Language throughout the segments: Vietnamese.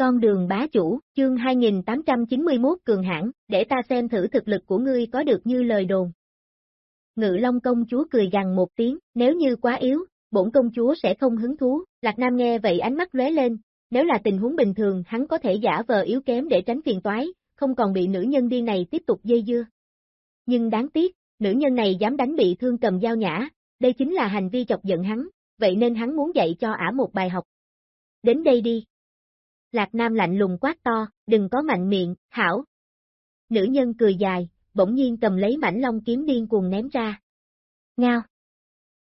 Con đường bá chủ, chương 2891 cường hãn, để ta xem thử thực lực của ngươi có được như lời đồn. Ngự Long công chúa cười gằn một tiếng, nếu như quá yếu, bổn công chúa sẽ không hứng thú, Lạc Nam nghe vậy ánh mắt lóe lên, nếu là tình huống bình thường hắn có thể giả vờ yếu kém để tránh phiền toái, không còn bị nữ nhân đi này tiếp tục dây dưa. Nhưng đáng tiếc, nữ nhân này dám đánh bị thương cầm dao nhã, đây chính là hành vi chọc giận hắn, vậy nên hắn muốn dạy cho ả một bài học. Đến đây đi. Lạc Nam lạnh lùng quát to, đừng có mạnh miệng, hảo. Nữ nhân cười dài, bỗng nhiên cầm lấy mảnh long kiếm điên cuồng ném ra. Ngao.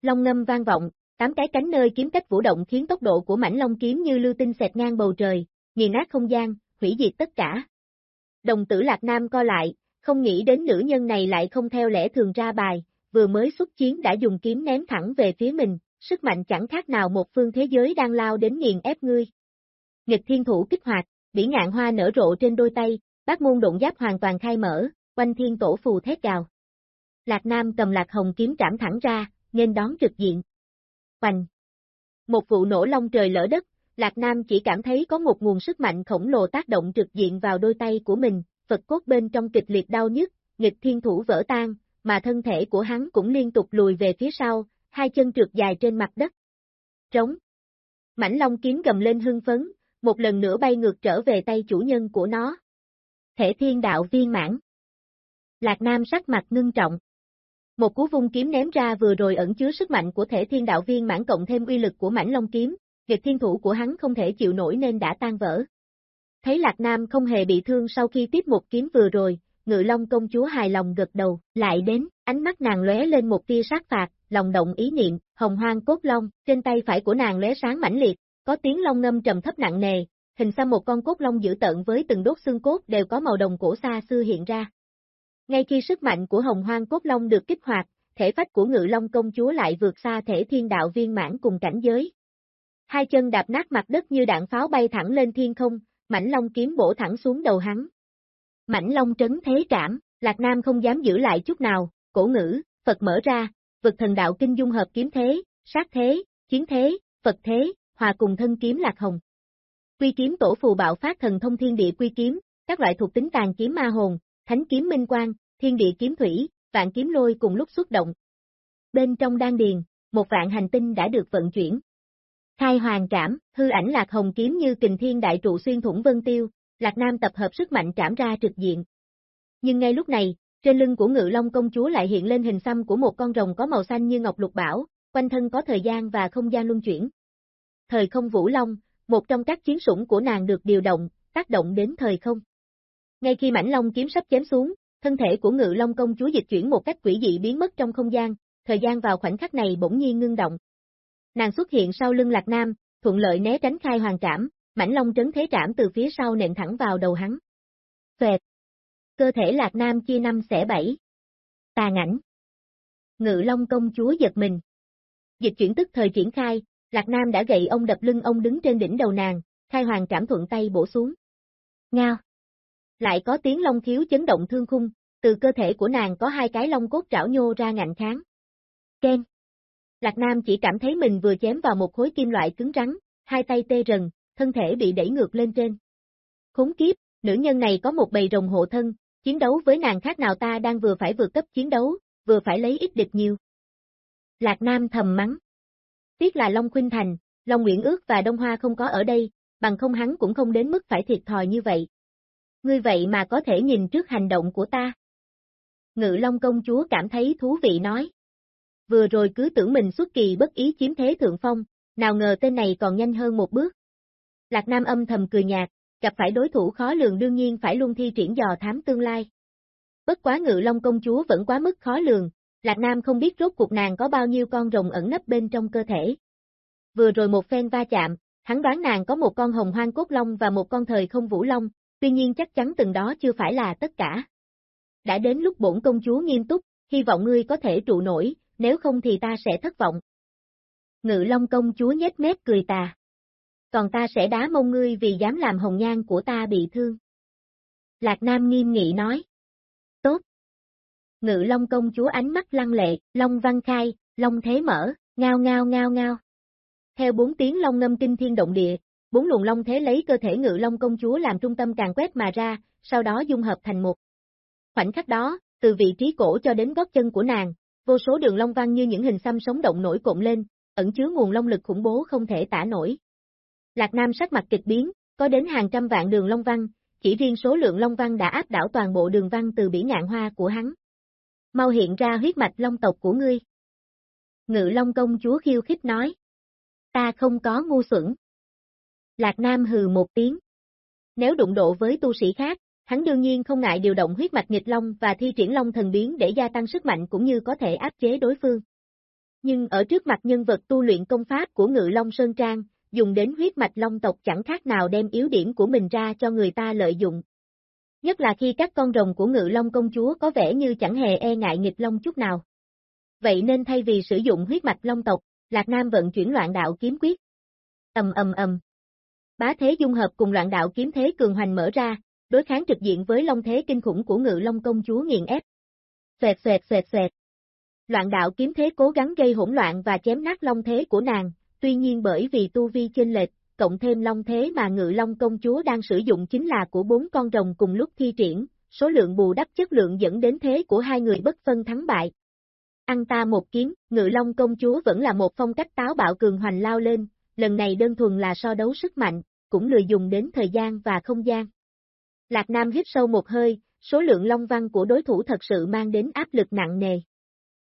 Long ngâm vang vọng, tám cái cánh nơi kiếm cách vũ động khiến tốc độ của mảnh long kiếm như lưu tinh xẹt ngang bầu trời, nghiền nát không gian, hủy diệt tất cả. Đồng tử Lạc Nam co lại, không nghĩ đến nữ nhân này lại không theo lẽ thường ra bài, vừa mới xuất chiến đã dùng kiếm ném thẳng về phía mình, sức mạnh chẳng khác nào một phương thế giới đang lao đến nghiền ép ngươi. Nghịch thiên thủ kích hoạt, bỉ ngạn hoa nở rộ trên đôi tay, bác môn độn giáp hoàn toàn khai mở, quanh thiên tổ phù thét gào. Lạc Nam cầm lạc hồng kiếm trảm thẳng ra, nên đón trực diện. Hoành! Một vụ nổ long trời lỡ đất, Lạc Nam chỉ cảm thấy có một nguồn sức mạnh khổng lồ tác động trực diện vào đôi tay của mình, Phật cốt bên trong kịch liệt đau nhức, nghịch thiên thủ vỡ tan, mà thân thể của hắn cũng liên tục lùi về phía sau, hai chân trượt dài trên mặt đất. Trống. Mảnh long kiếm gầm lên hưng phấn, một lần nữa bay ngược trở về tay chủ nhân của nó. Thể thiên đạo viên mãn. Lạc Nam sắc mặt ngưng trọng. Một cú vung kiếm ném ra vừa rồi ẩn chứa sức mạnh của thể thiên đạo viên mãn cộng thêm uy lực của mảnh long kiếm, việc thiên thủ của hắn không thể chịu nổi nên đã tan vỡ. Thấy Lạc Nam không hề bị thương sau khi tiếp một kiếm vừa rồi, ngự long công chúa hài lòng gật đầu, lại đến, ánh mắt nàng lóe lên một tia sát phạt, lòng động ý niệm, hồng hoang cốt long, trên tay phải của nàng lóe sáng mãnh liệt, có tiếng long ngâm trầm thấp nặng nề, hình xăm một con cốt long dữ tận với từng đốt xương cốt đều có màu đồng cổ xa xưa hiện ra. Ngay khi sức mạnh của hồng hoang cốt long được kích hoạt, thể phách của ngự long công chúa lại vượt xa thể thiên đạo viên mãn cùng cảnh giới. Hai chân đạp nát mặt đất như đạn pháo bay thẳng lên thiên không, mảnh long kiếm bổ thẳng xuống đầu hắn. Mảnh long trấn thế trảm, Lạc Nam không dám giữ lại chút nào, cổ ngữ, Phật mở ra, vực thần đạo kinh dung hợp kiếm thế, sát thế, chiến thế, Phật thế, hòa cùng thân kiếm Lạc Hồng. Quy kiếm tổ phù bạo phát thần thông thiên địa quy kiếm, các loại thuộc tính tàn kiếm ma hồn, thánh kiếm minh quang, thiên địa kiếm thủy, vạn kiếm lôi cùng lúc xuất động. Bên trong đan điền, một vạn hành tinh đã được vận chuyển. Khai hoàng trảm, hư ảnh lạc hồng kiếm như kình thiên đại trụ xuyên thủng vân tiêu, Lạc Nam tập hợp sức mạnh trảm ra trực diện. Nhưng ngay lúc này, trên lưng của ngự long công chúa lại hiện lên hình xăm của một con rồng có màu xanh như ngọc lục bảo, quanh thân có thời gian và không gian luân chuyển. Thời không vũ long, một trong các chiến sủng của nàng được điều động, tác động đến thời không. Ngay khi mảnh long kiếm sắp chém xuống, thân thể của ngự long công chúa dịch chuyển một cách quỷ dị biến mất trong không gian, thời gian vào khoảnh khắc này bỗng nhiên ngưng động. Nàng xuất hiện sau lưng Lạc Nam, thuận lợi né tránh khai hoàng trảm, mảnh long trấn thế trảm từ phía sau nện thẳng vào đầu hắn. Phệt. Cơ thể Lạc Nam chia năm xẻ bảy. Tà ngảnh. Ngự long công chúa giật mình. Dịch chuyển tức thời triển khai, Lạc Nam đã gậy ông đập lưng ông đứng trên đỉnh đầu nàng, khai hoàng trảm thuận tay bổ xuống. Ngao. Lại có tiếng long khiếu chấn động thương khung, từ cơ thể của nàng có hai cái long cốt trảo nhô ra ngạnh kháng. Ken. Lạc Nam chỉ cảm thấy mình vừa chém vào một khối kim loại cứng rắn, hai tay tê rần, thân thể bị đẩy ngược lên trên. Khốn kiếp, nữ nhân này có một bầy rồng hộ thân, chiến đấu với nàng khác nào ta đang vừa phải vượt cấp chiến đấu, vừa phải lấy ít địch nhiều. Lạc Nam thầm mắng. Tiếc là Long Khuynh Thành, Long Nguyễn Ước và Đông Hoa không có ở đây, bằng không hắn cũng không đến mức phải thiệt thòi như vậy. Ngươi vậy mà có thể nhìn trước hành động của ta. Ngự Long công chúa cảm thấy thú vị nói. Vừa rồi cứ tưởng mình xuất kỳ bất ý chiếm thế thượng phong, nào ngờ tên này còn nhanh hơn một bước. Lạc Nam âm thầm cười nhạt, gặp phải đối thủ khó lường đương nhiên phải luôn thi triển dò thám tương lai. Bất quá ngự long công chúa vẫn quá mức khó lường, Lạc Nam không biết rốt cuộc nàng có bao nhiêu con rồng ẩn nấp bên trong cơ thể. Vừa rồi một phen va chạm, hắn đoán nàng có một con hồng hoang cốt long và một con thời không vũ long, tuy nhiên chắc chắn từng đó chưa phải là tất cả. Đã đến lúc bổn công chúa nghiêm túc, hy vọng ngươi có thể trụ nổi, nếu không thì ta sẽ thất vọng. Ngự long công chúa nhếch mép cười tà còn ta sẽ đá mông ngươi vì dám làm hồng nhan của ta bị thương. Lạc Nam nghiêm nghị nói. Ngự Long công chúa ánh mắt lăng lệ, Long văn khai, Long thế mở, ngao ngao ngao ngao. Theo bốn tiếng Long ngâm kinh thiên động địa, bốn luồng long thế lấy cơ thể ngự long công chúa làm trung tâm càng quét mà ra, sau đó dung hợp thành một. Khoảnh khắc đó, từ vị trí cổ cho đến gót chân của nàng, vô số đường long văn như những hình xăm sống động nổi cộm lên, ẩn chứa nguồn long lực khủng bố không thể tả nổi. Lạc Nam sắc mặt kịch biến, có đến hàng trăm vạn đường long văn, chỉ riêng số lượng long văn đã áp đảo toàn bộ đường văn từ bỉ ngạn hoa của hắn. Mau hiện ra huyết mạch long tộc của ngươi. Ngự long công chúa khiêu khích nói. Ta không có ngu xuẩn. Lạc Nam hừ một tiếng. Nếu đụng độ với tu sĩ khác, hắn đương nhiên không ngại điều động huyết mạch nghịch long và thi triển long thần biến để gia tăng sức mạnh cũng như có thể áp chế đối phương. Nhưng ở trước mặt nhân vật tu luyện công pháp của Ngự Long Sơn Trang, dùng đến huyết mạch long tộc chẳng khác nào đem yếu điểm của mình ra cho người ta lợi dụng. Nhất là khi các con rồng của Ngự Long công chúa có vẻ như chẳng hề e ngại nghịch long chút nào. Vậy nên thay vì sử dụng huyết mạch long tộc, Lạc Nam vận chuyển loạn đạo kiếm quyết. Ầm ầm ầm. Bá thế dung hợp cùng loạn đạo kiếm thế cường hoành mở ra, đối kháng trực diện với long thế kinh khủng của Ngự Long công chúa nghiền ép. Xoẹt xoẹt xoẹt xoẹt. Loạn đạo kiếm thế cố gắng gây hỗn loạn và chém nát long thế của nàng, tuy nhiên bởi vì tu vi chênh lệch, cộng thêm long thế mà ngự long công chúa đang sử dụng chính là của bốn con rồng cùng lúc thi triển, số lượng bù đắp chất lượng dẫn đến thế của hai người bất phân thắng bại. Ăn ta một kiếm, ngự long công chúa vẫn là một phong cách táo bạo cường hoành lao lên, lần này đơn thuần là so đấu sức mạnh, cũng lười dùng đến thời gian và không gian. Lạc Nam hít sâu một hơi, số lượng long văn của đối thủ thật sự mang đến áp lực nặng nề.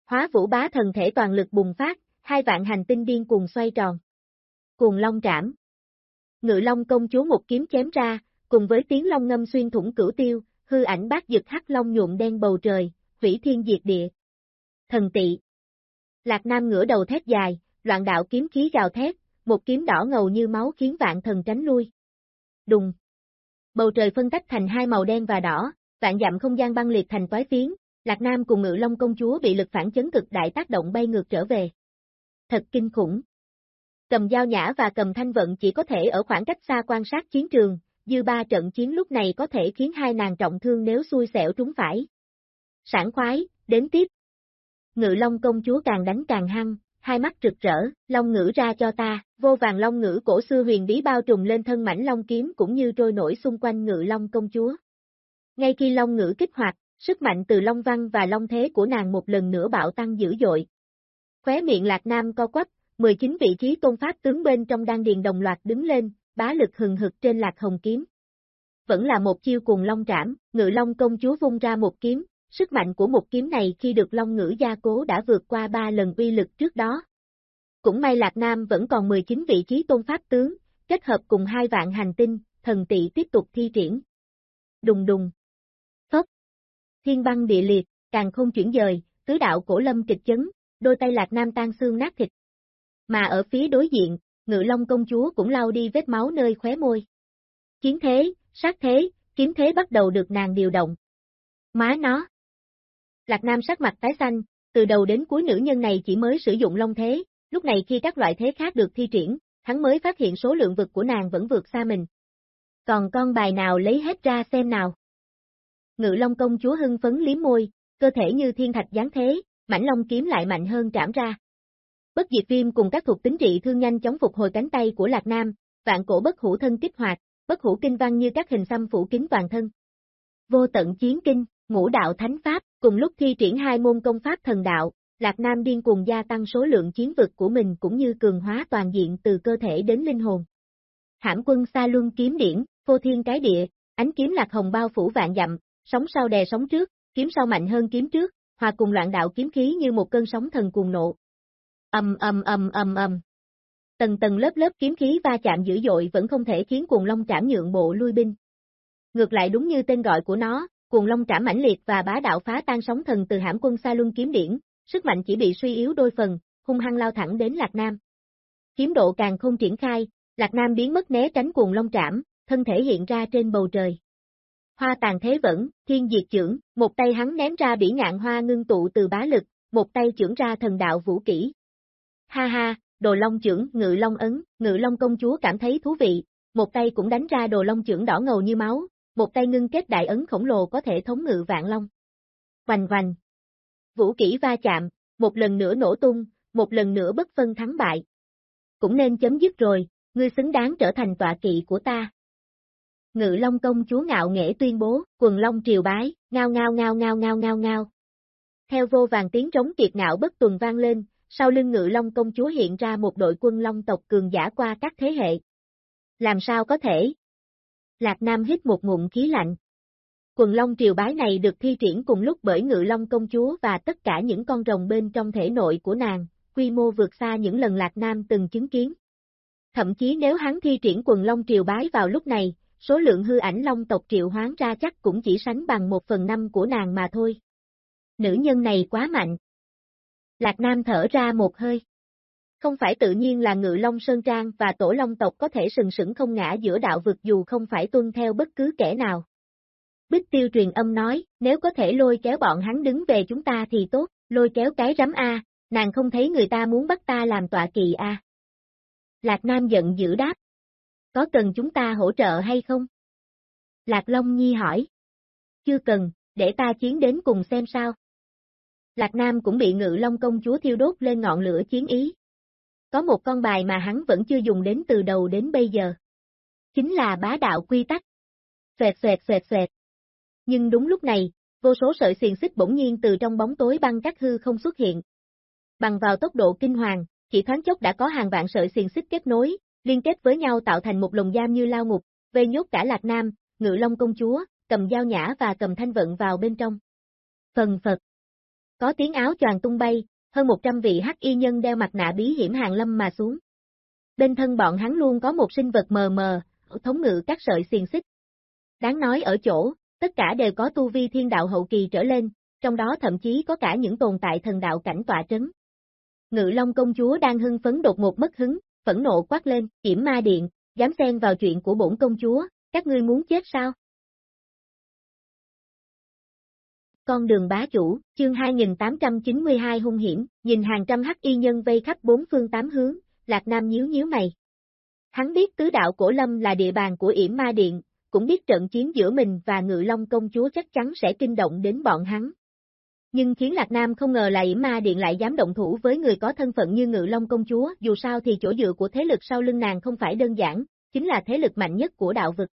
Hóa vũ bá thần thể toàn lực bùng phát, hai vạn hành tinh điên cuồng xoay tròn. Cuồng long trảm. Ngự long công chúa một kiếm chém ra, cùng với tiếng long ngâm xuyên thủng cửu tiêu, hư ảnh bát dực hắc long nhuộm đen bầu trời, hủy thiên diệt địa. Thần tị. Lạc Nam ngửa đầu thét dài, loạn đạo kiếm khí gào thét, một kiếm đỏ ngầu như máu khiến vạn thần tránh lui. Đùng. Bầu trời phân tách thành hai màu đen và đỏ, vạn dặm không gian băng liệt thành toái phiến, Lạc Nam cùng Ngự Long công chúa bị lực phản chấn cực đại tác động bay ngược trở về. Thật kinh khủng. Cầm dao nhã và cầm thanh vận chỉ có thể ở khoảng cách xa quan sát chiến trường, dư ba trận chiến lúc này có thể khiến hai nàng trọng thương nếu xui xẻo trúng phải. Sản khoái, đến tiếp. Ngự Long công chúa càng đánh càng hăng, hai mắt rực rỡ, long ngữ ra cho ta, vô vàng long ngữ cổ xưa huyền bí bao trùm lên thân mảnh long kiếm cũng như trôi nổi xung quanh ngự long công chúa. Ngay khi long ngữ kích hoạt, sức mạnh từ long văn và long thế của nàng một lần nữa bạo tăng dữ dội. Khóe miệng lạc nam co quắp, 19 vị trí tôn pháp tướng bên trong đan điền đồng loạt đứng lên, bá lực hừng hực trên lạc hồng kiếm. Vẫn là một chiêu cùng long trảm, ngự long công chúa vung ra một kiếm, Sức mạnh của một kiếm này khi được Long Ngữ gia cố đã vượt qua ba lần uy lực trước đó. Cũng may Lạc Nam vẫn còn 19 vị trí tôn pháp tướng, kết hợp cùng hai vạn hành tinh, thần tị tiếp tục thi triển. Đùng đùng. phất, Thiên băng địa liệt, càng không chuyển dời, tứ đạo cổ lâm kịch chấn, đôi tay Lạc Nam tan xương nát thịt. Mà ở phía đối diện, ngự long công chúa cũng lau đi vết máu nơi khóe môi. Chiến thế, sát thế, kiếm thế bắt đầu được nàng điều động. Má nó. Lạc Nam sắc mặt tái xanh, từ đầu đến cuối nữ nhân này chỉ mới sử dụng long thế, lúc này khi các loại thế khác được thi triển, hắn mới phát hiện số lượng vực của nàng vẫn vượt xa mình. Còn con bài nào lấy hết ra xem nào. Ngự long công chúa hưng phấn liếm môi, cơ thể như thiên thạch giáng thế, mảnh long kiếm lại mạnh hơn trảm ra. Bất diệt viêm cùng các thuộc tính trị thương nhanh chóng phục hồi cánh tay của Lạc Nam, vạn cổ bất hủ thân kích hoạt, bất hủ kinh văn như các hình xăm phủ kín toàn thân. Vô tận chiến kinh, ngũ đạo thánh pháp, cùng lúc thi triển hai môn công pháp thần đạo, Lạc Nam điên cuồng gia tăng số lượng chiến vực của mình cũng như cường hóa toàn diện từ cơ thể đến linh hồn. Hãm quân xa luân kiếm điển, phô thiên cái địa, ánh kiếm lạc hồng bao phủ vạn dặm, sóng sau đè sóng trước, kiếm sau mạnh hơn kiếm trước, hòa cùng loạn đạo kiếm khí như một cơn sóng thần cuồng nộ âm âm âm âm âm. Tầng tầng lớp lớp kiếm khí va chạm dữ dội vẫn không thể khiến cuồng long trảm nhượng bộ lui binh. Ngược lại đúng như tên gọi của nó, cuồng long trảm mãnh liệt và bá đạo phá tan sóng thần từ hãm quân xa Luân kiếm điển, sức mạnh chỉ bị suy yếu đôi phần, hung hăng lao thẳng đến Lạc Nam. Kiếm độ càng không triển khai, Lạc Nam biến mất né tránh cuồng long trảm, thân thể hiện ra trên bầu trời. Hoa tàn thế vẫn, thiên diệt trưởng, một tay hắn ném ra bỉ ngạn hoa ngưng tụ từ bá lực, một tay trưởng ra thần đạo vũ kỹ. Ha ha, đồ long trưởng, ngự long ấn, ngự long công chúa cảm thấy thú vị, một tay cũng đánh ra đồ long trưởng đỏ ngầu như máu, một tay ngưng kết đại ấn khổng lồ có thể thống ngự vạn long. Hoành hoành. Vũ kỹ va chạm, một lần nữa nổ tung, một lần nữa bất phân thắng bại. Cũng nên chấm dứt rồi, ngươi xứng đáng trở thành tọa kỵ của ta. Ngự Long công chúa ngạo nghễ tuyên bố, quần Long triều bái, ngao ngao ngao ngao ngao ngao ngao. Theo vô vàng tiếng trống kiệt ngạo bất tuần vang lên, sau lưng Ngự Long công chúa hiện ra một đội quân Long tộc cường giả qua các thế hệ. Làm sao có thể? Lạc Nam hít một ngụm khí lạnh. Quần Long triều bái này được thi triển cùng lúc bởi Ngự Long công chúa và tất cả những con rồng bên trong thể nội của nàng, quy mô vượt xa những lần Lạc Nam từng chứng kiến. Thậm chí nếu hắn thi triển quần Long triều bái vào lúc này, số lượng hư ảnh Long tộc triệu hoán ra chắc cũng chỉ sánh bằng một phần năm của nàng mà thôi. Nữ nhân này quá mạnh. Lạc Nam thở ra một hơi. Không phải tự nhiên là ngự Long Sơn Trang và tổ Long tộc có thể sừng sững không ngã giữa đạo vực dù không phải tuân theo bất cứ kẻ nào. Bích tiêu truyền âm nói, nếu có thể lôi kéo bọn hắn đứng về chúng ta thì tốt, lôi kéo cái rắm A, nàng không thấy người ta muốn bắt ta làm tọa kỳ A. Lạc Nam giận dữ đáp. Có cần chúng ta hỗ trợ hay không? Lạc Long Nhi hỏi. Chưa cần, để ta chiến đến cùng xem sao. Lạc Nam cũng bị ngự Long công chúa thiêu đốt lên ngọn lửa chiến ý. Có một con bài mà hắn vẫn chưa dùng đến từ đầu đến bây giờ. Chính là bá đạo quy tắc. Xoẹt xoẹt xoẹt xoẹt. Nhưng đúng lúc này, vô số sợi xiềng xích bỗng nhiên từ trong bóng tối băng cắt hư không xuất hiện. Bằng vào tốc độ kinh hoàng, chỉ thoáng chốc đã có hàng vạn sợi xiềng xích kết nối, liên kết với nhau tạo thành một lồng giam như lao ngục, vây nhốt cả Lạc Nam, Ngự Long công chúa, cầm dao nhã và cầm thanh vận vào bên trong. Phần Phật có tiếng áo choàng tung bay, hơn 100 vị hắc y nhân đeo mặt nạ bí hiểm hàng lâm mà xuống. Bên thân bọn hắn luôn có một sinh vật mờ mờ, thống ngự các sợi xiềng xích. Đáng nói ở chỗ, tất cả đều có tu vi thiên đạo hậu kỳ trở lên, trong đó thậm chí có cả những tồn tại thần đạo cảnh tọa trấn. Ngự Long công chúa đang hưng phấn đột ngột mất hứng, phẫn nộ quát lên, kiểm ma điện, dám xen vào chuyện của bổn công chúa, các ngươi muốn chết sao? Con đường bá chủ, chương 2892 hung hiểm, nhìn hàng trăm hắc y nhân vây khắp bốn phương tám hướng, Lạc Nam nhíu nhíu mày. Hắn biết tứ đạo cổ lâm là địa bàn của yểm ma điện, cũng biết trận chiến giữa mình và ngự long công chúa chắc chắn sẽ kinh động đến bọn hắn. Nhưng khiến Lạc Nam không ngờ là yểm ma điện lại dám động thủ với người có thân phận như ngự long công chúa, dù sao thì chỗ dựa của thế lực sau lưng nàng không phải đơn giản, chính là thế lực mạnh nhất của đạo vực.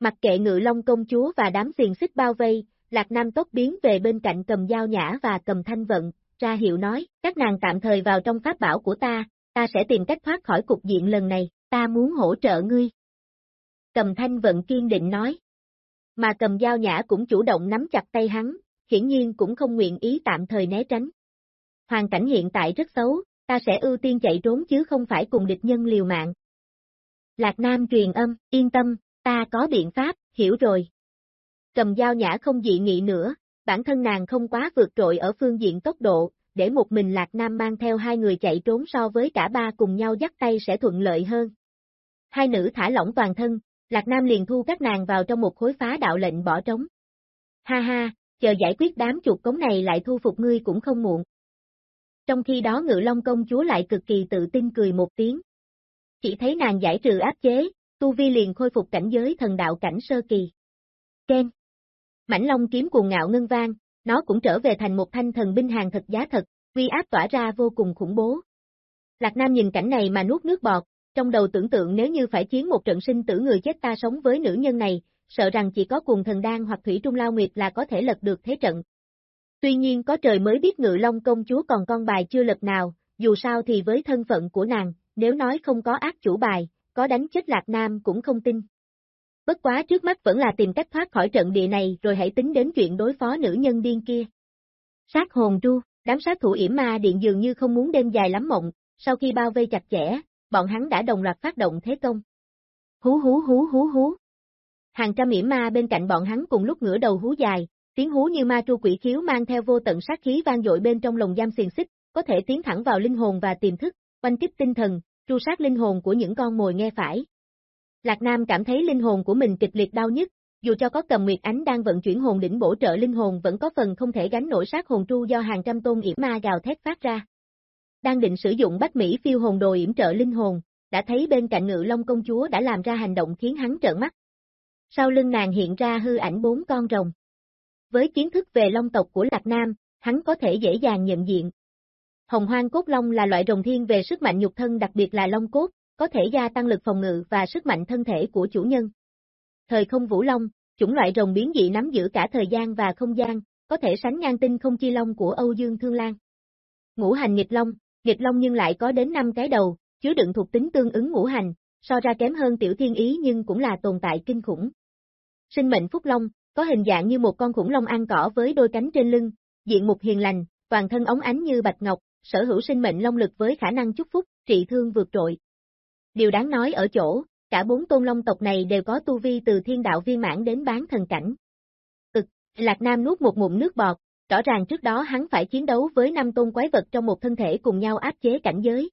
Mặc kệ ngự long công chúa và đám xiền xích bao vây, Lạc Nam tốt biến về bên cạnh cầm dao nhã và cầm thanh vận, ra hiệu nói, các nàng tạm thời vào trong pháp bảo của ta, ta sẽ tìm cách thoát khỏi cục diện lần này, ta muốn hỗ trợ ngươi. Cầm thanh vận kiên định nói. Mà cầm dao nhã cũng chủ động nắm chặt tay hắn, hiển nhiên cũng không nguyện ý tạm thời né tránh. Hoàn cảnh hiện tại rất xấu, ta sẽ ưu tiên chạy trốn chứ không phải cùng địch nhân liều mạng. Lạc Nam truyền âm, yên tâm, ta có biện pháp, hiểu rồi. Cầm dao nhã không dị nghị nữa, bản thân nàng không quá vượt trội ở phương diện tốc độ, để một mình Lạc Nam mang theo hai người chạy trốn so với cả ba cùng nhau dắt tay sẽ thuận lợi hơn. Hai nữ thả lỏng toàn thân, Lạc Nam liền thu các nàng vào trong một khối phá đạo lệnh bỏ trống. Ha ha, chờ giải quyết đám chuột cống này lại thu phục ngươi cũng không muộn. Trong khi đó ngự long công chúa lại cực kỳ tự tin cười một tiếng. Chỉ thấy nàng giải trừ áp chế, tu vi liền khôi phục cảnh giới thần đạo cảnh sơ kỳ. Ken. Mảnh long kiếm cuồng ngạo ngân vang, nó cũng trở về thành một thanh thần binh hàng thật giá thật, uy áp tỏa ra vô cùng khủng bố. Lạc Nam nhìn cảnh này mà nuốt nước bọt, trong đầu tưởng tượng nếu như phải chiến một trận sinh tử người chết ta sống với nữ nhân này, sợ rằng chỉ có cuồng thần đan hoặc thủy trung lao nguyệt là có thể lật được thế trận. Tuy nhiên có trời mới biết ngự long công chúa còn con bài chưa lật nào, dù sao thì với thân phận của nàng, nếu nói không có ác chủ bài, có đánh chết Lạc Nam cũng không tin. Bất quá trước mắt vẫn là tìm cách thoát khỏi trận địa này rồi hãy tính đến chuyện đối phó nữ nhân điên kia. Sát hồn tru, đám sát thủ yểm ma điện dường như không muốn đêm dài lắm mộng, sau khi bao vây chặt chẽ, bọn hắn đã đồng loạt phát động thế công. Hú hú hú hú hú. Hàng trăm yểm ma bên cạnh bọn hắn cùng lúc ngửa đầu hú dài, tiếng hú như ma tru quỷ khiếu mang theo vô tận sát khí vang dội bên trong lồng giam xiềng xích, có thể tiến thẳng vào linh hồn và tiềm thức, oanh kích tinh thần, tru sát linh hồn của những con mồi nghe phải. Lạc Nam cảm thấy linh hồn của mình kịch liệt đau nhức, dù cho có cầm nguyệt ánh đang vận chuyển hồn đỉnh bổ trợ linh hồn vẫn có phần không thể gánh nổi sát hồn tru do hàng trăm tôn yểm ma gào thét phát ra. Đang định sử dụng bách Mỹ phiêu hồn đồ yểm trợ linh hồn, đã thấy bên cạnh ngự long công chúa đã làm ra hành động khiến hắn trợn mắt. Sau lưng nàng hiện ra hư ảnh bốn con rồng. Với kiến thức về long tộc của Lạc Nam, hắn có thể dễ dàng nhận diện. Hồng hoang cốt long là loại rồng thiên về sức mạnh nhục thân đặc biệt là long cốt, có thể gia tăng lực phòng ngự và sức mạnh thân thể của chủ nhân. Thời không vũ long, chủng loại rồng biến dị nắm giữ cả thời gian và không gian, có thể sánh ngang tinh không chi long của Âu Dương Thương Lan. Ngũ hành nghịch long, nghịch long nhưng lại có đến 5 cái đầu, chứa đựng thuộc tính tương ứng ngũ hành, so ra kém hơn tiểu thiên ý nhưng cũng là tồn tại kinh khủng. Sinh mệnh phúc long, có hình dạng như một con khủng long ăn cỏ với đôi cánh trên lưng, diện mục hiền lành, toàn thân ống ánh như bạch ngọc, sở hữu sinh mệnh long lực với khả năng chúc phúc, trị thương vượt trội. Điều đáng nói ở chỗ, cả bốn tôn long tộc này đều có tu vi từ thiên đạo viên mãn đến bán thần cảnh. Ực, Lạc Nam nuốt một ngụm nước bọt, rõ ràng trước đó hắn phải chiến đấu với năm tôn quái vật trong một thân thể cùng nhau áp chế cảnh giới.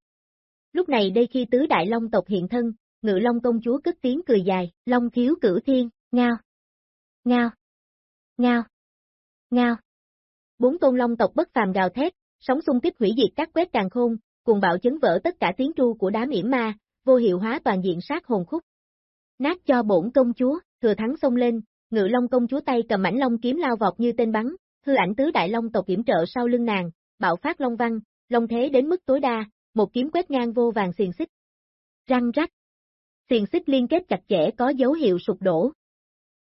Lúc này đây khi tứ đại long tộc hiện thân, ngự long công chúa cất tiếng cười dài, long thiếu cửu thiên, ngao, ngao, ngao, ngao. Bốn tôn long tộc bất phàm gào thét, sóng xung kích hủy diệt các quét càng khôn, cùng bạo chấn vỡ tất cả tiếng tru của đám yểm ma, vô hiệu hóa toàn diện sát hồn khúc. Nát cho bổn công chúa, thừa thắng xông lên, ngự long công chúa tay cầm mảnh long kiếm lao vọt như tên bắn, hư ảnh tứ đại long tộc kiểm trợ sau lưng nàng, bạo phát long văn, long thế đến mức tối đa, một kiếm quét ngang vô vàng xiềng xích. Răng rắc. Xiềng xích liên kết chặt chẽ có dấu hiệu sụp đổ.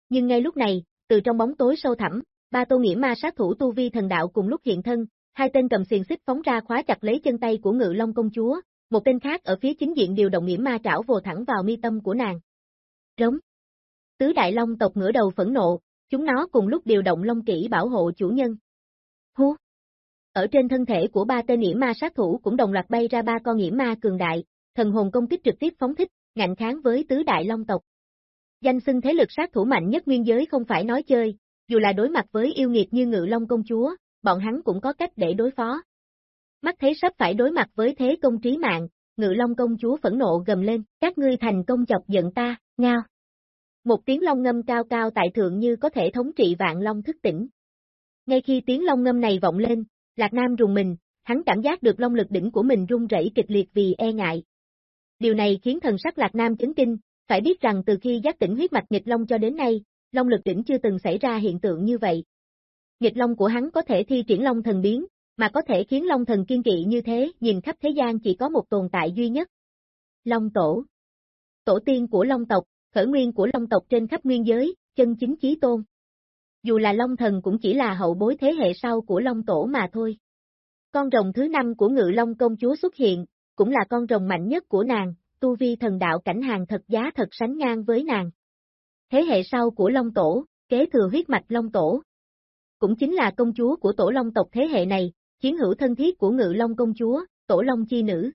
Nhưng ngay lúc này, từ trong bóng tối sâu thẳm, ba tô nghĩa ma sát thủ tu vi thần đạo cùng lúc hiện thân, hai tên cầm xiềng xích phóng ra khóa chặt lấy chân tay của ngự long công chúa, một tên khác ở phía chính diện điều động nghĩa ma trảo vồ thẳng vào mi tâm của nàng. Rống. Tứ đại long tộc ngửa đầu phẫn nộ, chúng nó cùng lúc điều động long kỹ bảo hộ chủ nhân. Hú. Ở trên thân thể của ba tên nghĩa ma sát thủ cũng đồng loạt bay ra ba con nghĩa ma cường đại, thần hồn công kích trực tiếp phóng thích, ngạnh kháng với tứ đại long tộc. Danh xưng thế lực sát thủ mạnh nhất nguyên giới không phải nói chơi, dù là đối mặt với yêu nghiệt như ngự long công chúa, bọn hắn cũng có cách để đối phó. Mắt thấy sắp phải đối mặt với thế công trí mạng, ngự long công chúa phẫn nộ gầm lên, các ngươi thành công chọc giận ta, ngao. Một tiếng long ngâm cao cao tại thượng như có thể thống trị vạn long thức tỉnh. Ngay khi tiếng long ngâm này vọng lên, Lạc Nam rùng mình, hắn cảm giác được long lực đỉnh của mình rung rẩy kịch liệt vì e ngại. Điều này khiến thần sắc Lạc Nam chấn kinh, phải biết rằng từ khi giác tỉnh huyết mạch nghịch long cho đến nay, long lực đỉnh chưa từng xảy ra hiện tượng như vậy. Nghịch long của hắn có thể thi triển long thần biến, mà có thể khiến long thần kiên kỵ như thế, nhìn khắp thế gian chỉ có một tồn tại duy nhất. Long tổ. Tổ tiên của long tộc, khởi nguyên của long tộc trên khắp nguyên giới, chân chính chí tôn. Dù là long thần cũng chỉ là hậu bối thế hệ sau của long tổ mà thôi. Con rồng thứ năm của ngự long công chúa xuất hiện, cũng là con rồng mạnh nhất của nàng, tu vi thần đạo cảnh hàng thật giá thật sánh ngang với nàng. Thế hệ sau của long tổ, kế thừa huyết mạch long tổ. Cũng chính là công chúa của tổ long tộc thế hệ này, chiến hữu thân thiết của ngự long công chúa, tổ long chi nữ.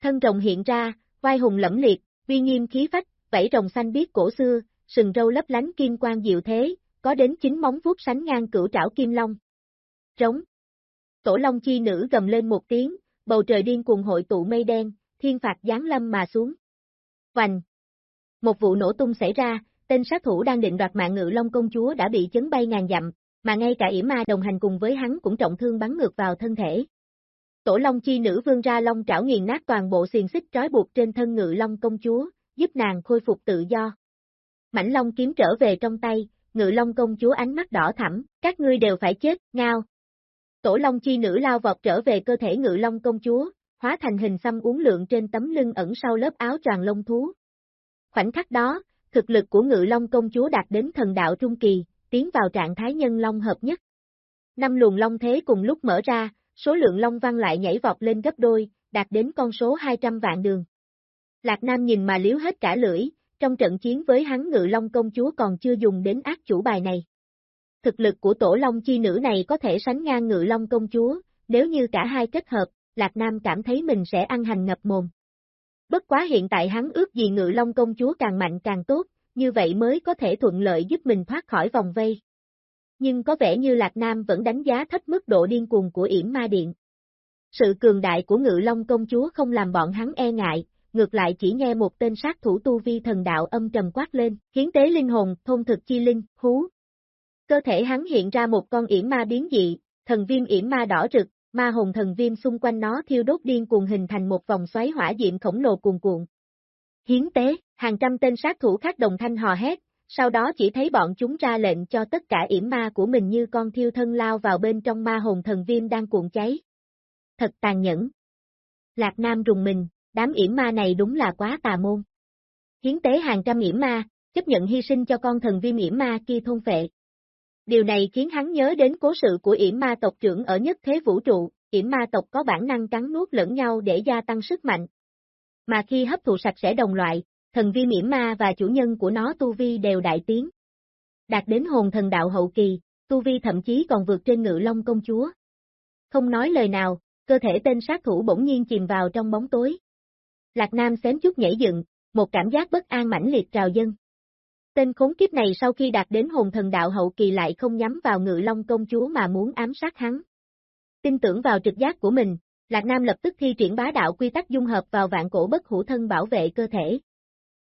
Thân rồng hiện ra, vai hùng lẫm liệt, uy nghiêm khí phách, vảy rồng xanh biếc cổ xưa, sừng râu lấp lánh kim quang diệu thế, có đến chín móng vuốt sánh ngang cửu trảo kim long. Trống. Tổ long chi nữ gầm lên một tiếng, bầu trời điên cuồng hội tụ mây đen, thiên phạt giáng lâm mà xuống. Hoành. Một vụ nổ tung xảy ra, tên sát thủ đang định đoạt mạng ngự long công chúa đã bị chấn bay ngàn dặm, mà ngay cả yểm ma đồng hành cùng với hắn cũng trọng thương bắn ngược vào thân thể. Tổ long chi nữ vương ra long trảo nghiền nát toàn bộ xiềng xích trói buộc trên thân ngự long công chúa, giúp nàng khôi phục tự do. Mảnh long kiếm trở về trong tay, ngự long công chúa ánh mắt đỏ thẳm, các ngươi đều phải chết, ngao. Tổ long chi nữ lao vọt trở về cơ thể ngự long công chúa, hóa thành hình xăm uốn lượn trên tấm lưng ẩn sau lớp áo tròn lông thú. Khoảnh khắc đó, thực lực của ngự long công chúa đạt đến thần đạo trung kỳ, tiến vào trạng thái nhân long hợp nhất. Năm luồng long thế cùng lúc mở ra, số lượng long văn lại nhảy vọt lên gấp đôi, đạt đến con số 200 vạn đường. Lạc Nam nhìn mà liếu hết cả lưỡi, trong trận chiến với hắn ngự long công chúa còn chưa dùng đến ác chủ bài này. Thực lực của tổ long chi nữ này có thể sánh ngang ngự long công chúa, nếu như cả hai kết hợp, Lạc Nam cảm thấy mình sẽ ăn hành ngập mồm. Bất quá hiện tại hắn ước gì ngự long công chúa càng mạnh càng tốt, như vậy mới có thể thuận lợi giúp mình thoát khỏi vòng vây. Nhưng có vẻ như Lạc Nam vẫn đánh giá thấp mức độ điên cuồng của yểm ma điện. Sự cường đại của ngự long công chúa không làm bọn hắn e ngại, ngược lại chỉ nghe một tên sát thủ tu vi thần đạo âm trầm quát lên, hiến tế linh hồn, thôn thực chi linh, hú. Cơ thể hắn hiện ra một con yểm ma biến dị, thần viêm yểm ma đỏ rực, ma hồn thần viêm xung quanh nó thiêu đốt điên cuồng hình thành một vòng xoáy hỏa diệm khổng lồ cuồn cuộn. Hiến tế, hàng trăm tên sát thủ khác đồng thanh hò hét, sau đó chỉ thấy bọn chúng ra lệnh cho tất cả yểm ma của mình như con thiêu thân lao vào bên trong ma hồn thần viêm đang cuộn cháy. Thật tàn nhẫn. Lạc Nam rùng mình, đám yểm ma này đúng là quá tà môn. Hiến tế hàng trăm yểm ma, chấp nhận hy sinh cho con thần viêm yểm ma kia thôn phệ. Điều này khiến hắn nhớ đến cố sự của yểm ma tộc trưởng ở nhất thế vũ trụ, yểm ma tộc có bản năng cắn nuốt lẫn nhau để gia tăng sức mạnh. Mà khi hấp thụ sạch sẽ đồng loại, thần Vi yểm ma và chủ nhân của nó tu vi đều đại tiến. Đạt đến hồn thần đạo hậu kỳ, tu vi thậm chí còn vượt trên ngự long công chúa. Không nói lời nào, cơ thể tên sát thủ bỗng nhiên chìm vào trong bóng tối. Lạc Nam xém chút nhảy dựng, một cảm giác bất an mãnh liệt trào dân. Tên khốn kiếp này sau khi đạt đến hồn thần đạo hậu kỳ lại không nhắm vào ngự long công chúa mà muốn ám sát hắn. Tin tưởng vào trực giác của mình, Lạc Nam lập tức thi triển bá đạo quy tắc dung hợp vào vạn cổ bất hủ thân bảo vệ cơ thể.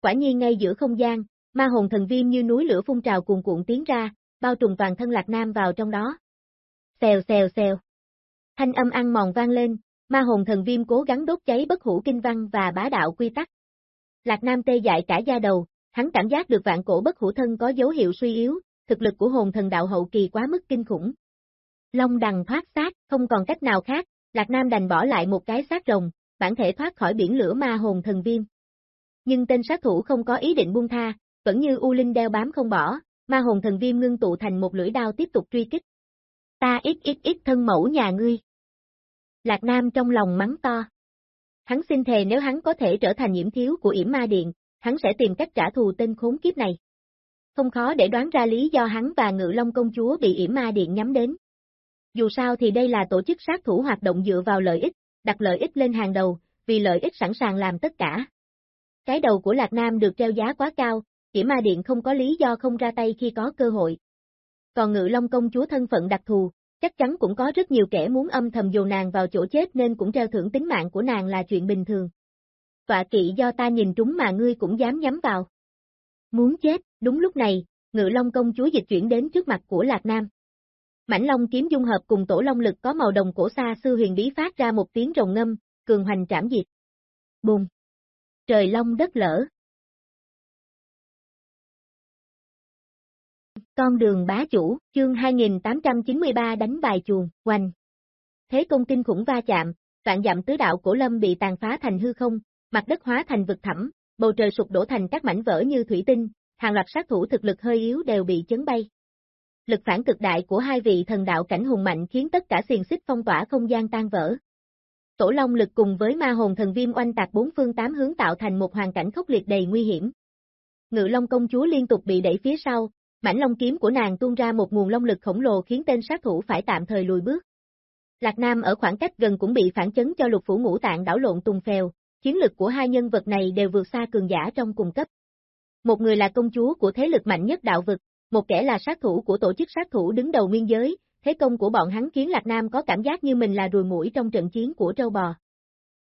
Quả nhiên ngay giữa không gian, ma hồn thần viêm như núi lửa phun trào cuồn cuộn tiến ra, bao trùm toàn thân Lạc Nam vào trong đó. Xèo xèo xèo. Thanh âm ăn mòn vang lên, ma hồn thần viêm cố gắng đốt cháy bất hủ kinh văn và bá đạo quy tắc. Lạc Nam tê dại cả da đầu, hắn cảm giác được vạn cổ bất hủ thân có dấu hiệu suy yếu, thực lực của hồn thần đạo hậu kỳ quá mức kinh khủng. Long đằng thoát xác, không còn cách nào khác, Lạc Nam đành bỏ lại một cái xác rồng, bản thể thoát khỏi biển lửa ma hồn thần viêm. Nhưng tên sát thủ không có ý định buông tha, vẫn như U Linh đeo bám không bỏ, ma hồn thần viêm ngưng tụ thành một lưỡi đao tiếp tục truy kích. Ta ít ít ít thân mẫu nhà ngươi. Lạc Nam trong lòng mắng to. Hắn xin thề nếu hắn có thể trở thành nhiễm thiếu của yểm ma điện, hắn sẽ tìm cách trả thù tên khốn kiếp này. Không khó để đoán ra lý do hắn và ngự long công chúa bị yểm ma điện nhắm đến. Dù sao thì đây là tổ chức sát thủ hoạt động dựa vào lợi ích, đặt lợi ích lên hàng đầu, vì lợi ích sẵn sàng làm tất cả. Cái đầu của Lạc Nam được treo giá quá cao, chỉ ma điện không có lý do không ra tay khi có cơ hội. Còn ngự long công chúa thân phận đặc thù, chắc chắn cũng có rất nhiều kẻ muốn âm thầm dồn nàng vào chỗ chết nên cũng treo thưởng tính mạng của nàng là chuyện bình thường. Tọa kỵ do ta nhìn trúng mà ngươi cũng dám nhắm vào. Muốn chết, đúng lúc này, ngự long công chúa dịch chuyển đến trước mặt của Lạc Nam. Mảnh long kiếm dung hợp cùng tổ long lực có màu đồng cổ xa sư huyền bí phát ra một tiếng rồng ngâm, cường hoành trảm diệt. Bùng! Trời long đất lở. Con đường bá chủ, chương 2893 đánh bài chuồng, hoành. Thế công kinh khủng va chạm, vạn dặm tứ đạo cổ lâm bị tàn phá thành hư không, mặt đất hóa thành vực thẳm, bầu trời sụp đổ thành các mảnh vỡ như thủy tinh, hàng loạt sát thủ thực lực hơi yếu đều bị chấn bay. Lực phản cực đại của hai vị thần đạo cảnh hùng mạnh khiến tất cả xiềng xích phong tỏa không gian tan vỡ. Tổ Long lực cùng với ma hồn thần viêm oanh tạc bốn phương tám hướng tạo thành một hoàn cảnh khốc liệt đầy nguy hiểm. Ngự Long công chúa liên tục bị đẩy phía sau, mảnh long kiếm của nàng tuôn ra một nguồn long lực khổng lồ khiến tên sát thủ phải tạm thời lùi bước. Lạc Nam ở khoảng cách gần cũng bị phản chấn cho lục phủ ngũ tạng đảo lộn tung phèo, chiến lực của hai nhân vật này đều vượt xa cường giả trong cùng cấp. Một người là công chúa của thế lực mạnh nhất đạo vực, một kẻ là sát thủ của tổ chức sát thủ đứng đầu nguyên giới, thế công của bọn hắn khiến Lạc Nam có cảm giác như mình là rùi mũi trong trận chiến của trâu bò.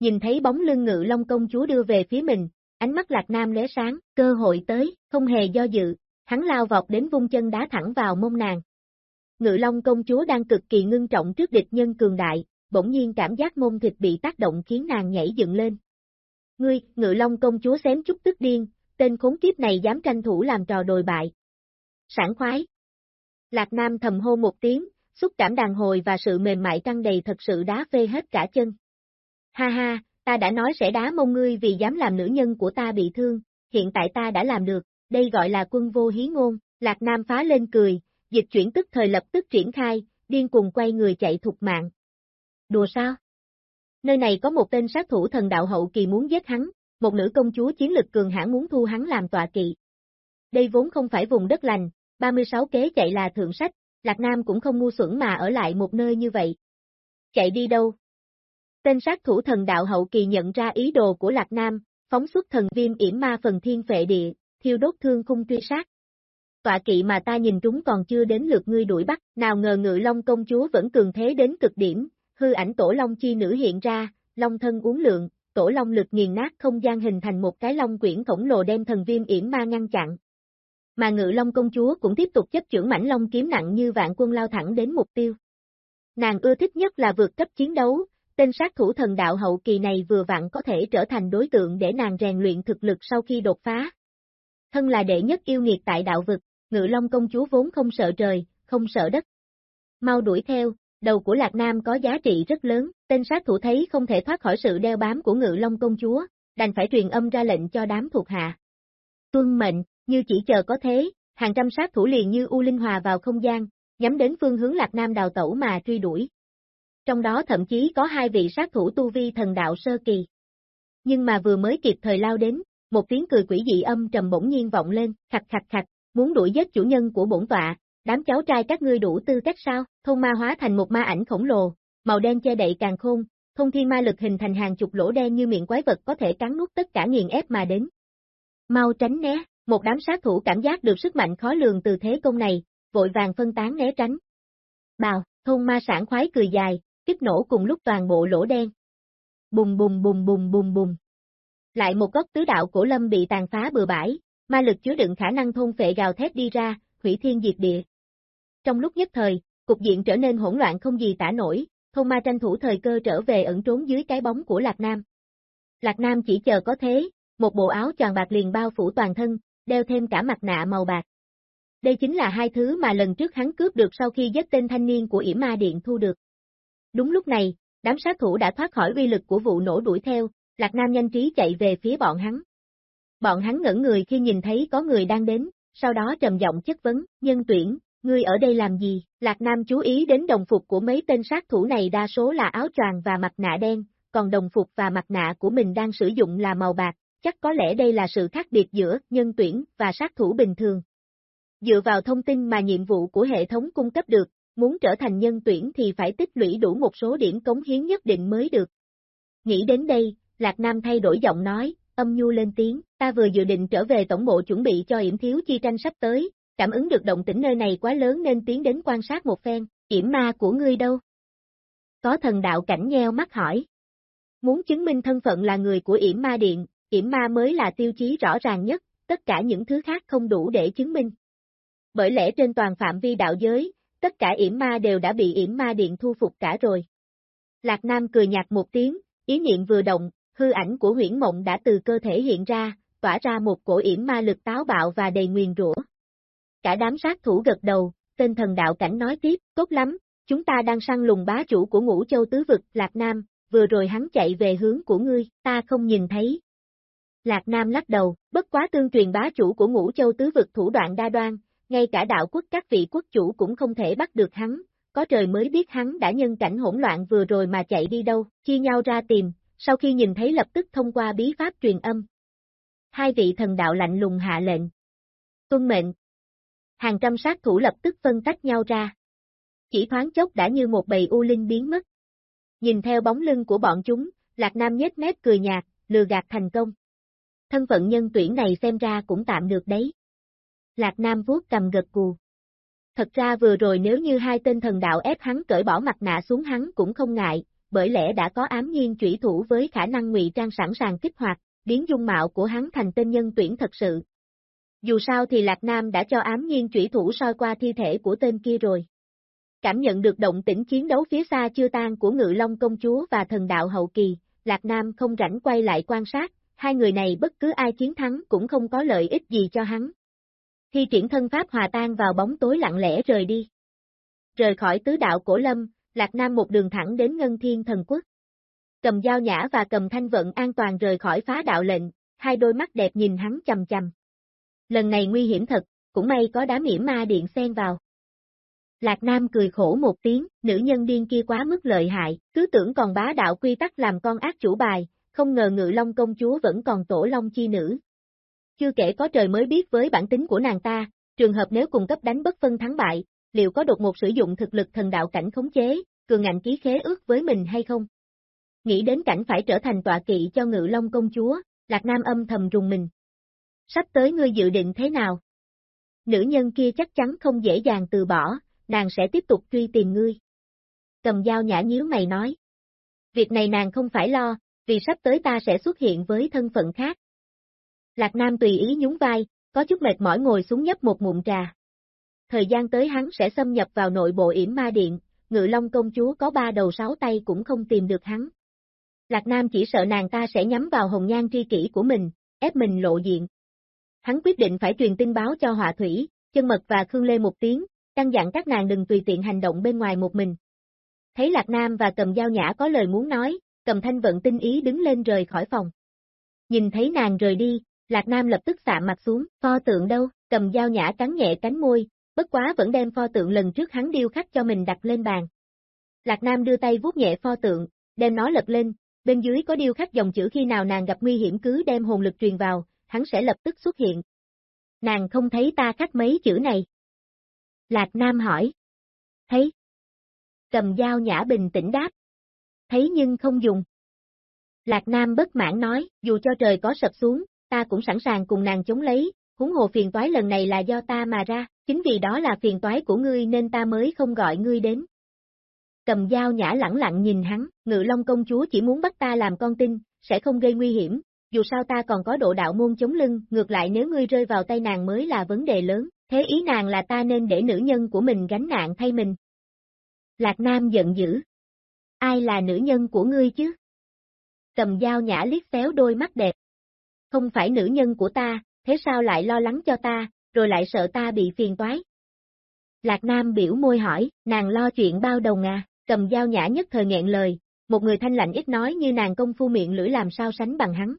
Nhìn thấy bóng lưng ngự long công chúa đưa về phía mình, ánh mắt Lạc Nam lóe sáng, cơ hội tới, không hề do dự, hắn lao vọt đến vung chân đá thẳng vào mông nàng. Ngự long công chúa đang cực kỳ ngưng trọng trước địch nhân cường đại, bỗng nhiên cảm giác mông thịt bị tác động khiến nàng nhảy dựng lên. Ngươi, ngự long công chúa xém chút tức điên, tên khốn kiếp này dám tranh thủ làm trò đồi bại. Sảng khoái. Lạc Nam thầm hô một tiếng, xúc cảm đàn hồi và sự mềm mại căng đầy thật sự đá phê hết cả chân. Ha ha, ta đã nói sẽ đá mông ngươi vì dám làm nữ nhân của ta bị thương, hiện tại ta đã làm được, đây gọi là quân vô hí ngôn, Lạc Nam phá lên cười, dịch chuyển tức thời lập tức triển khai, điên cùng quay người chạy thục mạng. Đùa sao? Nơi này có một tên sát thủ thần đạo hậu kỳ muốn giết hắn, một nữ công chúa chiến lực cường hãn muốn thu hắn làm tọa kỵ. Đây vốn không phải vùng đất lành, 36 kế chạy là thượng sách, Lạc Nam cũng không ngu xuẩn mà ở lại một nơi như vậy. Chạy đi đâu? Tên sát thủ thần đạo hậu kỳ nhận ra ý đồ của Lạc Nam, phóng xuất thần viêm yểm ma phần thiên phệ địa, thiêu đốt thương khung truy sát. Tọa kỵ mà ta nhìn trúng còn chưa đến lượt ngươi đuổi bắt, nào ngờ ngự long công chúa vẫn cường thế đến cực điểm, hư ảnh tổ long chi nữ hiện ra, long thân uốn lượng, tổ long lực nghiền nát không gian hình thành một cái long quyển khổng lồ đem thần viêm yểm ma ngăn chặn. Mà ngự long công chúa cũng tiếp tục chấp trưởng mảnh long kiếm nặng như vạn quân lao thẳng đến mục tiêu. Nàng ưa thích nhất là vượt cấp chiến đấu, tên sát thủ thần đạo hậu kỳ này vừa vặn có thể trở thành đối tượng để nàng rèn luyện thực lực sau khi đột phá. Thân là đệ nhất yêu nghiệt tại đạo vực, ngự long công chúa vốn không sợ trời, không sợ đất. Mau đuổi theo, Đầu của Lạc Nam có giá trị rất lớn, tên sát thủ thấy không thể thoát khỏi sự đeo bám của ngự long công chúa, đành phải truyền âm ra lệnh cho đám thuộc hạ. Tuân mệnh, như chỉ chờ có thế, hàng trăm sát thủ liền như U Linh Hòa vào không gian, nhắm đến phương hướng Lạc Nam đào tẩu mà truy đuổi. Trong đó thậm chí có hai vị sát thủ tu vi thần đạo sơ kỳ. Nhưng mà vừa mới kịp thời lao đến, một tiếng cười quỷ dị âm trầm bỗng nhiên vọng lên, khạch khạch khạch, muốn đuổi giết chủ nhân của bổn tọa, đám cháu trai các ngươi đủ tư cách sao, thôn ma hóa thành một ma ảnh khổng lồ, màu đen che đậy càng khôn, thông thiên ma lực hình thành hàng chục lỗ đen như miệng quái vật có thể cắn nuốt tất cả nghiền ép mà đến. Mau tránh né, một đám sát thủ cảm giác được sức mạnh khó lường từ thế công này, vội vàng phân tán né tránh. Bào, thôn ma sản khoái cười dài, kích nổ cùng lúc toàn bộ lỗ đen. Bùng bùng bùng bùng bùng bùng. Lại một góc tứ đạo cổ lâm bị tàn phá bừa bãi, ma lực chứa đựng khả năng thôn phệ gào thét đi ra, hủy thiên diệt địa. Trong lúc nhất thời, cục diện trở nên hỗn loạn không gì tả nổi, thôn ma tranh thủ thời cơ trở về ẩn trốn dưới cái bóng của Lạc Nam. Lạc Nam chỉ chờ có thế, một bộ áo tròn bạc liền bao phủ toàn thân, đeo thêm cả mặt nạ màu bạc. Đây chính là hai thứ mà lần trước hắn cướp được sau khi giết tên thanh niên của Yểm Ma Điện thu được. Đúng lúc này, đám sát thủ đã thoát khỏi uy lực của vụ nổ đuổi theo, Lạc Nam nhanh trí chạy về phía bọn hắn. Bọn hắn ngẩn người khi nhìn thấy có người đang đến, sau đó trầm giọng chất vấn, nhân tuyển, ngươi ở đây làm gì? Lạc Nam chú ý đến đồng phục của mấy tên sát thủ này đa số là áo choàng và mặt nạ đen, còn đồng phục và mặt nạ của mình đang sử dụng là màu bạc, chắc có lẽ đây là sự khác biệt giữa nhân tuyển và sát thủ bình thường. Dựa vào thông tin mà nhiệm vụ của hệ thống cung cấp được, muốn trở thành nhân tuyển thì phải tích lũy đủ một số điểm cống hiến nhất định mới được. Nghĩ đến đây, Lạc Nam thay đổi giọng nói, âm nhu lên tiếng, ta vừa dự định trở về tổng bộ chuẩn bị cho yểm thiếu chi tranh sắp tới, cảm ứng được động tĩnh nơi này quá lớn nên tiến đến quan sát một phen, yểm ma của ngươi đâu? Có thần đạo cảnh nheo mắt hỏi. Muốn chứng minh thân phận là người của yểm ma điện, yểm ma mới là tiêu chí rõ ràng nhất, tất cả những thứ khác không đủ để chứng minh. Bởi lẽ trên toàn phạm vi đạo giới, tất cả yểm ma đều đã bị yểm ma điện thu phục cả rồi. Lạc Nam cười nhạt một tiếng, ý niệm vừa động, hư ảnh của huyễn mộng đã từ cơ thể hiện ra, tỏa ra một cổ yểm ma lực táo bạo và đầy nguyền rủa. Cả đám sát thủ gật đầu, tên thần đạo cảnh nói tiếp, tốt lắm, chúng ta đang săn lùng bá chủ của ngũ châu tứ vực, Lạc Nam, vừa rồi hắn chạy về hướng của ngươi, ta không nhìn thấy. Lạc Nam lắc đầu, bất quá tương truyền bá chủ của ngũ châu tứ vực thủ đoạn đa đoan, ngay cả đạo quốc các vị quốc chủ cũng không thể bắt được hắn, có trời mới biết hắn đã nhân cảnh hỗn loạn vừa rồi mà chạy đi đâu, chia nhau ra tìm, sau khi nhìn thấy lập tức thông qua bí pháp truyền âm. Hai vị thần đạo lạnh lùng hạ lệnh. Tuân mệnh. Hàng trăm sát thủ lập tức phân tách nhau ra. Chỉ thoáng chốc đã như một bầy u linh biến mất. Nhìn theo bóng lưng của bọn chúng, Lạc Nam nhếch mép cười nhạt, lừa gạt thành công. Thân phận nhân tuyển này xem ra cũng tạm được đấy. Lạc Nam vuốt cầm gật cù. Thật ra vừa rồi nếu như hai tên thần đạo ép hắn cởi bỏ mặt nạ xuống hắn cũng không ngại, bởi lẽ đã có ám nhiên chủy thủ với khả năng ngụy trang sẵn sàng kích hoạt, biến dung mạo của hắn thành tên nhân tuyển thật sự. Dù sao thì Lạc Nam đã cho ám nhiên chủy thủ soi qua thi thể của tên kia rồi. Cảm nhận được động tĩnh chiến đấu phía xa chưa tan của Ngự Long Công Chúa và thần đạo hậu kỳ, Lạc Nam không rảnh quay lại quan sát, hai người này bất cứ ai chiến thắng cũng không có lợi ích gì cho hắn. Thi triển thân pháp hòa tan vào bóng tối lặng lẽ rời đi. Rời khỏi tứ đạo cổ lâm, Lạc Nam một đường thẳng đến Ngân Thiên Thần Quốc. Cầm dao nhã và cầm thanh vận an toàn rời khỏi phá đạo lệnh, hai đôi mắt đẹp nhìn hắn chầm chầm. Lần này nguy hiểm thật, cũng may có đám hiểm ma điện xen vào. Lạc Nam cười khổ một tiếng, nữ nhân điên kia quá mức lợi hại, cứ tưởng còn bá đạo quy tắc làm con ác chủ bài, không ngờ ngự long công chúa vẫn còn tổ long chi nữ. Chưa kể có trời mới biết với bản tính của nàng ta, trường hợp nếu cùng cấp đánh bất phân thắng bại, liệu có đột một sử dụng thực lực thần đạo cảnh khống chế, cường ngạnh ký khế ước với mình hay không? Nghĩ đến cảnh phải trở thành tọa kỵ cho ngự long công chúa, Lạc Nam âm thầm rùng mình. Sắp tới ngươi dự định thế nào? Nữ nhân kia chắc chắn không dễ dàng từ bỏ, nàng sẽ tiếp tục truy tìm ngươi. Cầm dao nhã nhíu mày nói. Việc này nàng không phải lo, vì sắp tới ta sẽ xuất hiện với thân phận khác. Lạc Nam tùy ý nhún vai, có chút mệt mỏi ngồi xuống nhấp một ngụm trà. Thời gian tới hắn sẽ xâm nhập vào nội bộ yểm ma điện, ngự long công chúa có ba đầu sáu tay cũng không tìm được hắn. Lạc Nam chỉ sợ nàng ta sẽ nhắm vào hồng nhan tri kỷ của mình, ép mình lộ diện. Hắn quyết định phải truyền tin báo cho họa thủy, chân mật và Khương Lê một tiếng, căn dặn các nàng đừng tùy tiện hành động bên ngoài một mình. thấy Lạc Nam và cầm dao nhã có lời muốn nói, cầm thanh vận tinh ý đứng lên rời khỏi phòng. Nhìn thấy nàng rời đi, Lạc Nam lập tức xạ mặt xuống, pho tượng đâu, cầm dao nhã cắn nhẹ cánh môi, bất quá vẫn đem pho tượng lần trước hắn điêu khắc cho mình đặt lên bàn. Lạc Nam đưa tay vuốt nhẹ pho tượng, đem nó lật lên, bên dưới có điêu khắc dòng chữ khi nào nàng gặp nguy hiểm cứ đem hồn lực truyền vào, hắn sẽ lập tức xuất hiện. Nàng không thấy ta khắc mấy chữ này. Lạc Nam hỏi. Thấy. Cầm dao nhã bình tĩnh đáp. Thấy nhưng không dùng. Lạc Nam bất mãn nói, dù cho trời có sập xuống, ta cũng sẵn sàng cùng nàng chống lấy, huống hồ phiền toái lần này là do ta mà ra, chính vì đó là phiền toái của ngươi nên ta mới không gọi ngươi đến. Cầm dao nhã lẳng lặng nhìn hắn, ngự long công chúa chỉ muốn bắt ta làm con tin, sẽ không gây nguy hiểm, dù sao ta còn có độ đạo môn chống lưng, ngược lại nếu ngươi rơi vào tay nàng mới là vấn đề lớn, thế ý nàng là ta nên để nữ nhân của mình gánh nạn thay mình. Lạc Nam giận dữ. Ai là nữ nhân của ngươi chứ? Cầm dao nhã liếc xéo đôi mắt đẹp. Không phải nữ nhân của ta, thế sao lại lo lắng cho ta, rồi lại sợ ta bị phiền toái? Lạc Nam biểu môi hỏi, nàng lo chuyện bao đồng à, cầm dao nhã nhất thời nghẹn lời, một người thanh lạnh ít nói như nàng công phu miệng lưỡi làm sao sánh bằng hắn.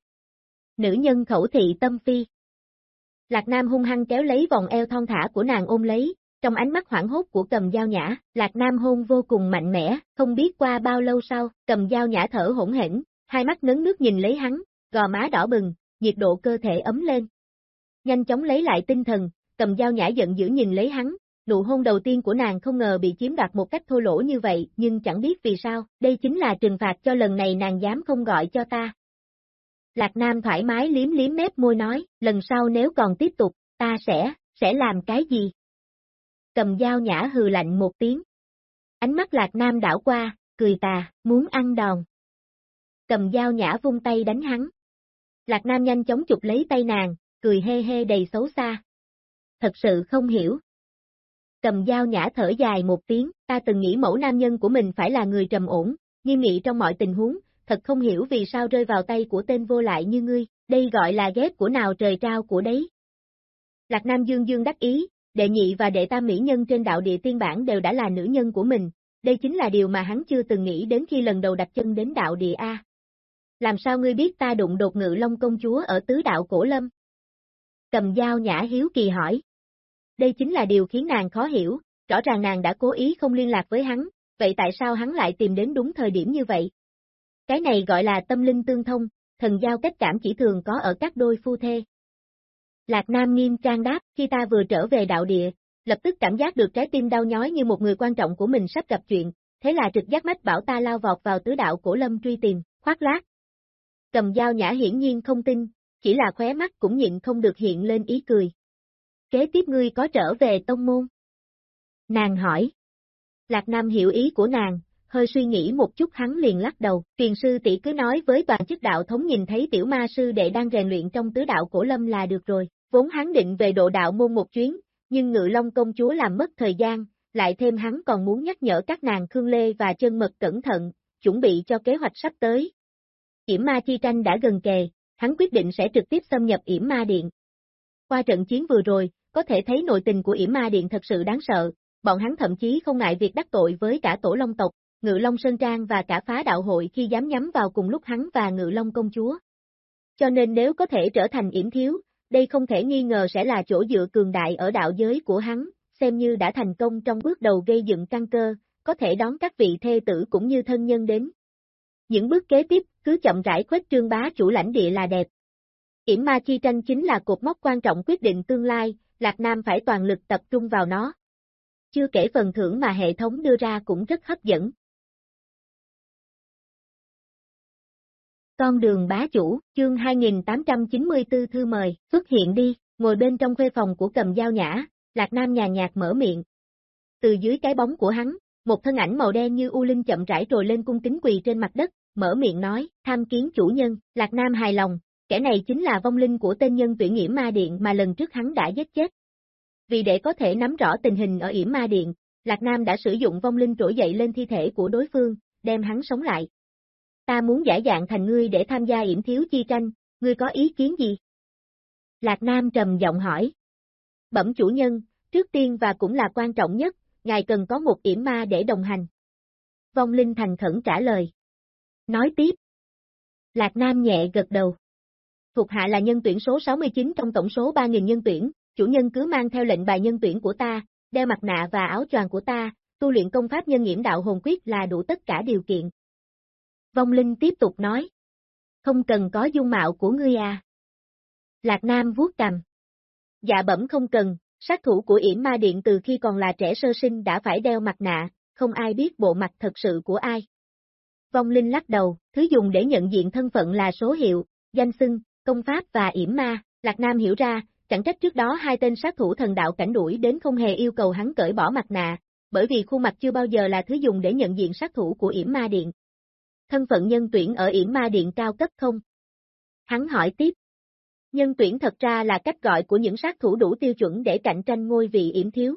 Nữ nhân khẩu thị tâm phi. Lạc Nam hung hăng kéo lấy vòng eo thon thả của nàng ôm lấy, trong ánh mắt hoảng hốt của cầm dao nhã, Lạc Nam hôn vô cùng mạnh mẽ, không biết qua bao lâu sau, cầm dao nhã thở hỗn hển, hai mắt ngấn nước nhìn lấy hắn, gò má đỏ bừng, nhiệt độ cơ thể ấm lên. Nhanh chóng lấy lại tinh thần, cầm dao nhã giận dữ nhìn lấy hắn, nụ hôn đầu tiên của nàng không ngờ bị chiếm đoạt một cách thô lỗ như vậy, nhưng chẳng biết vì sao, đây chính là trừng phạt cho lần này nàng dám không gọi cho ta. Lạc Nam thoải mái liếm liếm mép môi nói, lần sau nếu còn tiếp tục, ta sẽ, sẽ làm cái gì? Cầm dao nhã hừ lạnh một tiếng. Ánh mắt Lạc Nam đảo qua, cười tà, muốn ăn đòn. Cầm dao nhã vung tay đánh hắn. Lạc Nam nhanh chóng chụp lấy tay nàng, cười hê hê đầy xấu xa. Thật sự không hiểu. Cầm dao nhã thở dài một tiếng, ta từng nghĩ mẫu nam nhân của mình phải là người trầm ổn, nghiêm nghị trong mọi tình huống, thật không hiểu vì sao rơi vào tay của tên vô lại như ngươi, đây gọi là ghét của nào trời trao của đấy. Lạc Nam Dương Dương đắc ý, đệ nhị và đệ tam mỹ nhân trên đạo địa tiên bản đều đã là nữ nhân của mình, đây chính là điều mà hắn chưa từng nghĩ đến khi lần đầu đặt chân đến đạo địa A. Làm sao ngươi biết ta đụng đột ngự long công chúa ở tứ đạo cổ lâm? Cầm dao nhã hiếu kỳ hỏi. Đây chính là điều khiến nàng khó hiểu, rõ ràng nàng đã cố ý không liên lạc với hắn, vậy tại sao hắn lại tìm đến đúng thời điểm như vậy? Cái này gọi là tâm linh tương thông, thần giao cách cảm chỉ thường có ở các đôi phu thê. Lạc Nam nghiêm trang đáp, khi ta vừa trở về đạo địa, lập tức cảm giác được trái tim đau nhói như một người quan trọng của mình sắp gặp chuyện, thế là trực giác mách bảo ta lao vọt vào tứ đạo cổ lâm truy tìm, khoác lác. Cầm dao nhã hiển nhiên không tin, chỉ là khóe mắt cũng nhịn không được hiện lên ý cười. Kế tiếp ngươi có trở về tông môn? Nàng hỏi. Lạc Nam hiểu ý của nàng, hơi suy nghĩ một chút hắn liền lắc đầu, truyền sư tỷ cứ nói với đoàn chức đạo thống nhìn thấy tiểu ma sư đệ đang rèn luyện trong tứ đạo cổ lâm là được rồi, vốn hắn định về độ đạo môn một chuyến, nhưng ngự long công chúa làm mất thời gian, lại thêm hắn còn muốn nhắc nhở các nàng Khương Lê và chân mật cẩn thận, chuẩn bị cho kế hoạch sắp tới. Yểm ma chi tranh đã gần kề, hắn quyết định sẽ trực tiếp xâm nhập Yểm ma điện. Qua trận chiến vừa rồi, có thể thấy nội tình của Yểm ma điện thật sự đáng sợ, bọn hắn thậm chí không ngại việc đắc tội với cả tổ long tộc, Ngự Long Sơn Trang và cả phá đạo hội khi dám nhắm vào cùng lúc hắn và Ngự Long Công Chúa. Cho nên nếu có thể trở thành yểm thiếu, đây không thể nghi ngờ sẽ là chỗ dựa cường đại ở đạo giới của hắn, xem như đã thành công trong bước đầu gây dựng căn cơ, có thể đón các vị thê tử cũng như thân nhân đến. Những bước kế tiếp, cứ chậm rãi khuếch trương bá chủ lãnh địa là đẹp. Yểm ma chi tranh chính là cột mốc quan trọng quyết định tương lai, Lạc Nam phải toàn lực tập trung vào nó. Chưa kể phần thưởng mà hệ thống đưa ra cũng rất hấp dẫn. Con đường bá chủ, chương 2894 thư mời, xuất hiện đi, ngồi bên trong khuê phòng của cầm dao nhã, Lạc Nam nhà nhạt mở miệng. Từ dưới cái bóng của hắn, một thân ảnh màu đen như u linh chậm rãi trồi lên cung kính quỳ trên mặt đất, mở miệng nói, tham kiến chủ nhân, Lạc Nam hài lòng, kẻ này chính là vong linh của tên nhân tuyển Yểm Ma Điện mà lần trước hắn đã giết chết. Vì để có thể nắm rõ tình hình ở Yểm Ma Điện, Lạc Nam đã sử dụng vong linh trỗi dậy lên thi thể của đối phương, đem hắn sống lại ta muốn giải dạng thành ngươi để tham gia yểm thiếu chi tranh, ngươi có ý kiến gì? Lạc Nam trầm giọng hỏi. Bẩm chủ nhân, trước tiên và cũng là quan trọng nhất, ngài cần có một yểm ma để đồng hành. vong linh thành khẩn trả lời. Nói tiếp. Lạc Nam nhẹ gật đầu. Thuộc hạ là nhân tuyển số 69 trong tổng số 3.000 nhân tuyển, chủ nhân cứ mang theo lệnh bài nhân tuyển của ta, đeo mặt nạ và áo choàng của ta, tu luyện công pháp nhân nhiễm đạo hồn quyết là đủ tất cả điều kiện. Vong Linh tiếp tục nói. Không cần có dung mạo của ngươi à. Lạc Nam vuốt cằm. Dạ bẩm không cần, sát thủ của yểm ma điện từ khi còn là trẻ sơ sinh đã phải đeo mặt nạ, không ai biết bộ mặt thật sự của ai. Vong Linh lắc đầu, thứ dùng để nhận diện thân phận là số hiệu, danh xưng, công pháp và yểm ma, Lạc Nam hiểu ra, chẳng trách trước đó hai tên sát thủ thần đạo cảnh đuổi đến không hề yêu cầu hắn cởi bỏ mặt nạ, bởi vì khuôn mặt chưa bao giờ là thứ dùng để nhận diện sát thủ của yểm ma điện. Thân phận nhân tuyển ở yểm ma điện cao cấp không? Hắn hỏi tiếp. Nhân tuyển thật ra là cách gọi của những sát thủ đủ tiêu chuẩn để cạnh tranh ngôi vị yểm thiếu.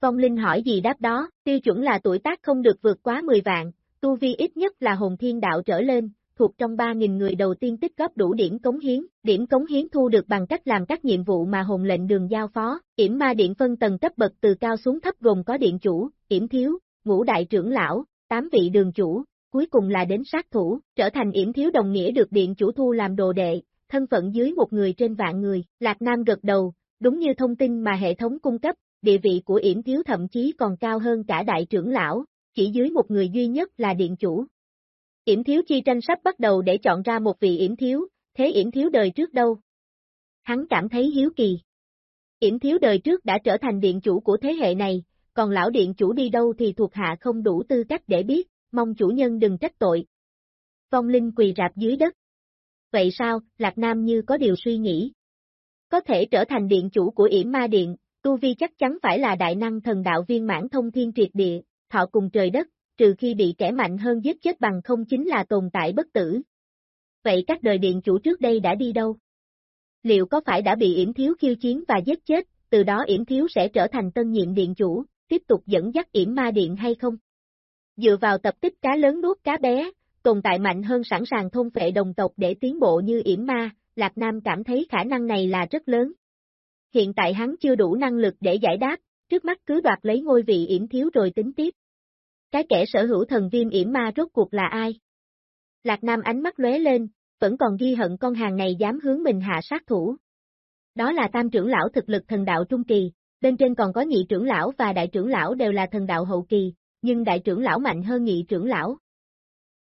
Vong Linh hỏi gì đáp đó, tiêu chuẩn là tuổi tác không được vượt quá 10 vạn, tu vi ít nhất là hồn thiên đạo trở lên, thuộc trong 3.000 người đầu tiên tích góp đủ điểm cống hiến, điểm cống hiến thu được bằng cách làm các nhiệm vụ mà hồn lệnh đường giao phó, yểm ma điện phân tầng cấp bậc từ cao xuống thấp gồm có điện chủ, yểm thiếu, ngũ đại trưởng lão, tám vị đường chủ, cuối cùng là đến sát thủ, trở thành yểm thiếu đồng nghĩa được điện chủ thu làm đồ đệ, thân phận dưới một người trên vạn người, Lạc Nam gật đầu, đúng như thông tin mà hệ thống cung cấp, địa vị của yểm thiếu thậm chí còn cao hơn cả đại trưởng lão, chỉ dưới một người duy nhất là điện chủ, Yểm thiếu chi tranh sắp bắt đầu để chọn ra một vị yểm thiếu, thế yểm thiếu đời trước đâu? Hắn cảm thấy hiếu kỳ. Yểm thiếu đời trước đã trở thành điện chủ của thế hệ này, còn lão điện chủ đi đâu thì thuộc hạ không đủ tư cách để biết, mong chủ nhân đừng trách tội. Vong linh quỳ rạp dưới đất. Vậy sao, Lạc Nam như có điều suy nghĩ. Có thể trở thành điện chủ của yểm ma điện, tu vi chắc chắn phải là đại năng thần đạo viên mãn thông thiên triệt địa, thọ cùng trời đất, trừ khi bị kẻ mạnh hơn giết chết bằng không chính là tồn tại bất tử. Vậy các đời điện chủ trước đây đã đi đâu? Liệu có phải đã bị yểm thiếu khiêu chiến và giết chết, từ đó yểm thiếu sẽ trở thành tân nhiệm điện chủ, tiếp tục dẫn dắt yểm ma điện hay không? Dựa vào tập tích cá lớn nuốt cá bé, tồn tại mạnh hơn sẵn sàng thôn phệ đồng tộc để tiến bộ như yểm ma, Lạc Nam cảm thấy khả năng này là rất lớn. Hiện tại hắn chưa đủ năng lực để giải đáp, trước mắt cứ đoạt lấy ngôi vị yểm thiếu rồi tính tiếp. Cái kẻ sở hữu thần viêm yểm ma rốt cuộc là ai? Lạc Nam ánh mắt lóe lên, vẫn còn ghi hận con hàng này dám hướng mình hạ sát thủ. Đó là tam trưởng lão thực lực thần đạo trung kỳ, bên trên còn có nhị trưởng lão và đại trưởng lão đều là thần đạo hậu kỳ, nhưng đại trưởng lão mạnh hơn nghị trưởng lão.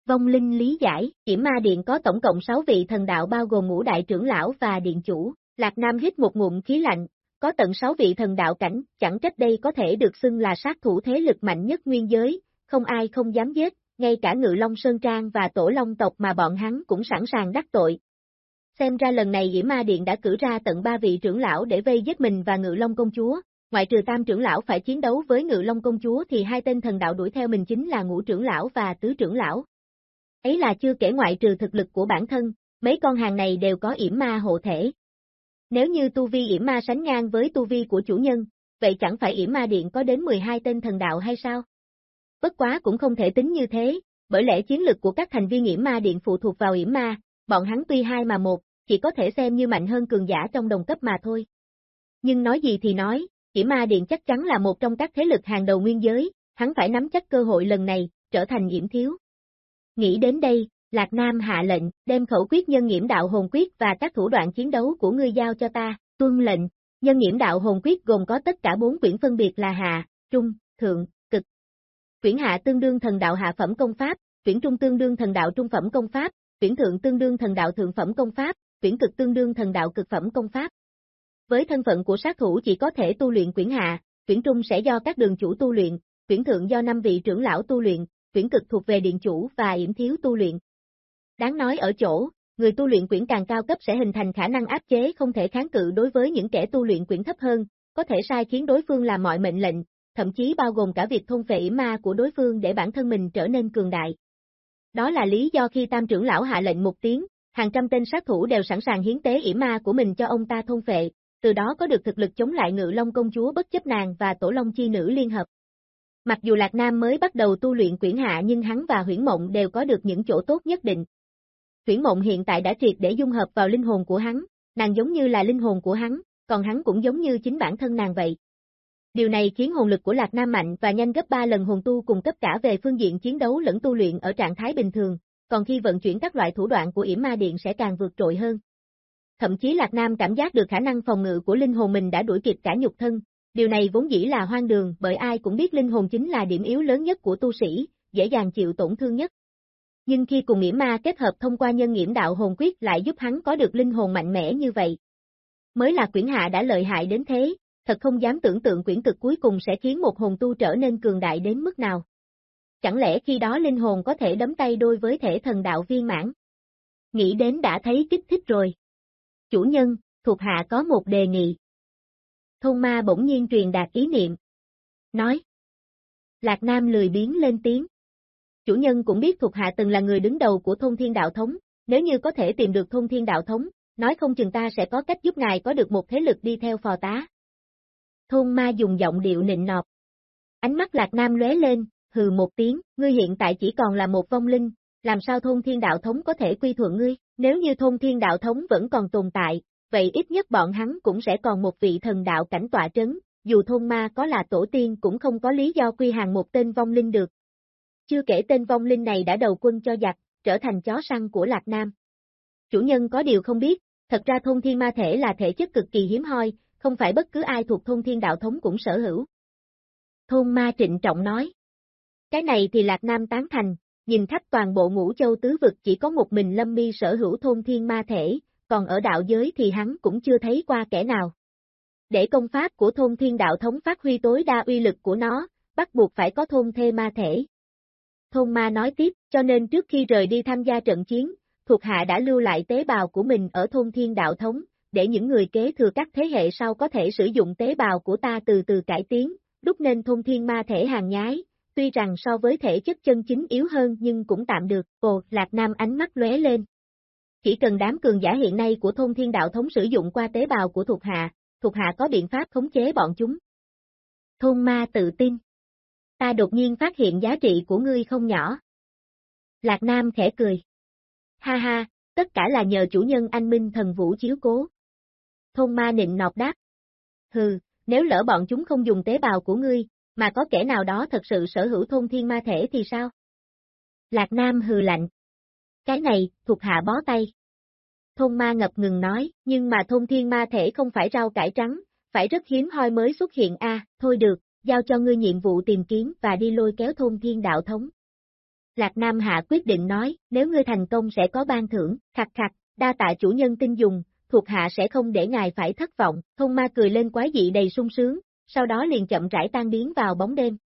Vong Linh lý giải, Yểm Ma Điện có tổng cộng 6 vị thần đạo bao gồm ngũ đại trưởng lão và điện chủ, Lạc Nam hít một ngụm khí lạnh, có tận 6 vị thần đạo cảnh, chẳng trách đây có thể được xưng là sát thủ thế lực mạnh nhất nguyên giới, không ai không dám giết, ngay cả Ngự Long Sơn Trang và Tổ Long tộc mà bọn hắn cũng sẵn sàng đắc tội. Xem ra lần này Diễm Ma Điện đã cử ra tận ba vị trưởng lão để vây giết mình và Ngự Long Công Chúa, ngoại trừ tam trưởng lão phải chiến đấu với Ngự Long Công Chúa thì hai tên thần đạo đuổi theo mình chính là ngũ trưởng lão và tứ trưởng lão. Ấy là chưa kể ngoại trừ thực lực của bản thân, mấy con hàng này đều có yểm ma hộ thể. Nếu như tu vi yểm ma sánh ngang với tu vi của chủ nhân, vậy chẳng phải yểm ma điện có đến 12 tên thần đạo hay sao? Bất quá cũng không thể tính như thế, bởi lẽ chiến lực của các thành viên yểm ma điện phụ thuộc vào yểm ma, bọn hắn tuy hai mà một, chỉ có thể xem như mạnh hơn cường giả trong đồng cấp mà thôi. Nhưng nói gì thì nói, Kỷ ma điện chắc chắn là một trong các thế lực hàng đầu nguyên giới, hắn phải nắm chắc cơ hội lần này, trở thành nhiễm thiếu. Nghĩ đến đây, Lạc Nam hạ lệnh, đem khẩu quyết nhân nhiễm đạo hồn quyết và các thủ đoạn chiến đấu của ngươi giao cho ta, tuân lệnh, nhân nhiễm đạo hồn quyết gồm có tất cả bốn quyển phân biệt là hạ, trung, thượng, cực. Quyển hạ tương đương thần đạo hạ phẩm công pháp, quyển trung tương đương thần đạo trung phẩm công pháp, quyển thượng tương đương thần đạo thượng phẩm công pháp, quyển cực tương đương thần đạo cực phẩm công pháp. Với thân phận của sát thủ chỉ có thể tu luyện quyển hạ, quyển trung sẽ do các đường chủ tu luyện, quyển thượng do năm vị trưởng lão tu luyện, quyển cực thuộc về điện chủ và yểm thiếu tu luyện. Đáng nói ở chỗ, người tu luyện quyển càng cao cấp sẽ hình thành khả năng áp chế không thể kháng cự đối với những kẻ tu luyện quyển thấp hơn, có thể sai khiến đối phương làm mọi mệnh lệnh, thậm chí bao gồm cả việc thôn phệ ma của đối phương để bản thân mình trở nên cường đại. Đó là lý do khi tam trưởng lão hạ lệnh một tiếng, hàng trăm tên sát thủ đều sẵn sàng hiến tế yểm ma của mình cho ông ta thôn phệ, từ đó có được thực lực chống lại ngự long công chúa bất chấp nàng và tổ long chi nữ liên hợp. Mặc dù Lạc Nam mới bắt đầu tu luyện quyển hạ nhưng hắn và huyển mộng đều có được những chỗ tốt nhất định. Huyển mộng hiện tại đã triệt để dung hợp vào linh hồn của hắn, nàng giống như là linh hồn của hắn, còn hắn cũng giống như chính bản thân nàng vậy. Điều này khiến hồn lực của Lạc Nam mạnh và nhanh gấp 3 lần hồn tu cùng cấp cả về phương diện chiến đấu lẫn tu luyện ở trạng thái bình thường, còn khi vận chuyển các loại thủ đoạn của yểm ma điện sẽ càng vượt trội hơn. Thậm chí Lạc Nam cảm giác được khả năng phòng ngự của linh hồn mình đã đuổi kịp cả nhục thân, điều này vốn dĩ là hoang đường bởi ai cũng biết linh hồn chính là điểm yếu lớn nhất của tu sĩ, dễ dàng chịu tổn thương nhất. Nhưng khi cùng nghĩa ma kết hợp thông qua nhân nghiễm đạo hồn quyết lại giúp hắn có được linh hồn mạnh mẽ như vậy. Mới là quyển hạ đã lợi hại đến thế, thật không dám tưởng tượng quyển cực cuối cùng sẽ khiến một hồn tu trở nên cường đại đến mức nào. Chẳng lẽ khi đó linh hồn có thể đấm tay đôi với thể thần đạo viên mãn? Nghĩ đến đã thấy kích thích rồi. Chủ nhân, thuộc hạ có một đề nghị. Thôn ma bỗng nhiên truyền đạt ý niệm. Nói. Lạc Nam lười biến lên tiếng. Chủ nhân cũng biết thuộc hạ từng là người đứng đầu của thôn thiên đạo thống, nếu như có thể tìm được thôn thiên đạo thống, nói không chừng ta sẽ có cách giúp ngài có được một thế lực đi theo phò tá. Thôn ma dùng giọng điệu nịnh nọt. Ánh mắt Lạc Nam lóe lên, hừ một tiếng, ngươi hiện tại chỉ còn là một vong linh, làm sao thôn thiên đạo thống có thể quy thuận ngươi, nếu như thôn thiên đạo thống vẫn còn tồn tại, vậy ít nhất bọn hắn cũng sẽ còn một vị thần đạo cảnh tọa trấn, dù thôn ma có là tổ tiên cũng không có lý do quy hàng một tên vong linh được. Chưa kể tên vong linh này đã đầu quân cho giặc, trở thành chó săn của Lạc Nam. Chủ nhân có điều không biết, thật ra thôn thiên ma thể là thể chất cực kỳ hiếm hoi, không phải bất cứ ai thuộc thôn thiên đạo thống cũng sở hữu. Thôn ma trịnh trọng nói. Cái này thì Lạc Nam tán thành, nhìn khắp toàn bộ ngũ châu tứ vực chỉ có một mình Lâm Mi sở hữu thôn thiên ma thể, còn ở đạo giới thì hắn cũng chưa thấy qua kẻ nào. Để công pháp của thôn thiên đạo thống phát huy tối đa uy lực của nó, bắt buộc phải có thôn thê ma thể. Thôn ma nói tiếp, cho nên trước khi rời đi tham gia trận chiến, thuộc hạ đã lưu lại tế bào của mình ở thôn thiên đạo thống, để những người kế thừa các thế hệ sau có thể sử dụng tế bào của ta từ từ cải tiến, đúc nên thôn thiên ma thể hàng nhái, tuy rằng so với thể chất chân chính yếu hơn nhưng cũng tạm được, ồ, Lạc Nam ánh mắt lóe lên. Chỉ cần đám cường giả hiện nay của thôn thiên đạo thống sử dụng qua tế bào của thuộc hạ, thuộc hạ có biện pháp khống chế bọn chúng. Thôn ma tự tin. Ta đột nhiên phát hiện giá trị của ngươi không nhỏ. Lạc Nam khẽ cười. Ha ha, tất cả là nhờ chủ nhân anh Minh thần vũ chiếu cố. Thôn ma nịnh nọt đáp. Hừ, nếu lỡ bọn chúng không dùng tế bào của ngươi, mà có kẻ nào đó thật sự sở hữu thôn thiên ma thể thì sao? Lạc Nam hừ lạnh. Cái này, thuộc hạ bó tay. Thôn ma ngập ngừng nói, nhưng mà thôn thiên ma thể không phải rau cải trắng, phải rất hiếm hoi mới xuất hiện a, thôi được, giao cho ngươi nhiệm vụ tìm kiếm và đi lôi kéo thôn thiên đạo thống. Lạc Nam Hạ quyết định nói, nếu ngươi thành công sẽ có ban thưởng, khặt khặt, đa tạ chủ nhân tin dùng, thuộc hạ sẽ không để ngài phải thất vọng, thôn ma cười lên quái dị đầy sung sướng, sau đó liền chậm rãi tan biến vào bóng đêm.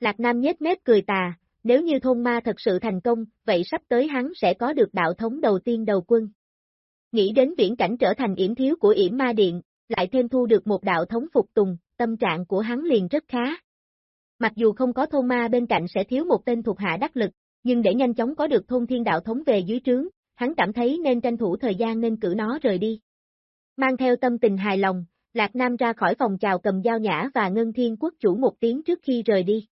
Lạc Nam nhếch mép cười tà, nếu như thôn ma thật sự thành công, vậy sắp tới hắn sẽ có được đạo thống đầu tiên đầu quân. Nghĩ đến viễn cảnh trở thành yểm thiếu của yểm ma điện, lại thêm thu được một đạo thống phục tùng, tâm trạng của hắn liền rất khá. Mặc dù không có thôn ma bên cạnh sẽ thiếu một tên thuộc hạ đắc lực, nhưng để nhanh chóng có được thôn thiên đạo thống về dưới trướng, hắn cảm thấy nên tranh thủ thời gian nên cử nó rời đi. Mang theo tâm tình hài lòng, Lạc Nam ra khỏi phòng chào cầm dao nhã và ngân thiên quốc chủ một tiếng trước khi rời đi.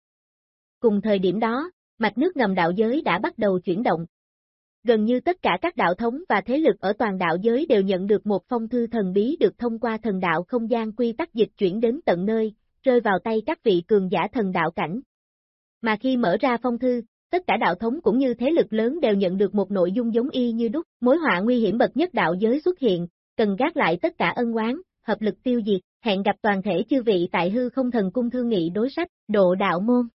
Cùng thời điểm đó, mạch nước ngầm đạo giới đã bắt đầu chuyển động. Gần như tất cả các đạo thống và thế lực ở toàn đạo giới đều nhận được một phong thư thần bí được thông qua thần đạo không gian quy tắc dịch chuyển đến tận nơi, rơi vào tay các vị cường giả thần đạo cảnh. Mà khi mở ra phong thư, tất cả đạo thống cũng như thế lực lớn đều nhận được một nội dung giống y như đúc, mối họa nguy hiểm bậc nhất đạo giới xuất hiện, cần gác lại tất cả ân oán, hợp lực tiêu diệt, hẹn gặp toàn thể chư vị tại hư không thần cung thương nghị đối sách, độ đạo môn.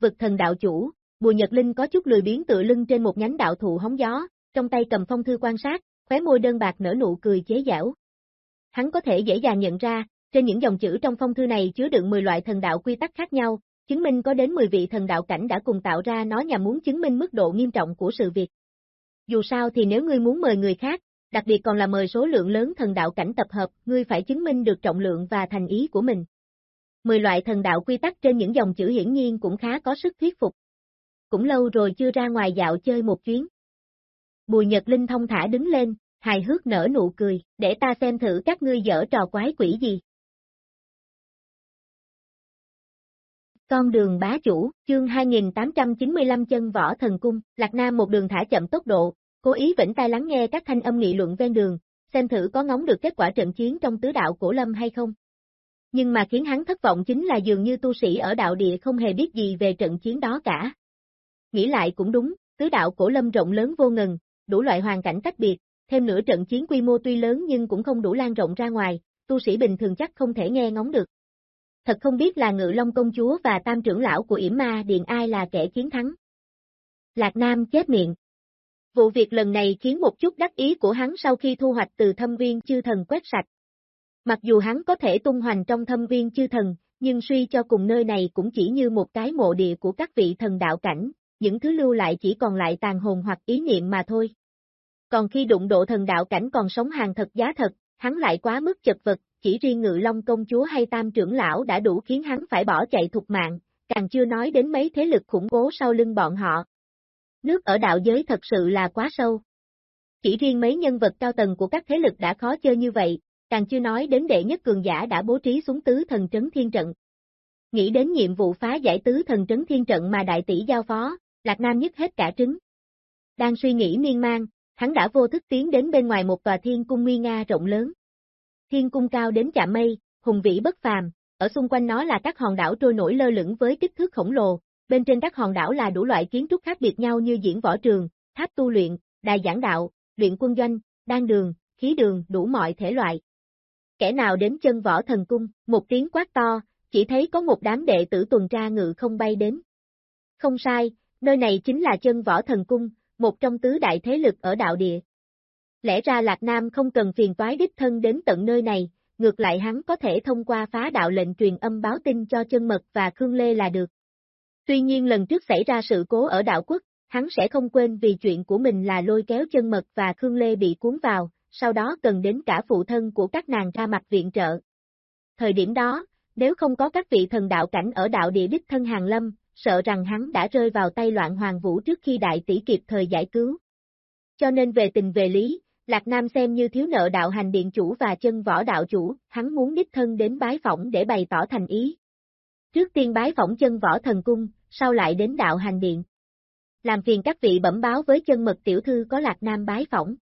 Vực thần đạo chủ, Bùi Nhật Linh có chút lười biến tựa lưng trên một nhánh đạo thụ hóng gió, trong tay cầm phong thư quan sát, khóe môi đơn bạc nở nụ cười chế giảo. Hắn có thể dễ dàng nhận ra, trên những dòng chữ trong phong thư này chứa đựng 10 loại thần đạo quy tắc khác nhau, chứng minh có đến 10 vị thần đạo cảnh đã cùng tạo ra nó nhằm muốn chứng minh mức độ nghiêm trọng của sự việc. Dù sao thì nếu ngươi muốn mời người khác, đặc biệt còn là mời số lượng lớn thần đạo cảnh tập hợp, ngươi phải chứng minh được trọng lượng và thành ý của mình. Mười loại thần đạo quy tắc trên những dòng chữ hiển nhiên cũng khá có sức thuyết phục. Cũng lâu rồi chưa ra ngoài dạo chơi một chuyến. Bùi Nhật Linh thông thả đứng lên, hài hước nở nụ cười, để ta xem thử các ngươi dở trò quái quỷ gì. Con đường bá chủ, chương 2895 chân võ thần cung, Lạc Nam một đường thả chậm tốc độ, cố ý vĩnh tai lắng nghe các thanh âm nghị luận ven đường, xem thử có ngóng được kết quả trận chiến trong tứ đạo cổ lâm hay không. Nhưng mà khiến hắn thất vọng chính là dường như tu sĩ ở đạo địa không hề biết gì về trận chiến đó cả. Nghĩ lại cũng đúng, tứ đạo cổ lâm rộng lớn vô ngần, đủ loại hoàn cảnh cách biệt, thêm nữa trận chiến quy mô tuy lớn nhưng cũng không đủ lan rộng ra ngoài, tu sĩ bình thường chắc không thể nghe ngóng được. Thật không biết là ngự long công chúa và tam trưởng lão của yểm ma điện ai là kẻ chiến thắng. Lạc Nam chết miệng. Vụ việc lần này khiến một chút đắc ý của hắn sau khi thu hoạch từ thâm viên chư thần quét sạch. Mặc dù hắn có thể tung hoành trong thâm viên chư thần, nhưng suy cho cùng nơi này cũng chỉ như một cái mộ địa của các vị thần đạo cảnh, những thứ lưu lại chỉ còn lại tàn hồn hoặc ý niệm mà thôi. Còn khi đụng độ thần đạo cảnh còn sống hàng thật giá thật, hắn lại quá mức chật vật, chỉ riêng ngự long công chúa hay tam trưởng lão đã đủ khiến hắn phải bỏ chạy thục mạng, càng chưa nói đến mấy thế lực khủng bố sau lưng bọn họ. Nước ở đạo giới thật sự là quá sâu. Chỉ riêng mấy nhân vật cao tầng của các thế lực đã khó chơi như vậy, càng chưa nói đến đệ nhất cường giả đã bố trí xuống tứ thần trấn thiên trận. Nghĩ đến nhiệm vụ phá giải tứ thần trấn thiên trận mà đại tỷ giao phó, Lạc Nam nhất hết cả trứng. Đang suy nghĩ miên man, hắn đã vô thức tiến đến bên ngoài một tòa thiên cung nguy nga rộng lớn. Thiên cung cao đến chạm mây, hùng vĩ bất phàm, ở xung quanh nó là các hòn đảo trôi nổi lơ lửng với kích thước khổng lồ, bên trên các hòn đảo là đủ loại kiến trúc khác biệt nhau như diễn võ trường, tháp tu luyện, đài giảng đạo, luyện quân doanh, đan đường, khí đường, đủ mọi thể loại. Kẻ nào đến chân võ thần cung, một tiếng quát to, chỉ thấy có một đám đệ tử tuần tra ngự không bay đến. Không sai, nơi này chính là chân võ thần cung, một trong tứ đại thế lực ở đạo địa. Lẽ ra Lạc Nam không cần phiền toái đích thân đến tận nơi này, ngược lại hắn có thể thông qua phá đạo lệnh truyền âm báo tin cho chân mật và Khương Lê là được. Tuy nhiên lần trước xảy ra sự cố ở đạo quốc, hắn sẽ không quên vì chuyện của mình là lôi kéo chân mật và Khương Lê bị cuốn vào, sau đó cần đến cả phụ thân của các nàng ra mặt viện trợ. Thời điểm đó, nếu không có các vị thần đạo cảnh ở đạo địa đích thân hàng lâm, sợ rằng hắn đã rơi vào tay loạn hoàng vũ trước khi đại tỷ kịp thời giải cứu. Cho nên về tình về lý, Lạc Nam xem như thiếu nợ đạo hành điện chủ và chân võ đạo chủ, hắn muốn đích thân đến bái phỏng để bày tỏ thành ý. Trước tiên bái phỏng chân võ thần cung, sau lại đến đạo hành điện. Làm phiền các vị bẩm báo với chân mật tiểu thư có Lạc Nam bái phỏng.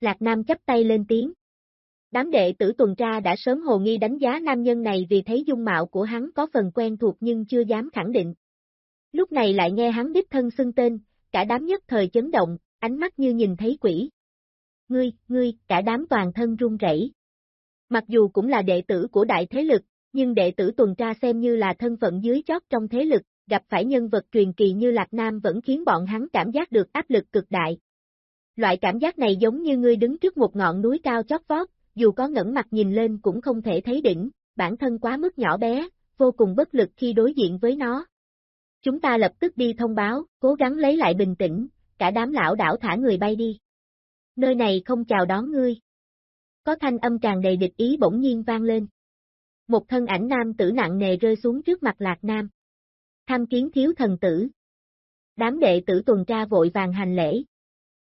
Lạc Nam chấp tay lên tiếng. Đám đệ tử tuần tra đã sớm hồ nghi đánh giá nam nhân này vì thấy dung mạo của hắn có phần quen thuộc nhưng chưa dám khẳng định. Lúc này lại nghe hắn đích thân xưng tên, cả đám nhất thời chấn động, ánh mắt như nhìn thấy quỷ. Ngươi, ngươi, cả đám toàn thân run rẩy. Mặc dù cũng là đệ tử của đại thế lực, nhưng đệ tử tuần tra xem như là thân phận dưới chót trong thế lực, gặp phải nhân vật truyền kỳ như Lạc Nam vẫn khiến bọn hắn cảm giác được áp lực cực đại. Loại cảm giác này giống như ngươi đứng trước một ngọn núi cao chót vót, dù có ngẩng mặt nhìn lên cũng không thể thấy đỉnh, bản thân quá mức nhỏ bé, vô cùng bất lực khi đối diện với nó. Chúng ta lập tức đi thông báo, cố gắng lấy lại bình tĩnh, cả đám lão đảo thả người bay đi. Nơi này không chào đón ngươi. Có thanh âm tràn đầy địch ý bỗng nhiên vang lên. Một thân ảnh nam tử nặng nề rơi xuống trước mặt Lạc Nam. Tham kiến thiếu thần tử. Đám đệ tử tuần tra vội vàng hành lễ.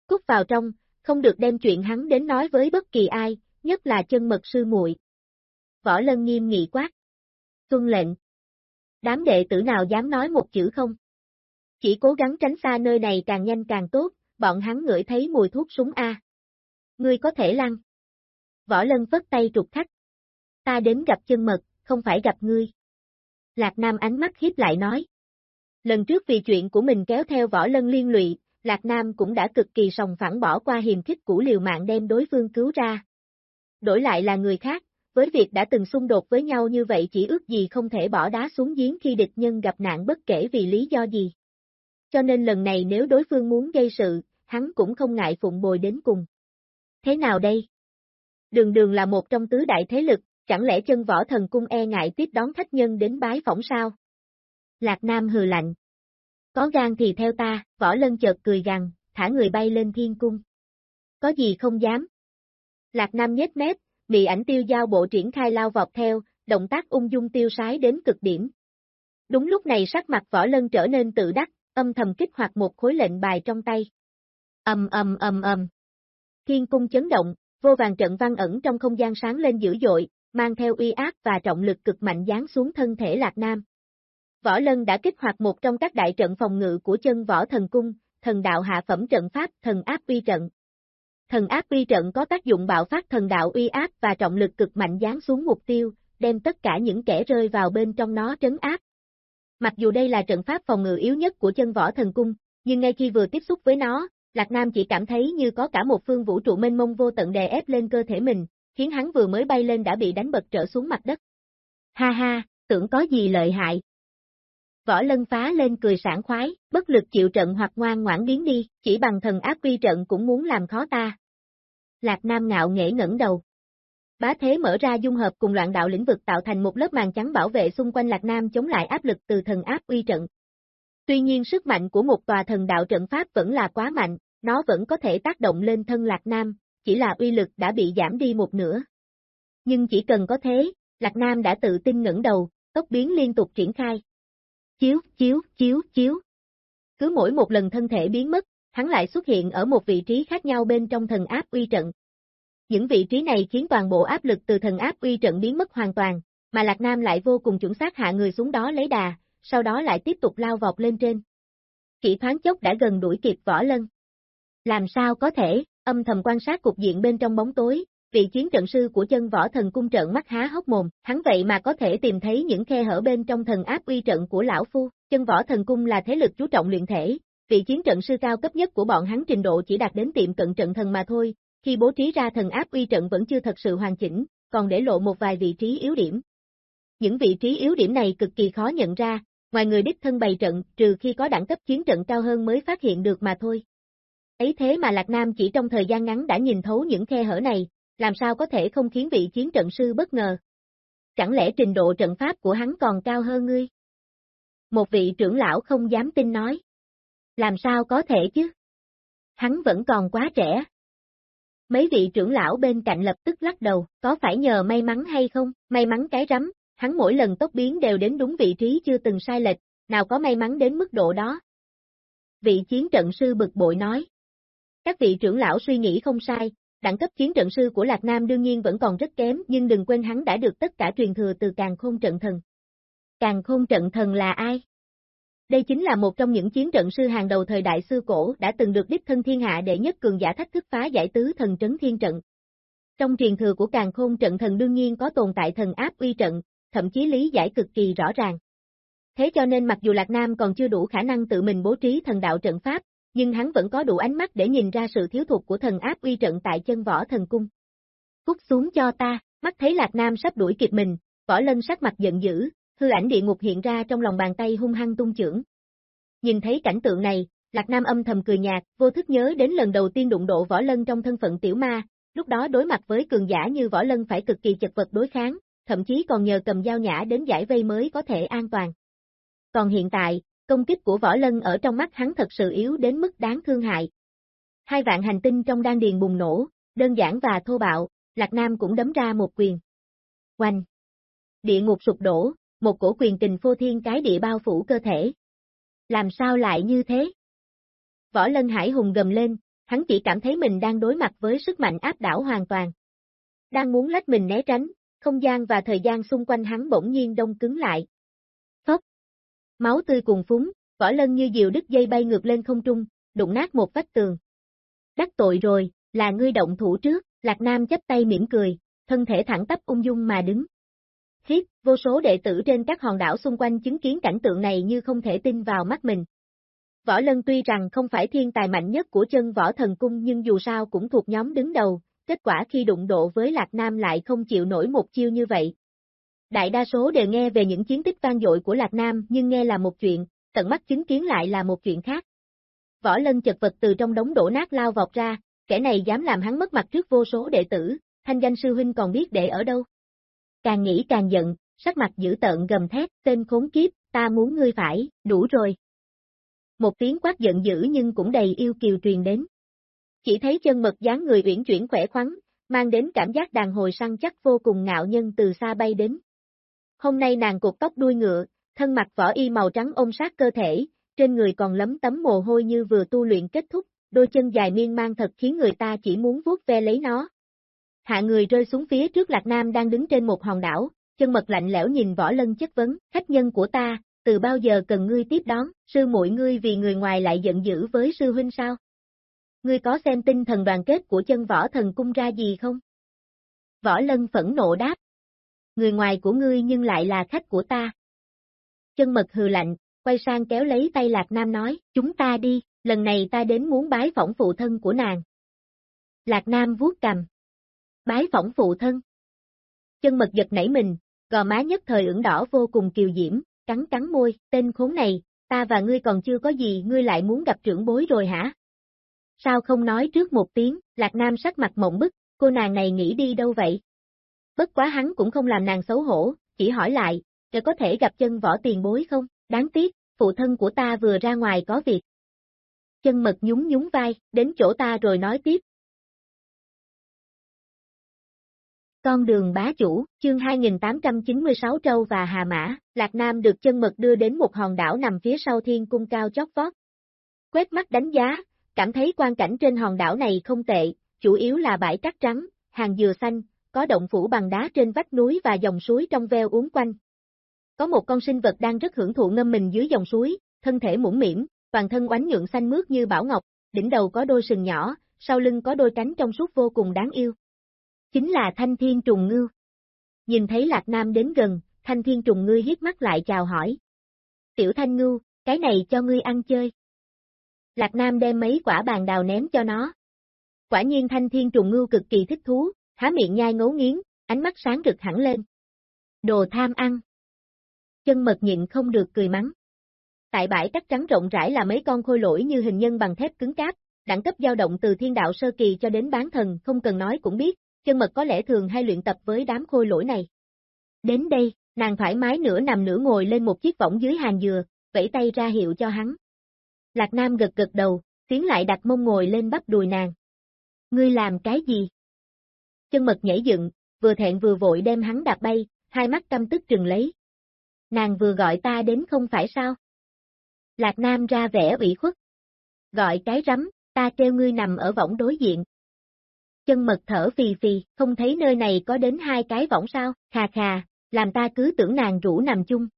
Cút vào trong, không được đem chuyện hắn đến nói với bất kỳ ai, nhất là chân mật sư muội. Võ Lân nghiêm nghị quát. Tuân lệnh. Đám đệ tử nào dám nói một chữ không? Chỉ cố gắng tránh xa nơi này càng nhanh càng tốt, bọn hắn ngửi thấy mùi thuốc súng A. Ngươi có thể lăn. Võ Lân vất tay trục khách. Ta đến gặp chân mật, không phải gặp ngươi. Lạc Nam ánh mắt hiếp lại nói. Lần trước vì chuyện của mình kéo theo Võ Lân liên lụy, Lạc Nam cũng đã cực kỳ sòng phẳng bỏ qua hiềm khích của liều mạng đem đối phương cứu ra. Đổi lại là người khác, với việc đã từng xung đột với nhau như vậy chỉ ước gì không thể bỏ đá xuống giếng khi địch nhân gặp nạn bất kể vì lý do gì. Cho nên lần này nếu đối phương muốn gây sự, hắn cũng không ngại phụng bồi đến cùng. Thế nào đây? Đường đường là một trong tứ đại thế lực, chẳng lẽ chân võ thần cung e ngại tiếp đón khách nhân đến bái phỏng sao? Lạc Nam hừ lạnh. Có gan thì theo ta, võ lân chợt cười gằn, thả người bay lên thiên cung. Có gì không dám. Lạc Nam nhếch mép, bị ảnh tiêu giao bộ triển khai lao vọt theo, động tác ung dung tiêu sái đến cực điểm. Đúng lúc này sắc mặt võ lân trở nên tự đắc, âm thầm kích hoạt một khối lệnh bài trong tay. Âm âm âm âm. Thiên cung chấn động, vô vàng trận văn ẩn trong không gian sáng lên dữ dội, mang theo uy áp và trọng lực cực mạnh giáng xuống thân thể Lạc Nam. Võ Lân đã kích hoạt một trong các đại trận phòng ngự của chân võ thần cung, thần đạo hạ phẩm trận pháp thần áp uy trận. Thần áp uy trận có tác dụng bạo phát thần đạo uy áp và trọng lực cực mạnh giáng xuống mục tiêu, đem tất cả những kẻ rơi vào bên trong nó trấn áp. Mặc dù đây là trận pháp phòng ngự yếu nhất của chân võ thần cung, nhưng ngay khi vừa tiếp xúc với nó, Lạc Nam chỉ cảm thấy như có cả một phương vũ trụ mênh mông vô tận đè ép lên cơ thể mình, khiến hắn vừa mới bay lên đã bị đánh bật trở xuống mặt đất. Ha ha, tưởng có gì lợi hại. Võ lân phá lên cười sảng khoái, bất lực chịu trận hoặc ngoan ngoãn biến đi, chỉ bằng thần áp quy trận cũng muốn làm khó ta. Lạc Nam ngạo nghễ ngẩng đầu. Bá thế mở ra dung hợp cùng loạn đạo lĩnh vực tạo thành một lớp màn trắng bảo vệ xung quanh Lạc Nam chống lại áp lực từ thần áp uy trận. Tuy nhiên sức mạnh của một tòa thần đạo trận pháp vẫn là quá mạnh, nó vẫn có thể tác động lên thân Lạc Nam, chỉ là uy lực đã bị giảm đi một nửa. Nhưng chỉ cần có thế, Lạc Nam đã tự tin ngẩng đầu, tốc biến liên tục triển khai. Chiếu, chiếu, chiếu, chiếu. Cứ mỗi một lần thân thể biến mất, hắn lại xuất hiện ở một vị trí khác nhau bên trong thần áp uy trận. Những vị trí này khiến toàn bộ áp lực từ thần áp uy trận biến mất hoàn toàn, mà Lạc Nam lại vô cùng chuẩn xác hạ người xuống đó lấy đà, sau đó lại tiếp tục lao vọt lên trên. Kỷ thoáng chốc đã gần đuổi kịp võ lân. Làm sao có thể, âm thầm quan sát cục diện bên trong bóng tối, vị chiến trận sư của chân võ thần cung trợn mắt há hốc mồm, hắn vậy mà có thể tìm thấy những khe hở bên trong thần áp uy trận của lão phu, chân võ thần cung là thế lực chú trọng luyện thể, vị chiến trận sư cao cấp nhất của bọn hắn trình độ chỉ đạt đến tiệm cận trận thần mà thôi, khi bố trí ra thần áp uy trận vẫn chưa thật sự hoàn chỉnh, còn để lộ một vài vị trí yếu điểm. Những vị trí yếu điểm này cực kỳ khó nhận ra, ngoài người đích thân bày trận, trừ khi có đẳng cấp chiến trận cao hơn mới phát hiện được mà thôi. Ấy thế mà Lạc Nam chỉ trong thời gian ngắn đã nhìn thấu những khe hở này, làm sao có thể không khiến vị chiến trận sư bất ngờ. Chẳng lẽ trình độ trận pháp của hắn còn cao hơn ngươi? Một vị trưởng lão không dám tin nói. Làm sao có thể chứ? Hắn vẫn còn quá trẻ. Mấy vị trưởng lão bên cạnh lập tức lắc đầu, có phải nhờ may mắn hay không? May mắn cái rắm, hắn mỗi lần tốc biến đều đến đúng vị trí chưa từng sai lệch, nào có may mắn đến mức độ đó. Vị chiến trận sư bực bội nói. Các vị trưởng lão suy nghĩ không sai, đẳng cấp chiến trận sư của Lạc Nam đương nhiên vẫn còn rất kém nhưng đừng quên hắn đã được tất cả truyền thừa từ càng khôn trận thần. Càng khôn trận thần là ai? Đây chính là một trong những chiến trận sư hàng đầu thời đại xưa cổ đã từng được đích thân thiên hạ đệ nhất cường giả thách thức phá giải tứ thần trấn thiên trận. Trong truyền thừa của càng khôn trận thần đương nhiên có tồn tại thần áp uy trận, thậm chí lý giải cực kỳ rõ ràng. Thế cho nên mặc dù Lạc Nam còn chưa đủ khả năng tự mình bố trí thần đạo trận pháp, nhưng hắn vẫn có đủ ánh mắt để nhìn ra sự thiếu thuộc của thần áp uy trận tại chân võ thần cung. Cút xuống cho ta, mắt thấy Lạc Nam sắp đuổi kịp mình, võ lân sắc mặt giận dữ, hư ảnh địa ngục hiện ra trong lòng bàn tay hung hăng tung trưởng. Nhìn thấy cảnh tượng này, Lạc Nam âm thầm cười nhạt, vô thức nhớ đến lần đầu tiên đụng độ võ lân trong thân phận tiểu ma, lúc đó đối mặt với cường giả như võ lân phải cực kỳ chật vật đối kháng, thậm chí còn nhờ cầm dao nhã đến giải vây mới có thể an toàn. Còn hiện tại, công kích của võ lân ở trong mắt hắn thật sự yếu đến mức đáng thương hại. Hai vạn hành tinh trong đan điền bùng nổ, đơn giản và thô bạo, Lạc Nam cũng đấm ra một quyền. Oanh! Địa ngục sụp đổ, một cổ quyền kình phô thiên cái địa bao phủ cơ thể. Làm sao lại như thế? Võ Lân Hải hùng gầm lên, hắn chỉ cảm thấy mình đang đối mặt với sức mạnh áp đảo hoàn toàn. Đang muốn lách mình né tránh, không gian và thời gian xung quanh hắn bỗng nhiên đông cứng lại. Máu tươi cùng phúng, võ lân như diều đứt dây bay ngược lên không trung, đụng nát một vách tường. Đắc tội rồi, là ngươi động thủ trước, Lạc Nam chấp tay mỉm cười, thân thể thẳng tắp ung dung mà đứng. Hiếp, vô số đệ tử trên các hòn đảo xung quanh chứng kiến cảnh tượng này như không thể tin vào mắt mình. Võ Lân tuy rằng không phải thiên tài mạnh nhất của chân võ thần cung nhưng dù sao cũng thuộc nhóm đứng đầu, kết quả khi đụng độ với Lạc Nam lại không chịu nổi một chiêu như vậy. Đại đa số đều nghe về những chiến tích vang dội của Lạc Nam nhưng nghe là một chuyện, tận mắt chứng kiến lại là một chuyện khác. Võ Lân chật vật từ trong đống đổ nát lao vọt ra, kẻ này dám làm hắn mất mặt trước vô số đệ tử, thanh danh sư huynh còn biết để ở đâu. Càng nghĩ càng giận, sắc mặt dữ tợn gầm thét, tên khốn kiếp, ta muốn ngươi phải, đủ rồi. Một tiếng quát giận dữ nhưng cũng đầy yêu kiều truyền đến. Chỉ thấy chân mật dáng người uyển chuyển khỏe khoắn, mang đến cảm giác đàn hồi săn chắc vô cùng ngạo nhân từ xa bay đến. Hôm nay nàng cột tóc đuôi ngựa, thân mặc vỏ y màu trắng ôm sát cơ thể, trên người còn lấm tấm mồ hôi như vừa tu luyện kết thúc, đôi chân dài miên man thật khiến người ta chỉ muốn vuốt ve lấy nó. Hạ người rơi xuống phía trước Lạc Nam đang đứng trên một hòn đảo, chân mật lạnh lẽo nhìn võ lân chất vấn, khách nhân của ta, từ bao giờ cần ngươi tiếp đón, sư muội ngươi vì người ngoài lại giận dữ với sư huynh sao? Ngươi có xem tinh thần đoàn kết của chân võ thần cung ra gì không? Võ lân phẫn nộ đáp người ngoài của ngươi nhưng lại là khách của ta. Chân mật hừ lạnh, quay sang kéo lấy tay Lạc Nam nói, chúng ta đi, lần này ta đến muốn bái phỏng phụ thân của nàng. Lạc Nam vuốt cầm. Bái phỏng phụ thân. Chân mật giật nảy mình, gò má nhất thời ửng đỏ vô cùng kiều diễm, cắn cắn môi, tên khốn này, ta và ngươi còn chưa có gì ngươi lại muốn gặp trưởng bối rồi hả? Sao không nói trước một tiếng, Lạc Nam sắc mặt mộng bức, cô nàng này nghĩ đi đâu vậy? Bất quá hắn cũng không làm nàng xấu hổ, chỉ hỏi lại, để có thể gặp chân võ tiền bối không? Đáng tiếc, phụ thân của ta vừa ra ngoài có việc. Chân mật nhún nhún vai, đến chỗ ta rồi nói tiếp. Con đường bá chủ, chương 2896 Trâu và Hà Mã, Lạc Nam được chân mật đưa đến một hòn đảo nằm phía sau thiên cung cao chót vót. Quét mắt đánh giá, cảm thấy quan cảnh trên hòn đảo này không tệ, chủ yếu là bãi cát trắng, hàng dừa xanh, có động phủ bằng đá trên vách núi và dòng suối trong veo uốn quanh. Có một con sinh vật đang rất hưởng thụ ngâm mình dưới dòng suối, thân thể mũm mỉm, toàn thân oánh nhượng xanh mướt như bảo ngọc, đỉnh đầu có đôi sừng nhỏ, sau lưng có đôi cánh trong suốt vô cùng đáng yêu. Chính là Thanh Thiên Trùng Ngư. Nhìn thấy Lạc Nam đến gần, Thanh Thiên Trùng Ngư hiếp mắt lại chào hỏi. Tiểu Thanh Ngư, cái này cho ngươi ăn chơi. Lạc Nam đem mấy quả bàn đào ném cho nó. Quả nhiên Thanh Thiên Trùng Ngư cực kỳ thích thú, há miệng nhai ngấu nghiến, ánh mắt sáng rực hẳn lên. Đồ tham ăn. Chân mật nhịn không được cười mắng. Tại bãi cắt trắng rộng rãi là mấy con khôi lỗi như hình nhân bằng thép cứng cáp, đẳng cấp dao động từ thiên đạo sơ kỳ cho đến bán thần không cần nói cũng biết, chân mật có lẽ thường hay luyện tập với đám khôi lỗi này. Đến đây, nàng thoải mái nửa nằm nửa ngồi lên một chiếc võng dưới hàng dừa, vẫy tay ra hiệu cho hắn. Lạc Nam gật gật đầu, tiến lại đặt mông ngồi lên bắp đùi nàng. Ngươi làm cái gì? Chân mật nhảy dựng, vừa thẹn vừa vội đem hắn đạp bay, hai mắt căm tức trừng lấy. Nàng vừa gọi ta đến không phải sao? Lạc Nam ra vẻ ủy khuất. Gọi cái rắm, ta kêu ngươi nằm ở võng đối diện. Chân mật thở phì phì, không thấy nơi này có đến hai cái võng sao, khà khà, làm ta cứ tưởng nàng rủ nằm chung.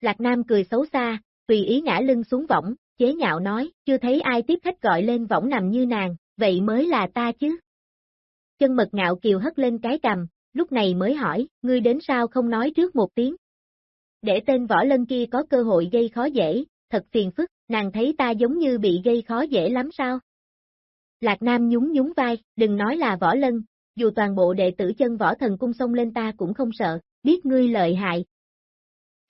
Lạc Nam cười xấu xa, tùy ý ngã lưng xuống võng, chế nhạo nói, chưa thấy ai tiếp khách gọi lên võng nằm như nàng, vậy mới là ta chứ. Chân mật ngạo kiều hất lên cái cầm, lúc này mới hỏi, ngươi đến sao không nói trước một tiếng. Để tên võ lân kia có cơ hội gây khó dễ, thật phiền phức, nàng thấy ta giống như bị gây khó dễ lắm sao? Lạc Nam nhún nhún vai, đừng nói là võ lân, dù toàn bộ đệ tử chân võ thần cung xông lên ta cũng không sợ, biết ngươi lợi hại.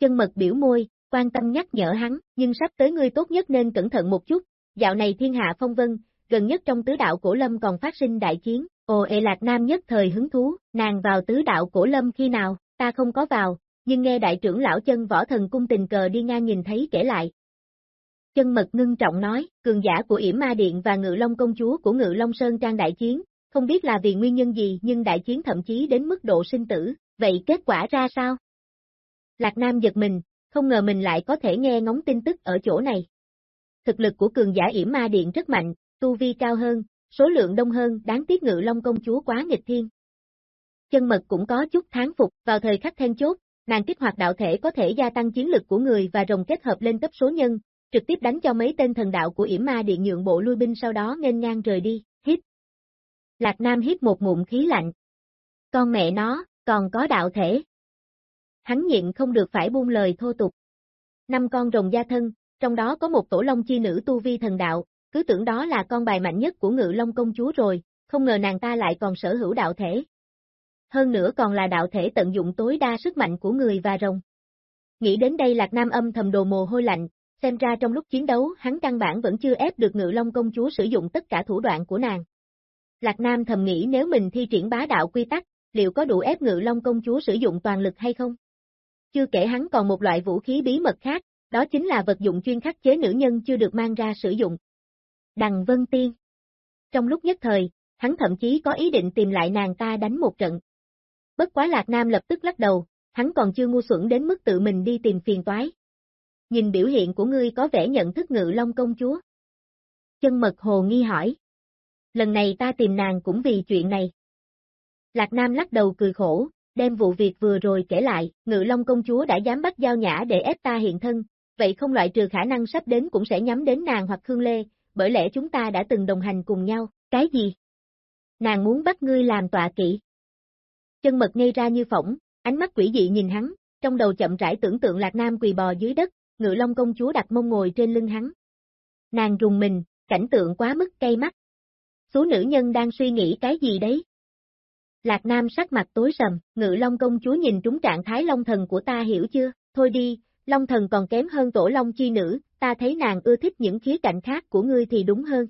Chân mật biểu môi, quan tâm nhắc nhở hắn, nhưng sắp tới ngươi tốt nhất nên cẩn thận một chút, dạo này thiên hạ phong vân, gần nhất trong tứ đạo cổ lâm còn phát sinh đại chiến, ồ ệ lạc nam nhất thời hứng thú, nàng vào tứ đạo cổ lâm khi nào, ta không có vào, nhưng nghe đại trưởng lão chân võ thần cung tình cờ đi ngang nhìn thấy kể lại. Chân mật ngưng trọng nói, cường giả của yểm ma điện và ngự long công chúa của ngự long sơn trang đại chiến, không biết là vì nguyên nhân gì nhưng đại chiến thậm chí đến mức độ sinh tử, vậy kết quả ra sao? Lạc Nam giật mình, không ngờ mình lại có thể nghe ngóng tin tức ở chỗ này. Thực lực của cường giả yểm ma điện rất mạnh, tu vi cao hơn, số lượng đông hơn, đáng tiếc ngự long công chúa quá nghịch thiên. Chân mật cũng có chút tháng phục, vào thời khắc then chốt, nàng kích hoạt đạo thể có thể gia tăng chiến lực của người và rồng kết hợp lên cấp số nhân, trực tiếp đánh cho mấy tên thần đạo của yểm ma điện nhượng bộ lui binh sau đó nghênh ngang rời đi, hít. Lạc Nam hít một ngụm khí lạnh. Con mẹ nó, còn có đạo thể. Hắn nhịn không được phải buông lời thô tục. Năm con rồng gia thân, trong đó có một tổ long chi nữ tu vi thần đạo, cứ tưởng đó là con bài mạnh nhất của ngự long công chúa rồi, không ngờ nàng ta lại còn sở hữu đạo thể. Hơn nữa còn là đạo thể tận dụng tối đa sức mạnh của người và rồng. Nghĩ đến đây Lạc Nam âm thầm đồ mồ hôi lạnh, xem ra trong lúc chiến đấu hắn căn bản vẫn chưa ép được ngự long công chúa sử dụng tất cả thủ đoạn của nàng. Lạc Nam thầm nghĩ nếu mình thi triển bá đạo quy tắc, liệu có đủ ép ngự long công chúa sử dụng toàn lực hay không? Chưa kể hắn còn một loại vũ khí bí mật khác, đó chính là vật dụng chuyên khắc chế nữ nhân chưa được mang ra sử dụng. Đằng Vân Tiên Trong lúc nhất thời, hắn thậm chí có ý định tìm lại nàng ta đánh một trận. Bất quá Lạc Nam lập tức lắc đầu, hắn còn chưa ngu xuẩn đến mức tự mình đi tìm phiền toái. Nhìn biểu hiện của ngươi có vẻ nhận thức ngự long công chúa. Chân mật hồ nghi hỏi. Lần này ta tìm nàng cũng vì chuyện này. Lạc Nam lắc đầu cười khổ, đem vụ việc vừa rồi kể lại, ngự long công chúa đã dám bắt giao nhã để ép ta hiện thân, vậy không loại trừ khả năng sắp đến cũng sẽ nhắm đến nàng hoặc Khương Lê, bởi lẽ chúng ta đã từng đồng hành cùng nhau, cái gì? Nàng muốn bắt ngươi làm tọa kỵ. Chân mật ngây ra như phỏng, ánh mắt quỷ dị nhìn hắn, trong đầu chậm rãi tưởng tượng Lạc Nam quỳ bò dưới đất, ngự long công chúa đặt mông ngồi trên lưng hắn. Nàng rùng mình, cảnh tượng quá mức cay mắt. Số nữ nhân đang suy nghĩ cái gì đấy? Lạc Nam sắc mặt tối sầm, ngự long công chúa nhìn trúng trạng thái long thần của ta hiểu chưa, thôi đi, long thần còn kém hơn tổ long chi nữ, ta thấy nàng ưa thích những khía cạnh khác của ngươi thì đúng hơn.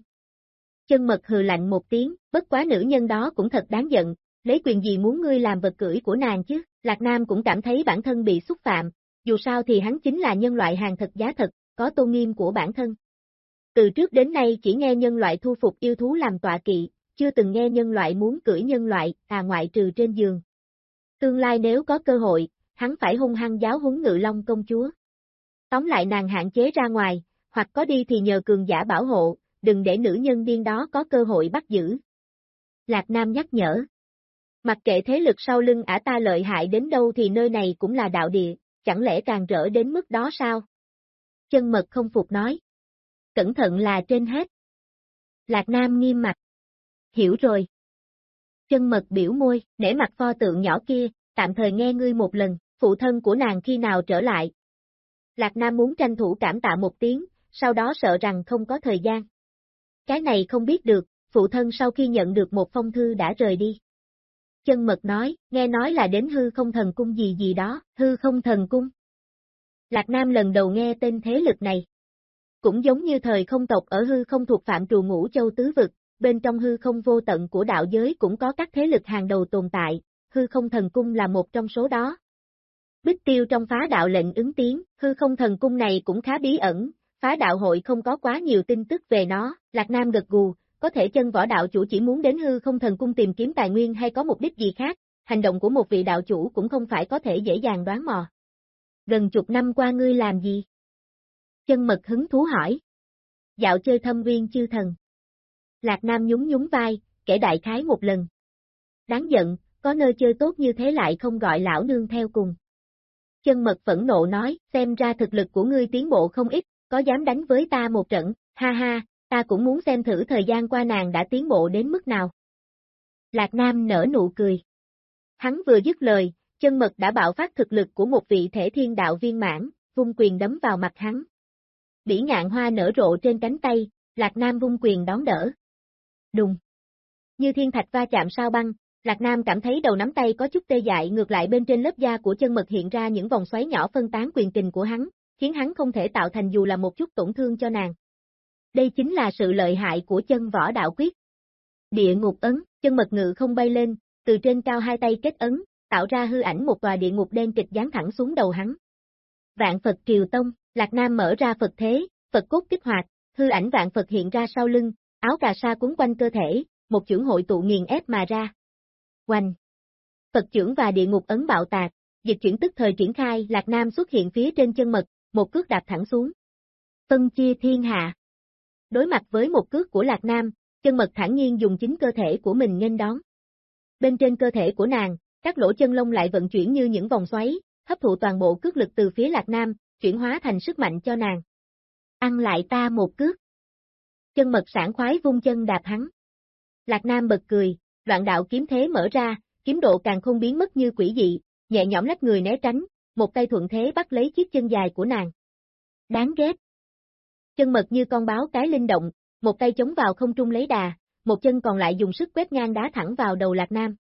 Chân mật hừ lạnh một tiếng, bất quá nữ nhân đó cũng thật đáng giận, lấy quyền gì muốn ngươi làm vật cưỡi của nàng chứ, Lạc Nam cũng cảm thấy bản thân bị xúc phạm, dù sao thì hắn chính là nhân loại hàng thật giá thật, có tôn nghiêm của bản thân. Từ trước đến nay chỉ nghe nhân loại thu phục yêu thú làm tọa kỵ, chưa từng nghe nhân loại muốn cưỡi nhân loại, à ngoại trừ trên giường. Tương lai nếu có cơ hội, hắn phải hung hăng giáo huấn ngự long công chúa. Tóm lại nàng hạn chế ra ngoài, hoặc có đi thì nhờ cường giả bảo hộ, đừng để nữ nhân điên đó có cơ hội bắt giữ. Lạc Nam nhắc nhở. Mặc kệ thế lực sau lưng ả ta lợi hại đến đâu thì nơi này cũng là đạo địa, chẳng lẽ càng rỡ đến mức đó sao? Chân mật không phục nói. Cẩn thận là trên hết. Lạc Nam nghiêm mặt. Hiểu rồi. Chân mật biểu môi, nể mặt pho tượng nhỏ kia, tạm thời nghe ngươi một lần, phụ thân của nàng khi nào trở lại. Lạc Nam muốn tranh thủ cảm tạ một tiếng, sau đó sợ rằng không có thời gian. Cái này không biết được, phụ thân sau khi nhận được một phong thư đã rời đi. Chân mật nói, nghe nói là đến hư không thần cung gì gì đó, hư không thần cung. Lạc Nam lần đầu nghe tên thế lực này. Cũng giống như thời không tộc ở hư không thuộc phạm trù ngũ châu tứ vực, bên trong hư không vô tận của đạo giới cũng có các thế lực hàng đầu tồn tại, hư không thần cung là một trong số đó. Bích tiêu trong phá đạo lệnh ứng tiếng, hư không thần cung này cũng khá bí ẩn, phá đạo hội không có quá nhiều tin tức về nó, Lạc Nam gật gù, có thể chân võ đạo chủ chỉ muốn đến hư không thần cung tìm kiếm tài nguyên hay có mục đích gì khác, hành động của một vị đạo chủ cũng không phải có thể dễ dàng đoán mò. Gần chục năm qua ngươi làm gì? Chân mật hứng thú hỏi. Dạo chơi thâm viên chư thần. Lạc Nam nhún nhún vai, kể đại khái một lần. Đáng giận, có nơi chơi tốt như thế lại không gọi lão nương theo cùng. Chân mật phẫn nộ nói, xem ra thực lực của ngươi tiến bộ không ít, có dám đánh với ta một trận, ha ha, ta cũng muốn xem thử thời gian qua nàng đã tiến bộ đến mức nào. Lạc Nam nở nụ cười. Hắn vừa dứt lời, chân mật đã bạo phát thực lực của một vị thể thiên đạo viên mãn, vung quyền đấm vào mặt hắn. Bỉ ngạn hoa nở rộ trên cánh tay, Lạc Nam vung quyền đón đỡ. Đùng. Như thiên thạch va chạm sao băng, Lạc Nam cảm thấy đầu nắm tay có chút tê dại ngược lại bên trên lớp da của chân mật hiện ra những vòng xoáy nhỏ phân tán quyền kình của hắn, khiến hắn không thể tạo thành dù là một chút tổn thương cho nàng. Đây chính là sự lợi hại của chân võ đạo quyết. Địa ngục ấn, chân mật ngự không bay lên, từ trên cao hai tay kết ấn, tạo ra hư ảnh một tòa địa ngục đen kịch dán thẳng xuống đầu hắn. Vạn Phật Triều Tông, Lạc Nam mở ra Phật thế, Phật cốt kích hoạt, hư ảnh vạn Phật hiện ra sau lưng, áo cà sa cuốn quanh cơ thể, một chưởng hội tụ nghiền ép mà ra. Oanh! Phật trưởng và địa ngục ấn bạo tạc, dịch chuyển tức thời triển khai Lạc Nam xuất hiện phía trên chân mật, một cước đạp thẳng xuống. Phân chia thiên hạ. Đối mặt với một cước của Lạc Nam, chân mật thẳng nhiên dùng chính cơ thể của mình nghênh đón. Bên trên cơ thể của nàng, các lỗ chân lông lại vận chuyển như những vòng xoáy, hấp thụ toàn bộ cước lực từ phía Lạc Nam, chuyển hóa thành sức mạnh cho nàng. Ăn lại ta một cước. Chân mật sản khoái vung chân đạp hắn. Lạc Nam bật cười, đoạn đạo kiếm thế mở ra, kiếm độ càng không biến mất như quỷ dị, nhẹ nhõm lách người né tránh, một tay thuận thế bắt lấy chiếc chân dài của nàng. Đáng ghét. Chân mật như con báo cái linh động, một tay chống vào không trung lấy đà, một chân còn lại dùng sức quét ngang đá thẳng vào đầu Lạc Nam.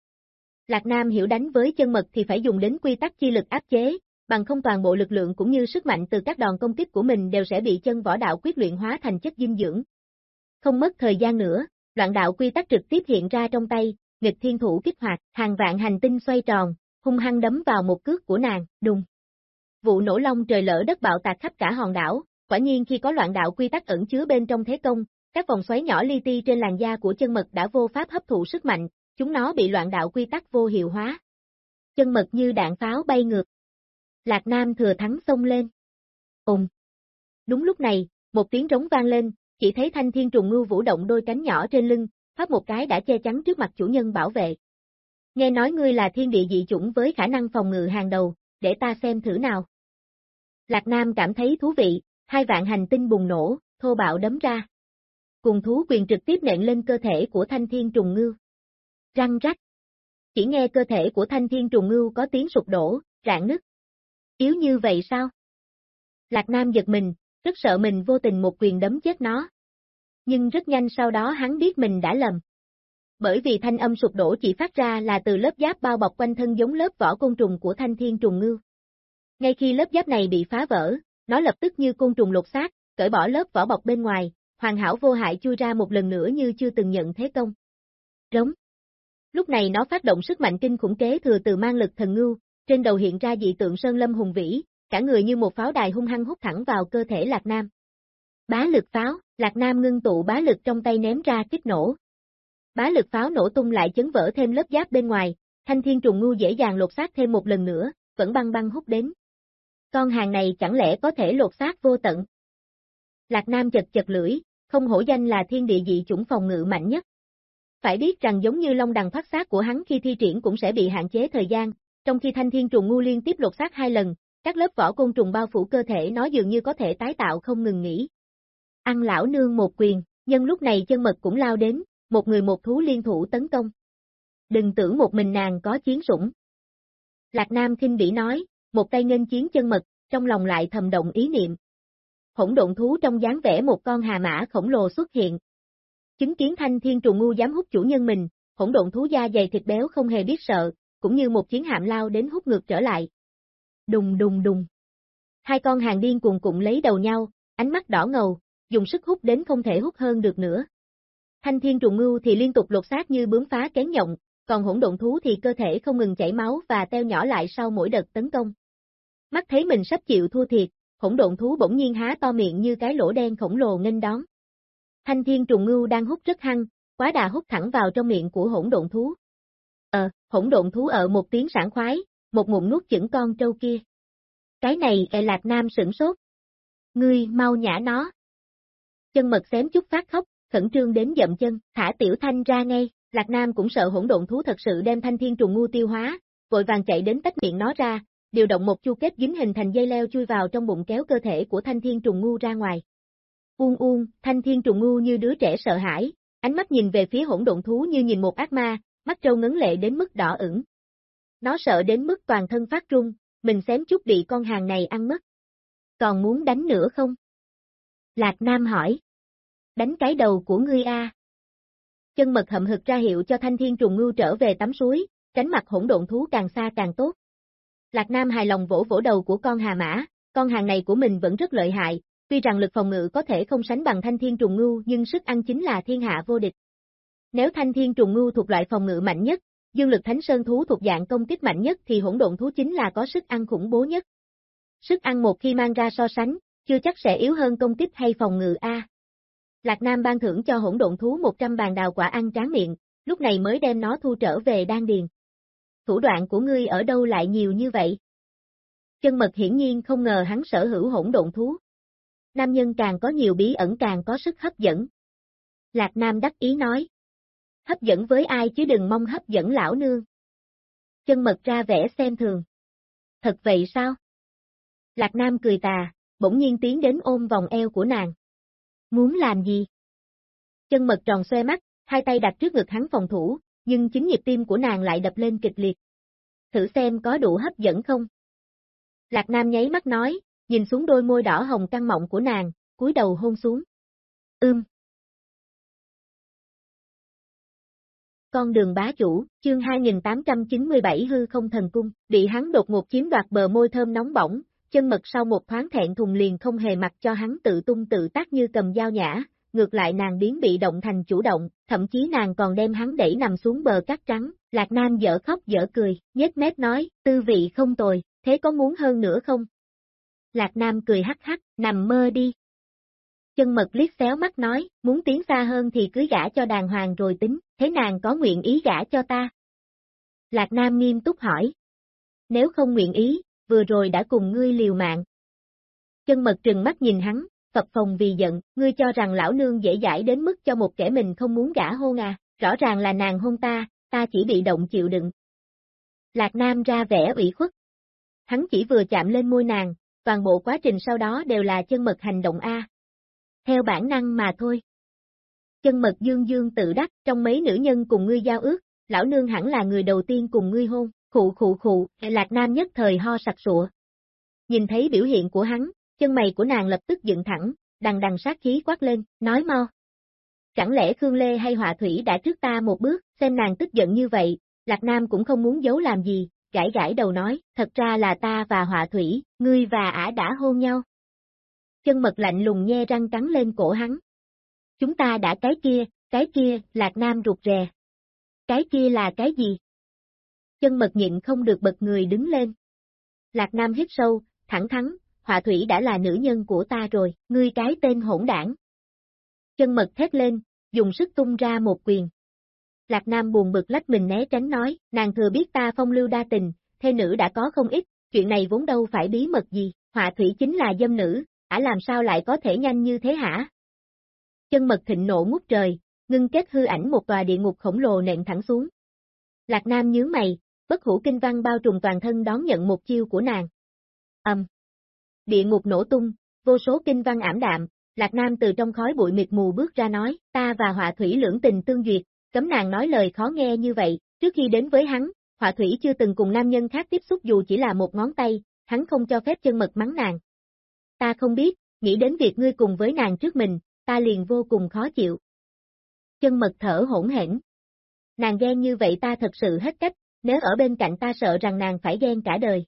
Lạc Nam hiểu đánh với chân mật thì phải dùng đến quy tắc chi lực áp chế, bằng không toàn bộ lực lượng cũng như sức mạnh từ các đòn công kích của mình đều sẽ bị chân võ đạo quyết luyện hóa thành chất dinh dưỡng. Không mất thời gian nữa, loạn đạo quy tắc trực tiếp hiện ra trong tay, nghịch thiên thủ kích hoạt, hàng vạn hành tinh xoay tròn, hung hăng đấm vào một cước của nàng, đùng. Vụ nổ long trời lỡ đất bạo tạc khắp cả hòn đảo, quả nhiên khi có loạn đạo quy tắc ẩn chứa bên trong thế công, các vòng xoáy nhỏ li ti trên làn da của chân mật đã vô pháp hấp thụ sức mạnh, chúng nó bị loạn đạo quy tắc vô hiệu hóa. Chân mật như đạn pháo bay ngược. Lạc Nam thừa thắng xông lên. Ùng. Đúng lúc này, một tiếng rống vang lên, chỉ thấy thanh thiên trùng ngưu vũ động đôi cánh nhỏ trên lưng, pháp một cái đã che chắn trước mặt chủ nhân bảo vệ. Nghe nói ngươi là thiên địa dị chủng với khả năng phòng ngự hàng đầu, để ta xem thử nào. Lạc Nam cảm thấy thú vị, hai vạn hành tinh bùng nổ, thô bạo đấm ra. Cùng thú quyền trực tiếp nện lên cơ thể của thanh thiên trùng ngưu. Răng rắc. chỉ nghe cơ thể của thanh thiên trùng ngưu có tiếng sụp đổ, rạn nứt. Yếu như vậy sao? Lạc Nam giật mình, rất sợ mình vô tình một quyền đấm chết nó. Nhưng rất nhanh sau đó hắn biết mình đã lầm. Bởi vì thanh âm sụp đổ chỉ phát ra là từ lớp giáp bao bọc quanh thân giống lớp vỏ côn trùng của thanh thiên trùng ngưu. Ngay khi lớp giáp này bị phá vỡ, nó lập tức như côn trùng lột xác, cởi bỏ lớp vỏ bọc bên ngoài, hoàn hảo vô hại chui ra một lần nữa như chưa từng nhận thế công. Rống. Lúc này nó phát động sức mạnh kinh khủng kế thừa từ mang lực thần ngưu, trên đầu hiện ra dị tượng sơn lâm hùng vĩ, cả người như một pháo đài hung hăng hút thẳng vào cơ thể Lạc Nam. Bá lực pháo, Lạc Nam ngưng tụ bá lực trong tay ném ra kích nổ. Bá lực pháo nổ tung lại chấn vỡ thêm lớp giáp bên ngoài, thanh thiên trùng ngu dễ dàng lột xác thêm một lần nữa, vẫn băng băng hút đến. Con hàng này chẳng lẽ có thể lột xác vô tận? Lạc Nam chật chật lưỡi, không hổ danh là thiên địa dị chủng phòng ngự mạnh nhất. Phải biết rằng giống như long đằng phát xác của hắn khi thi triển cũng sẽ bị hạn chế thời gian, trong khi thanh thiên trùng ngu liên tiếp lột xác hai lần, các lớp vỏ côn trùng bao phủ cơ thể nó dường như có thể tái tạo không ngừng nghỉ. Ăn lão nương một quyền, nhân lúc này chân mật cũng lao đến, một người một thú liên thủ tấn công. Đừng tưởng một mình nàng có chiến sủng. Lạc Nam khinh bỉ nói, một tay nghênh chiến chân mật, trong lòng lại thầm động ý niệm. Hỗn độn thú trong dáng vẻ một con hà mã khổng lồ xuất hiện. Chứng kiến thanh thiên trùng ngu dám hút chủ nhân mình, hỗn độn thú da dày thịt béo không hề biết sợ, cũng như một chiến hạm lao đến hút ngược trở lại. Đùng đùng đùng. Hai con hàng điên cuồng cụng lấy đầu nhau, ánh mắt đỏ ngầu, dùng sức hút đến không thể hút hơn được nữa. Thanh thiên trùng ngưu thì liên tục lột xác như bướm phá kén nhộng, còn hỗn độn thú thì cơ thể không ngừng chảy máu và teo nhỏ lại sau mỗi đợt tấn công. Mắt thấy mình sắp chịu thua thiệt, hỗn độn thú bỗng nhiên há to miệng như cái lỗ đen khổng lồ nghênh đón. Thanh thiên trùng ngưu đang hút rất hăng, quá đà hút thẳng vào trong miệng của hỗn độn thú. Ờ, hỗn độn thú ở một tiếng sảng khoái, một ngụm nuốt chửng con trâu kia. Cái này e lạc nam sửng sốt. Ngươi mau nhả nó. Chân mật xém chút phát khóc, khẩn trương đến dậm chân, thả tiểu thanh ra ngay, lạc nam cũng sợ hỗn độn thú thật sự đem thanh thiên trùng ngu tiêu hóa, vội vàng chạy đến tách miệng nó ra, điều động một chu kết dính hình thành dây leo chui vào trong bụng kéo cơ thể của thanh thiên trùng ngu ra ngoài. Uông uông, thanh thiên trùng ngu như đứa trẻ sợ hãi, ánh mắt nhìn về phía hỗn độn thú như nhìn một ác ma, mắt trâu ngấn lệ đến mức đỏ ửng. Nó sợ đến mức toàn thân phát run, mình xém chút bị con hàng này ăn mất. Còn muốn đánh nữa không? Lạc Nam hỏi. Đánh cái đầu của ngươi a. Chân mật hậm hực ra hiệu cho thanh thiên trùng ngưu trở về tắm suối, tránh mặt hỗn độn thú càng xa càng tốt. Lạc Nam hài lòng vỗ vỗ đầu của con hà mã, con hàng này của mình vẫn rất lợi hại, tuy rằng lực phòng ngự có thể không sánh bằng thanh thiên trùng ngưu nhưng sức ăn chính là thiên hạ vô địch. Nếu thanh thiên trùng ngưu thuộc loại phòng ngự mạnh nhất, dương lực thánh sơn thú thuộc dạng công kích mạnh nhất thì hỗn độn thú chính là có sức ăn khủng bố nhất. Sức ăn một khi mang ra so sánh, chưa chắc sẽ yếu hơn công kích hay phòng ngự A. Lạc Nam ban thưởng cho hỗn độn thú 100 bàn đào quả ăn tráng miệng, lúc này mới đem nó thu trở về đan điền. Thủ đoạn của ngươi ở đâu lại nhiều như vậy? Chân mật hiển nhiên không ngờ hắn sở hữu hỗn độn thú. Nam nhân càng có nhiều bí ẩn càng có sức hấp dẫn. Lạc Nam đắc ý nói hấp dẫn với ai chứ đừng mong hấp dẫn lão nương. Chân mật ra vẻ xem thường. Thật vậy sao? Lạc Nam cười tà, bỗng nhiên tiến đến ôm vòng eo của nàng. Muốn làm gì? Chân mật tròn xoe mắt, hai tay đặt trước ngực hắn phòng thủ, nhưng chính nhịp tim của nàng lại đập lên kịch liệt. Thử xem có đủ hấp dẫn không? Lạc Nam nháy mắt nói, nhìn xuống đôi môi đỏ hồng căng mọng của nàng, cúi đầu hôn xuống. Ưm. Con đường bá chủ, chương 2897 hư không thần cung, bị hắn đột ngột chiếm đoạt bờ môi thơm nóng bỏng, chân mật sau một thoáng thẹn thùng liền không hề mặc cho hắn tự tung tự tác như cầm dao nhã, ngược lại nàng biến bị động thành chủ động, thậm chí nàng còn đem hắn đẩy nằm xuống bờ cát trắng, Lạc Nam dở khóc dở cười, nhếch mép nói, tư vị không tồi, thế có muốn hơn nữa không? Lạc Nam cười hắc hắc, nằm mơ đi, chân mật liếc xéo mắt nói, muốn tiến xa hơn thì cứ gả cho đàng hoàng rồi tính, thế nàng có nguyện ý gả cho ta? Lạc Nam nghiêm túc hỏi. Nếu không nguyện ý, vừa rồi đã cùng ngươi liều mạng. Chân mật trừng mắt nhìn hắn, phập phòng vì giận, ngươi cho rằng lão nương dễ dãi đến mức cho một kẻ mình không muốn gả hôn à, rõ ràng là nàng hôn ta, ta chỉ bị động chịu đựng. Lạc Nam ra vẻ ủy khuất. Hắn chỉ vừa chạm lên môi nàng, toàn bộ quá trình sau đó đều là chân mật hành động A, theo bản năng mà thôi. Chân mật dương dương tự đắc, trong mấy nữ nhân cùng ngươi giao ước, lão nương hẳn là người đầu tiên cùng ngươi hôn, khụ khụ khụ, e Lạc Nam nhất thời ho sặc sụa. Nhìn thấy biểu hiện của hắn, chân mày của nàng lập tức dựng thẳng, đằng đằng sát khí quát lên, nói mau. Chẳng lẽ Khương Lê hay Họa Thủy đã trước ta một bước, xem nàng tức giận như vậy, Lạc Nam cũng không muốn giấu làm gì, gãi gãi đầu nói, thật ra là ta và Họa Thủy, ngươi và ả đã hôn nhau. Chân mật lạnh lùng nhe răng cắn lên cổ hắn. Chúng ta đã cái kia, cái kia, Lạc Nam rụt rè. Cái kia là cái gì? Chân mật nhịn không được bật người đứng lên. Lạc Nam hít sâu, thẳng thắn, họa thủy đã là nữ nhân của ta rồi, ngươi cái tên hỗn đảng. Chân mật thét lên, dùng sức tung ra một quyền. Lạc Nam buồn bực lách mình né tránh nói, nàng thừa biết ta phong lưu đa tình, thê nữ đã có không ít, chuyện này vốn đâu phải bí mật gì, họa thủy chính là dâm nữ, ả làm sao lại có thể nhanh như thế hả? Chân mật thịnh nộ ngút trời, ngưng kết hư ảnh một tòa địa ngục khổng lồ nện thẳng xuống. Lạc Nam nhướng mày, bất hủ kinh văn bao trùm toàn thân đón nhận một chiêu của nàng. Âm. Địa ngục nổ tung, vô số kinh văn ảm đạm, Lạc Nam từ trong khói bụi mịt mù bước ra nói, ta và họa thủy lưỡng tình tương duyệt, cấm nàng nói lời khó nghe như vậy, trước khi đến với hắn, họa thủy chưa từng cùng nam nhân khác tiếp xúc dù chỉ là một ngón tay, hắn không cho phép chân mật mắng nàng. Ta không biết, nghĩ đến việc ngươi cùng với nàng trước mình, ta liền vô cùng khó chịu. Chân mật thở hỗn hển. Nàng ghen như vậy ta thật sự hết cách, nếu ở bên cạnh ta sợ rằng nàng phải ghen cả đời.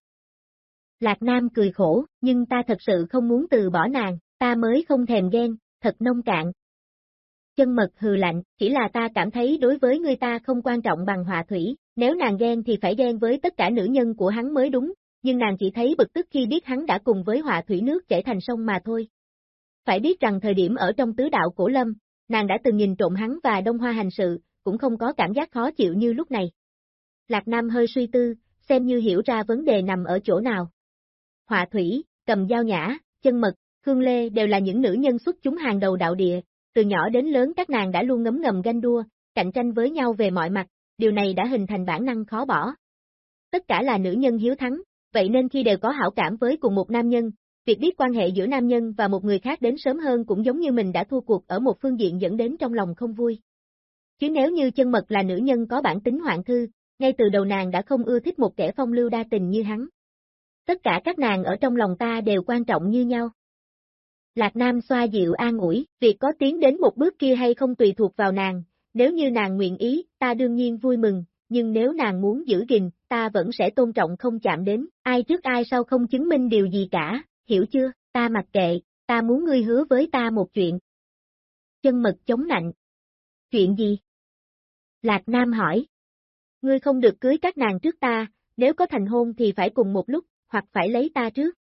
Lạc Nam cười khổ, nhưng ta thật sự không muốn từ bỏ nàng, ta mới không thèm ghen, thật nông cạn. Chân mật hừ lạnh, chỉ là ta cảm thấy đối với người ta không quan trọng bằng hòa thủy, nếu nàng ghen thì phải ghen với tất cả nữ nhân của hắn mới đúng, nhưng nàng chỉ thấy bực tức khi biết hắn đã cùng với hòa thủy nước chảy thành sông mà thôi. Phải biết rằng thời điểm ở trong tứ đạo cổ lâm, nàng đã từng nhìn trộm hắn và đông hoa hành sự, cũng không có cảm giác khó chịu như lúc này. Lạc Nam hơi suy tư, xem như hiểu ra vấn đề nằm ở chỗ nào. Họa thủy, cầm dao nhã, chân mật, Khương Lê đều là những nữ nhân xuất chúng hàng đầu đạo địa, từ nhỏ đến lớn các nàng đã luôn ngấm ngầm ganh đua, cạnh tranh với nhau về mọi mặt, điều này đã hình thành bản năng khó bỏ. Tất cả là nữ nhân hiếu thắng, vậy nên khi đều có hảo cảm với cùng một nam nhân, việc biết quan hệ giữa nam nhân và một người khác đến sớm hơn cũng giống như mình đã thua cuộc ở một phương diện dẫn đến trong lòng không vui. Chứ nếu như chân mật là nữ nhân có bản tính hoạn thư, ngay từ đầu nàng đã không ưa thích một kẻ phong lưu đa tình như hắn. Tất cả các nàng ở trong lòng ta đều quan trọng như nhau. Lạc Nam xoa dịu an ủi, việc có tiến đến một bước kia hay không tùy thuộc vào nàng, nếu như nàng nguyện ý, ta đương nhiên vui mừng, nhưng nếu nàng muốn giữ gìn, ta vẫn sẽ tôn trọng không chạm đến, ai trước ai sau không chứng minh điều gì cả, hiểu chưa, ta mặc kệ, ta muốn ngươi hứa với ta một chuyện. Chân mật chống nạnh. Chuyện gì? Lạc Nam hỏi. Ngươi không được cưới các nàng trước ta, nếu có thành hôn thì phải cùng một lúc, hoặc phải lấy ta trước.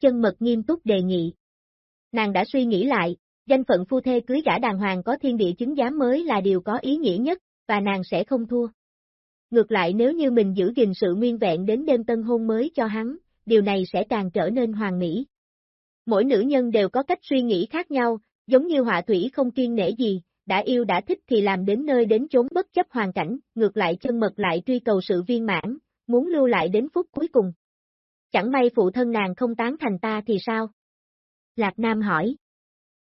Chân mật nghiêm túc đề nghị. Nàng đã suy nghĩ lại, danh phận phu thê cưới gã đàng hoàng có thiên địa chứng giám mới là điều có ý nghĩa nhất, và nàng sẽ không thua. Ngược lại nếu như mình giữ gìn sự nguyên vẹn đến đêm tân hôn mới cho hắn, điều này sẽ càng trở nên hoàn mỹ. Mỗi nữ nhân đều có cách suy nghĩ khác nhau, giống như họa thủy không kiên nể gì, đã yêu đã thích thì làm đến nơi đến chốn bất chấp hoàn cảnh, ngược lại chân mật lại truy cầu sự viên mãn, muốn lưu lại đến phút cuối cùng. Chẳng may phụ thân nàng không tán thành ta thì sao? Lạc Nam hỏi.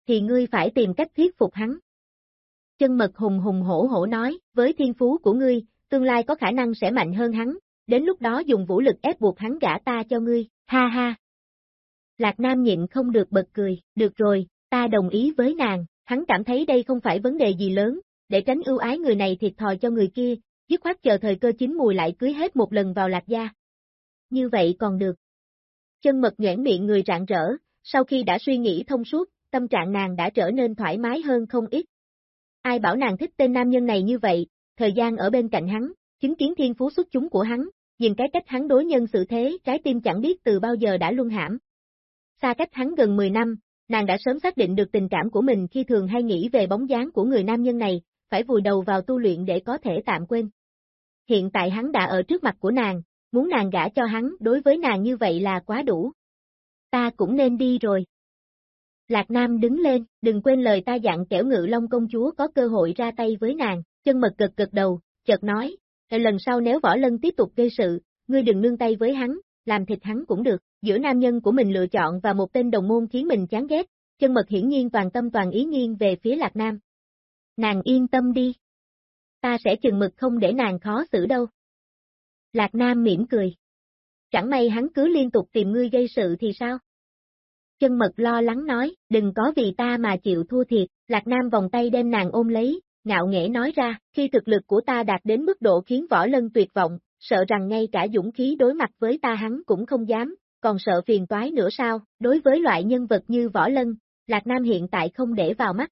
Thì ngươi phải tìm cách thuyết phục hắn. Chân mật hùng hùng hổ hổ nói, với thiên phú của ngươi, tương lai có khả năng sẽ mạnh hơn hắn, đến lúc đó dùng vũ lực ép buộc hắn gả ta cho ngươi, ha ha. Lạc Nam nhịn không được bật cười, được rồi, ta đồng ý với nàng, hắn cảm thấy đây không phải vấn đề gì lớn, để tránh ưu ái người này thiệt thòi cho người kia, dứt khoát chờ thời cơ chín mùi lại cưới hết một lần vào lạc gia. Như vậy còn được. Chân mật nhoảng miệng người rạng rỡ, sau khi đã suy nghĩ thông suốt, tâm trạng nàng đã trở nên thoải mái hơn không ít. Ai bảo nàng thích tên nam nhân này như vậy, thời gian ở bên cạnh hắn, chứng kiến thiên phú xuất chúng của hắn, nhìn cái cách hắn đối nhân sự thế, trái tim chẳng biết từ bao giờ đã luân hãm. Xa cách hắn gần 10 năm, nàng đã sớm xác định được tình cảm của mình khi thường hay nghĩ về bóng dáng của người nam nhân này, phải vùi đầu vào tu luyện để có thể tạm quên. Hiện tại hắn đã ở trước mặt của nàng, muốn nàng gả cho hắn đối với nàng như vậy là quá đủ. Ta cũng nên đi rồi. Lạc Nam đứng lên, đừng quên lời ta dặn kẻo ngự long công chúa có cơ hội ra tay với nàng, chân mật cực cực đầu, chợt nói, lần sau nếu võ lân tiếp tục gây sự, ngươi đừng nương tay với hắn, làm thịt hắn cũng được, giữa nam nhân của mình lựa chọn và một tên đồng môn khiến mình chán ghét, chân mật hiển nhiên toàn tâm toàn ý nghiêng về phía Lạc Nam. Nàng yên tâm đi. ta sẽ chừng mực không để nàng khó xử đâu. Lạc Nam mỉm cười. Chẳng may hắn cứ liên tục tìm ngươi gây sự thì sao? Chân mật lo lắng nói, đừng có vì ta mà chịu thua thiệt, Lạc Nam vòng tay đem nàng ôm lấy, ngạo nghễ nói ra, khi thực lực của ta đạt đến mức độ khiến võ lân tuyệt vọng, sợ rằng ngay cả dũng khí đối mặt với ta hắn cũng không dám, còn sợ phiền toái nữa sao, đối với loại nhân vật như võ lân, Lạc Nam hiện tại không để vào mắt.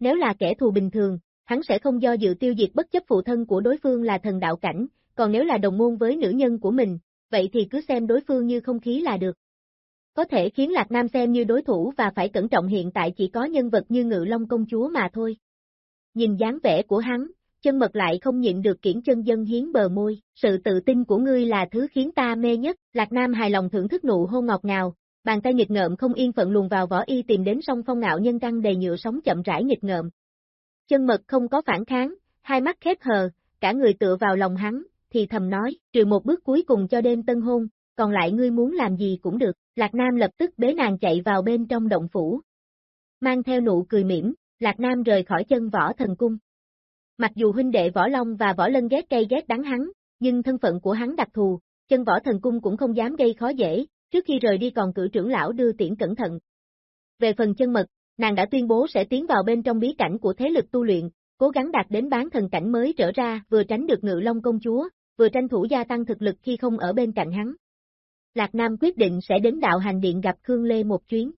Nếu là kẻ thù bình thường, hắn sẽ không do dự tiêu diệt bất chấp phụ thân của đối phương là thần đạo cảnh, còn nếu là đồng môn với nữ nhân của mình, vậy thì cứ xem đối phương như không khí là được. Có thể khiến Lạc Nam xem như đối thủ và phải cẩn trọng hiện tại chỉ có nhân vật như Ngự Long công chúa mà thôi. Nhìn dáng vẻ của hắn, chân mật lại không nhịn được kiển chân dân hiến bờ môi, sự tự tin của ngươi là thứ khiến ta mê nhất, Lạc Nam hài lòng thưởng thức nụ hôn ngọt ngào, bàn tay nghịch ngợm không yên phận luồn vào võ y tìm đến song phong ngạo nhân căng đầy nhựa sóng chậm rãi nghịch ngợm. Chân mật không có phản kháng, hai mắt khép hờ, cả người tựa vào lòng hắn, thì thầm nói, trừ một bước cuối cùng cho đêm tân hôn, còn lại ngươi muốn làm gì cũng được, Lạc Nam lập tức bế nàng chạy vào bên trong động phủ. Mang theo nụ cười mỉm, Lạc Nam rời khỏi chân võ thần cung. Mặc dù huynh đệ võ long và võ lân ghét cây ghét đắng hắn, nhưng thân phận của hắn đặc thù, chân võ thần cung cũng không dám gây khó dễ, trước khi rời đi còn cử trưởng lão đưa tiễn cẩn thận. Về phần chân mật, nàng đã tuyên bố sẽ tiến vào bên trong bí cảnh của thế lực tu luyện, cố gắng đạt đến bán thần cảnh mới trở ra, vừa tránh được ngự long công chúa, vừa tranh thủ gia tăng thực lực khi không ở bên cạnh hắn. Lạc Nam quyết định sẽ đến đạo hành điện gặp Khương Lê một chuyến.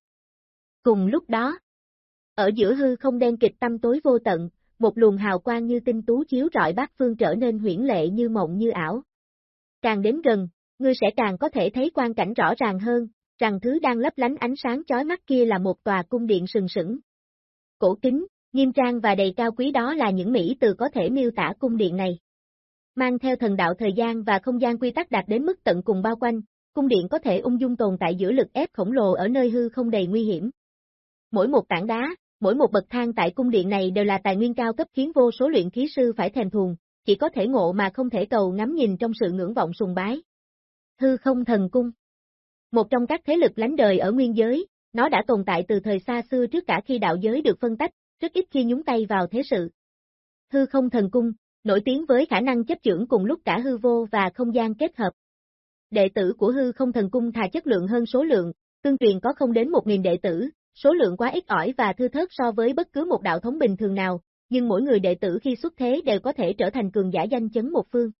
Cùng lúc đó, ở giữa hư không đen kịch tâm tối vô tận, một luồng hào quang như tinh tú chiếu rọi bát phương trở nên huyển lệ như mộng như ảo. Càng đến gần, ngươi sẽ càng có thể thấy quan cảnh rõ ràng hơn, rằng thứ đang lấp lánh ánh sáng chói mắt kia là một tòa cung điện sừng sững. Cổ kính, nghiêm trang và đầy cao quý đó là những mỹ từ có thể miêu tả cung điện này. Mang theo thần đạo thời gian và không gian quy tắc đạt đến mức tận cùng bao quanh, cung điện có thể ung dung tồn tại giữa lực ép khổng lồ ở nơi hư không đầy nguy hiểm. Mỗi một tảng đá, mỗi một bậc thang tại cung điện này đều là tài nguyên cao cấp khiến vô số luyện khí sư phải thèm thuồng, chỉ có thể ngộ mà không thể cầu ngắm nhìn trong sự ngưỡng vọng sùng bái. Hư không thần cung Một trong các thế lực lánh đời ở nguyên giới, nó đã tồn tại từ thời xa xưa trước cả khi đạo giới được phân tách, rất ít khi nhúng tay vào thế sự. Hư không thần cung, nổi tiếng với khả năng chấp trưởng cùng lúc cả hư vô và không gian kết hợp. Đệ tử của hư không thần cung thà chất lượng hơn số lượng, tương truyền có không đến 1.000 đệ tử, số lượng quá ít ỏi và thư thớt so với bất cứ một đạo thống bình thường nào, nhưng mỗi người đệ tử khi xuất thế đều có thể trở thành cường giả danh chấn một phương.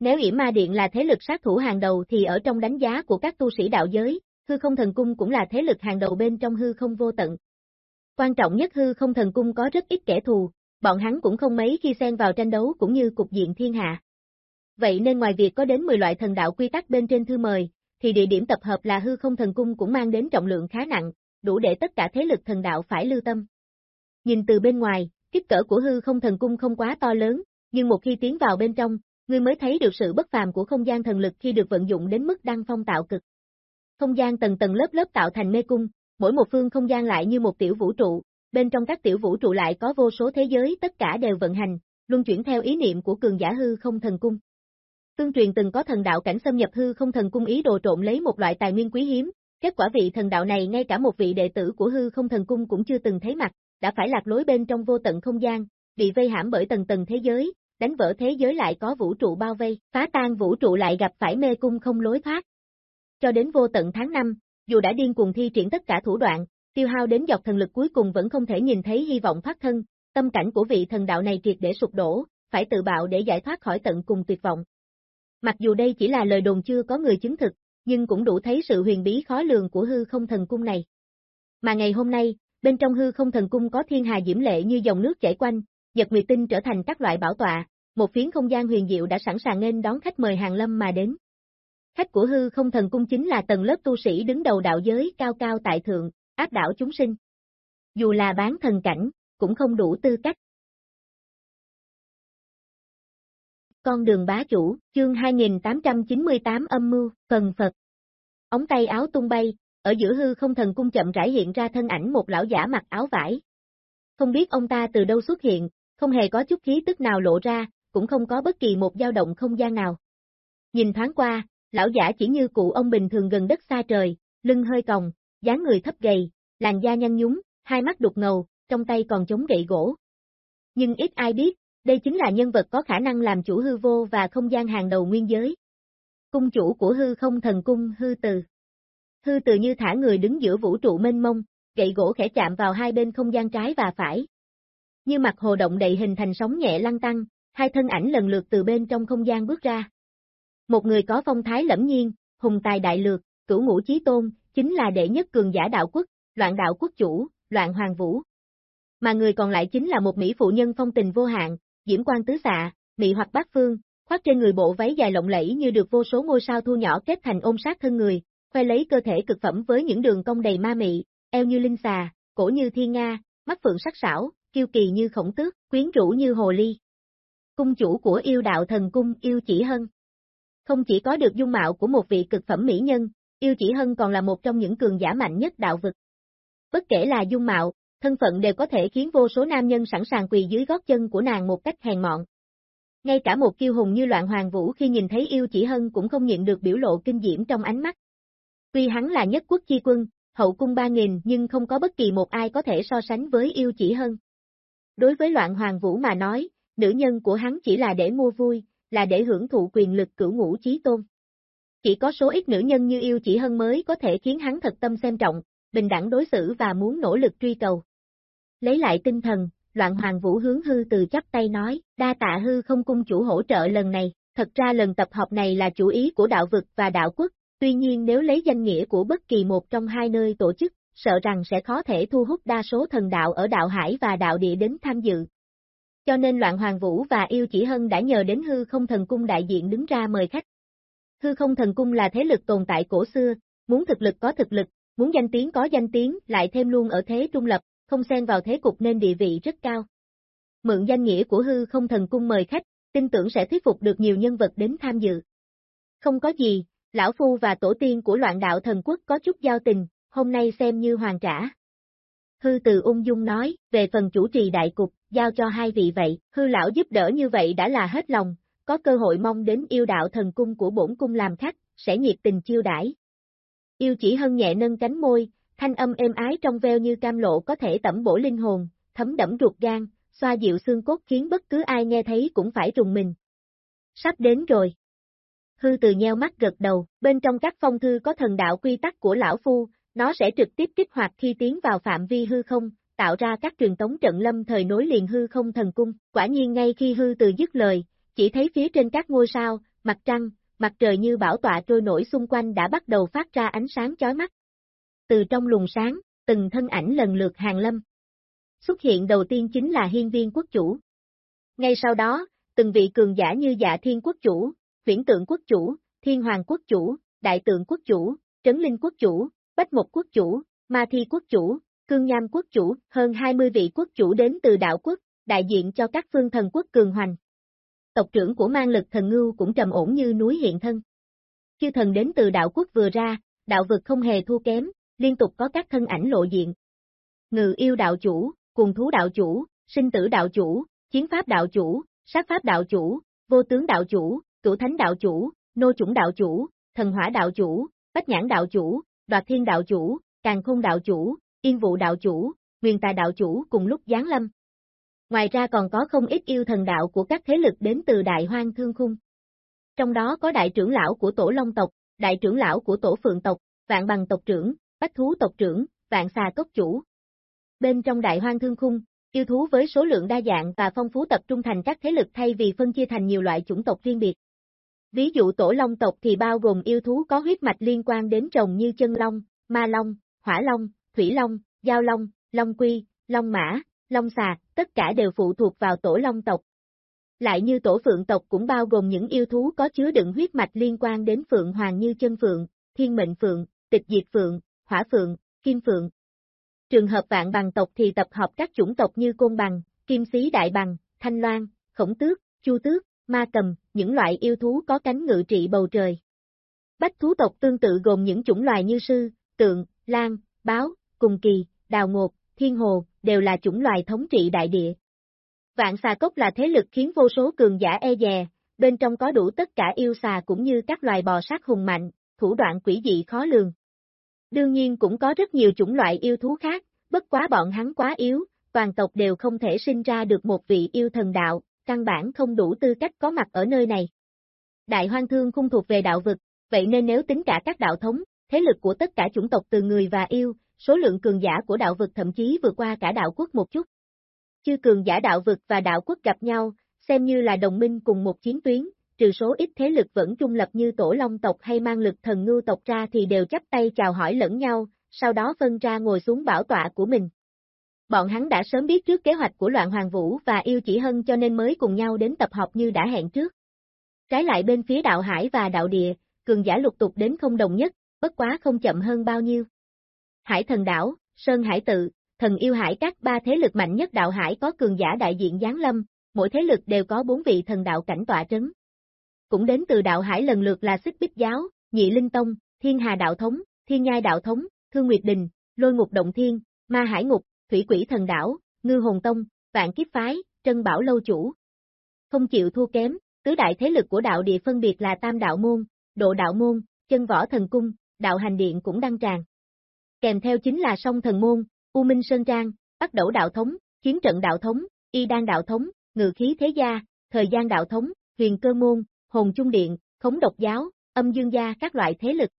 Nếu Yểm Ma Điện là thế lực sát thủ hàng đầu thì ở trong đánh giá của các tu sĩ đạo giới, hư không thần cung cũng là thế lực hàng đầu bên trong hư không vô tận. Quan trọng nhất hư không thần cung có rất ít kẻ thù, bọn hắn cũng không mấy khi xen vào tranh đấu cũng như cục diện thiên hạ. Vậy nên ngoài việc có đến 10 loại thần đạo quy tắc bên trên thư mời, thì địa điểm tập hợp là hư không thần cung cũng mang đến trọng lượng khá nặng, đủ để tất cả thế lực thần đạo phải lưu tâm. Nhìn từ bên ngoài, kích cỡ của hư không thần cung không quá to lớn, nhưng một khi tiến vào bên trong, ngươi mới thấy được sự bất phàm của không gian thần lực khi được vận dụng đến mức đăng phong tạo cực. Không gian tầng tầng lớp lớp tạo thành mê cung, mỗi một phương không gian lại như một tiểu vũ trụ, bên trong các tiểu vũ trụ lại có vô số thế giới tất cả đều vận hành, luân chuyển theo ý niệm của cường giả hư không thần cung. Tương truyền từng có thần đạo cảnh xâm nhập hư không thần cung ý đồ trộn lấy một loại tài nguyên quý hiếm, kết quả vị thần đạo này ngay cả một vị đệ tử của hư không thần cung cũng chưa từng thấy mặt, đã phải lạc lối bên trong vô tận không gian, bị vây hãm bởi tầng tầng thế giới, đánh vỡ thế giới lại có vũ trụ bao vây, phá tan vũ trụ lại gặp phải mê cung không lối thoát. Cho đến vô tận tháng 5, dù đã điên cuồng thi triển tất cả thủ đoạn, tiêu hao đến dọc thần lực cuối cùng vẫn không thể nhìn thấy hy vọng thoát thân, tâm cảnh của vị thần đạo này triệt để sụp đổ, phải tự bạo để giải thoát khỏi tận cùng tuyệt vọng. Mặc dù đây chỉ là lời đồn chưa có người chứng thực, nhưng cũng đủ thấy sự huyền bí khó lường của hư không thần cung này. Mà ngày hôm nay, bên trong hư không thần cung có thiên hà diễm lệ như dòng nước chảy quanh, giật Nguyệt Tinh trở thành các loại bảo tọa, một phiến không gian huyền diệu đã sẵn sàng nên đón khách mời hàng lâm mà đến. Khách của hư không thần cung chính là tầng lớp tu sĩ đứng đầu đạo giới cao cao tại thượng, áp đảo chúng sinh. Dù là bán thần cảnh, cũng không đủ tư cách. Con đường bá chủ, chương 2898 âm mưu, phần Phật. Ống tay áo tung bay, ở giữa hư không thần cung chậm rãi hiện ra thân ảnh một lão giả mặc áo vải. Không biết ông ta từ đâu xuất hiện, không hề có chút khí tức nào lộ ra, cũng không có bất kỳ một dao động không gian nào. Nhìn thoáng qua, lão giả chỉ như cụ ông bình thường gần đất xa trời, lưng hơi còng, dáng người thấp gầy, làn da nhăn nhúm, hai mắt đục ngầu, trong tay còn chống gậy gỗ. Nhưng ít ai biết, đây chính là nhân vật có khả năng làm chủ hư vô và không gian hàng đầu nguyên giới. Cung chủ của hư không thần cung hư từ. Hư từ như thả người đứng giữa vũ trụ mênh mông, gậy gỗ khẽ chạm vào hai bên không gian trái và phải. Như mặt hồ động đầy hình thành sóng nhẹ lăn tăng, hai thân ảnh lần lượt từ bên trong không gian bước ra. Một người có phong thái lẫm nhiên, hùng tài đại lược, cửu ngũ chí tôn, chính là đệ nhất cường giả đạo quốc, loạn đạo quốc chủ, loạn hoàng vũ. Mà người còn lại chính là một mỹ phụ nhân phong tình vô hạn, diễm quan tứ xạ, mỹ hoặc bát phương, khoác trên người bộ váy dài lộng lẫy như được vô số ngôi sao thu nhỏ kết thành ôm sát thân người, khoe lấy cơ thể cực phẩm với những đường cong đầy ma mị, eo như linh xà, cổ như thiên nga, mắt phượng sắc sảo, kiêu kỳ như khổng tước, quyến rũ như hồ ly. Cung chủ của yêu đạo thần cung yêu chỉ hân. Không chỉ có được dung mạo của một vị cực phẩm mỹ nhân, yêu chỉ hân còn là một trong những cường giả mạnh nhất đạo vực. Bất kể là dung mạo, thân phận đều có thể khiến vô số nam nhân sẵn sàng quỳ dưới gót chân của nàng một cách hèn mọn. Ngay cả một kiêu hùng như loạn hoàng vũ khi nhìn thấy yêu chỉ hân cũng không nhịn được biểu lộ kinh diễm trong ánh mắt. Tuy hắn là nhất quốc chi quân, hậu cung ba nghìn nhưng không có bất kỳ một ai có thể so sánh với yêu chỉ hân. Đối với loạn hoàng vũ mà nói, nữ nhân của hắn chỉ là để mua vui, là để hưởng thụ quyền lực cửu ngũ chí tôn. Chỉ có số ít nữ nhân như yêu chỉ hân mới có thể khiến hắn thật tâm xem trọng, bình đẳng đối xử và muốn nỗ lực truy cầu. Lấy lại tinh thần, loạn hoàng vũ hướng hư từ chắp tay nói, đa tạ hư không cung chủ hỗ trợ lần này, thật ra lần tập học này là chủ ý của đạo vực và đạo quốc, tuy nhiên nếu lấy danh nghĩa của bất kỳ một trong hai nơi tổ chức, sợ rằng sẽ khó thể thu hút đa số thần đạo ở đạo hải và đạo địa đến tham dự. Cho nên loạn hoàng vũ và yêu chỉ hân đã nhờ đến hư không thần cung đại diện đứng ra mời khách. Hư không thần cung là thế lực tồn tại cổ xưa, muốn thực lực có thực lực, muốn danh tiếng có danh tiếng, lại thêm luôn ở thế trung lập, không xen vào thế cục nên địa vị rất cao. Mượn danh nghĩa của hư không thần cung mời khách, tin tưởng sẽ thuyết phục được nhiều nhân vật đến tham dự. Không có gì, lão phu và tổ tiên của loạn đạo thần quốc có chút giao tình, hôm nay xem như hoàn trả. Hư từ ung dung nói, về phần chủ trì đại cục, giao cho hai vị vậy, hư lão giúp đỡ như vậy đã là hết lòng, có cơ hội mong đến yêu đạo thần cung của bổn cung làm khách, sẽ nhiệt tình chiêu đãi. Yêu chỉ hân nhẹ nâng cánh môi, thanh âm êm ái trong veo như cam lộ có thể tẩm bổ linh hồn, thấm đẫm ruột gan, xoa dịu xương cốt khiến bất cứ ai nghe thấy cũng phải rùng mình. Sắp đến rồi. Hư từ nheo mắt gật đầu, bên trong các phong thư có thần đạo quy tắc của lão phu, nó sẽ trực tiếp kích hoạt khi tiến vào phạm vi hư không, tạo ra các truyền tống trận lâm thời nối liền hư không thần cung. Quả nhiên ngay khi hư từ dứt lời, chỉ thấy phía trên các ngôi sao, mặt trăng, mặt trời như bảo tọa trôi nổi xung quanh đã bắt đầu phát ra ánh sáng chói mắt. Từ trong luồng sáng, từng thân ảnh lần lượt hàng lâm. Xuất hiện đầu tiên chính là hiên viên quốc chủ. Ngay sau đó, từng vị cường giả như dạ thiên quốc chủ, huyển tượng quốc chủ, thiên hoàng quốc chủ, đại tượng quốc chủ, trấn linh quốc chủ, bách mục quốc chủ, ma thi quốc chủ, cương nham quốc chủ, hơn 20 vị quốc chủ đến từ đạo quốc, đại diện cho các phương thần quốc cường hoành. Tộc trưởng của mang lực thần ngưu cũng trầm ổn như núi hiện thân. Chư thần đến từ đạo quốc vừa ra, đạo vực không hề thua kém, liên tục có các thân ảnh lộ diện. Ngự yêu đạo chủ, cùng thú đạo chủ, sinh tử đạo chủ, chiến pháp đạo chủ, sát pháp đạo chủ, vô tướng đạo chủ, cửu thánh đạo chủ, nô chủng đạo chủ, thần hỏa đạo chủ, bách nhãn đạo chủ, đoạt thiên đạo chủ, càng khôn đạo chủ, yên vụ đạo chủ, nguyên tài đạo chủ cùng lúc giáng lâm. Ngoài ra còn có không ít yêu thần đạo của các thế lực đến từ đại hoang thương khung. Trong đó có đại trưởng lão của tổ long tộc, đại trưởng lão của tổ phượng tộc, vạn bằng tộc trưởng, bách thú tộc trưởng, vạn xà cốc chủ. Bên trong đại hoang thương khung, yêu thú với số lượng đa dạng và phong phú tập trung thành các thế lực thay vì phân chia thành nhiều loại chủng tộc riêng biệt. Ví dụ tổ long tộc thì bao gồm yêu thú có huyết mạch liên quan đến trồng như chân long, ma long, hỏa long, thủy long, giao long, long quy, long mã, long xà, tất cả đều phụ thuộc vào tổ long tộc. Lại như tổ phượng tộc cũng bao gồm những yêu thú có chứa đựng huyết mạch liên quan đến phượng hoàng như chân phượng, thiên mệnh phượng, tịch diệt phượng, hỏa phượng, kim phượng. Trường hợp vạn bằng tộc thì tập hợp các chủng tộc như côn bằng, kim sĩ đại bằng, thanh loan, khổng tước, chu tước, ma cầm, những loại yêu thú có cánh ngự trị bầu trời. Bách thú tộc tương tự gồm những chủng loài như sư, tượng, lan, báo, cùng kỳ, đào ngột, thiên hồ, đều là chủng loài thống trị đại địa. Vạn xà cốc là thế lực khiến vô số cường giả e dè, bên trong có đủ tất cả yêu xà cũng như các loài bò sát hùng mạnh, thủ đoạn quỷ dị khó lường. Đương nhiên cũng có rất nhiều chủng loại yêu thú khác, bất quá bọn hắn quá yếu, toàn tộc đều không thể sinh ra được một vị yêu thần đạo, căn bản không đủ tư cách có mặt ở nơi này. Đại hoang thương không thuộc về đạo vực, vậy nên nếu tính cả các đạo thống, thế lực của tất cả chủng tộc từ người và yêu, số lượng cường giả của đạo vực thậm chí vượt qua cả đạo quốc một chút. Chư cường giả đạo vực và đạo quốc gặp nhau, xem như là đồng minh cùng một chiến tuyến, trừ số ít thế lực vẫn trung lập như tổ long tộc hay mang lực thần ngưu tộc ra thì đều chấp tay chào hỏi lẫn nhau, sau đó phân ra ngồi xuống bảo tọa của mình. Bọn hắn đã sớm biết trước kế hoạch của loạn hoàng vũ và yêu chỉ hân cho nên mới cùng nhau đến tập họp như đã hẹn trước. Trái lại bên phía đạo hải và đạo địa, cường giả lục tục đến không đồng nhất, bất quá không chậm hơn bao nhiêu. Hải thần đảo, Sơn Hải tự, thần yêu hải các ba thế lực mạnh nhất đạo hải có cường giả đại diện giáng lâm, mỗi thế lực đều có bốn vị thần đạo cảnh tọa trấn. Cũng đến từ đạo hải lần lượt là xích bích giáo, nhị linh tông, thiên hà đạo thống, thiên nhai đạo thống, thương nguyệt đình, lôi ngục động thiên, ma hải ngục, thủy quỷ thần đảo, ngư hồn tông, vạn kiếp phái, trân bảo lâu chủ. Không chịu thua kém, tứ đại thế lực của đạo địa phân biệt là tam đạo môn, độ đạo môn, chân võ thần cung, đạo hành điện cũng đăng tràn. Kèm theo chính là song thần môn, U Minh Sơn Trang, Bắc Đẩu Đạo Thống, Chiến trận Đạo Thống, Y Đan Đạo Thống, Ngự Khí Thế Gia, Thời gian Đạo Thống, Huyền Cơ Môn, Hồn Trung Điện, Khống Độc Giáo, Âm Dương Gia các loại thế lực.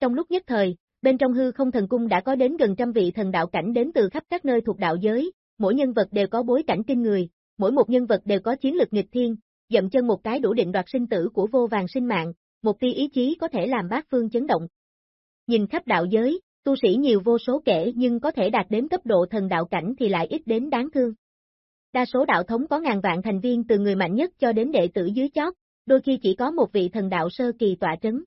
Trong lúc nhất thời, bên trong hư không thần cung đã có đến gần trăm vị thần đạo cảnh đến từ khắp các nơi thuộc đạo giới, mỗi nhân vật đều có bối cảnh kinh người, mỗi một nhân vật đều có chiến lực nghịch thiên, dậm chân một cái đủ định đoạt sinh tử của vô vàng sinh mạng, một tia ý chí có thể làm bát phương chấn động. Nhìn khắp đạo giới, tu sĩ nhiều vô số kể nhưng có thể đạt đến cấp độ thần đạo cảnh thì lại ít đến đáng thương. Đa số đạo thống có ngàn vạn thành viên từ người mạnh nhất cho đến đệ tử dưới chót, đôi khi chỉ có một vị thần đạo sơ kỳ tọa trấn.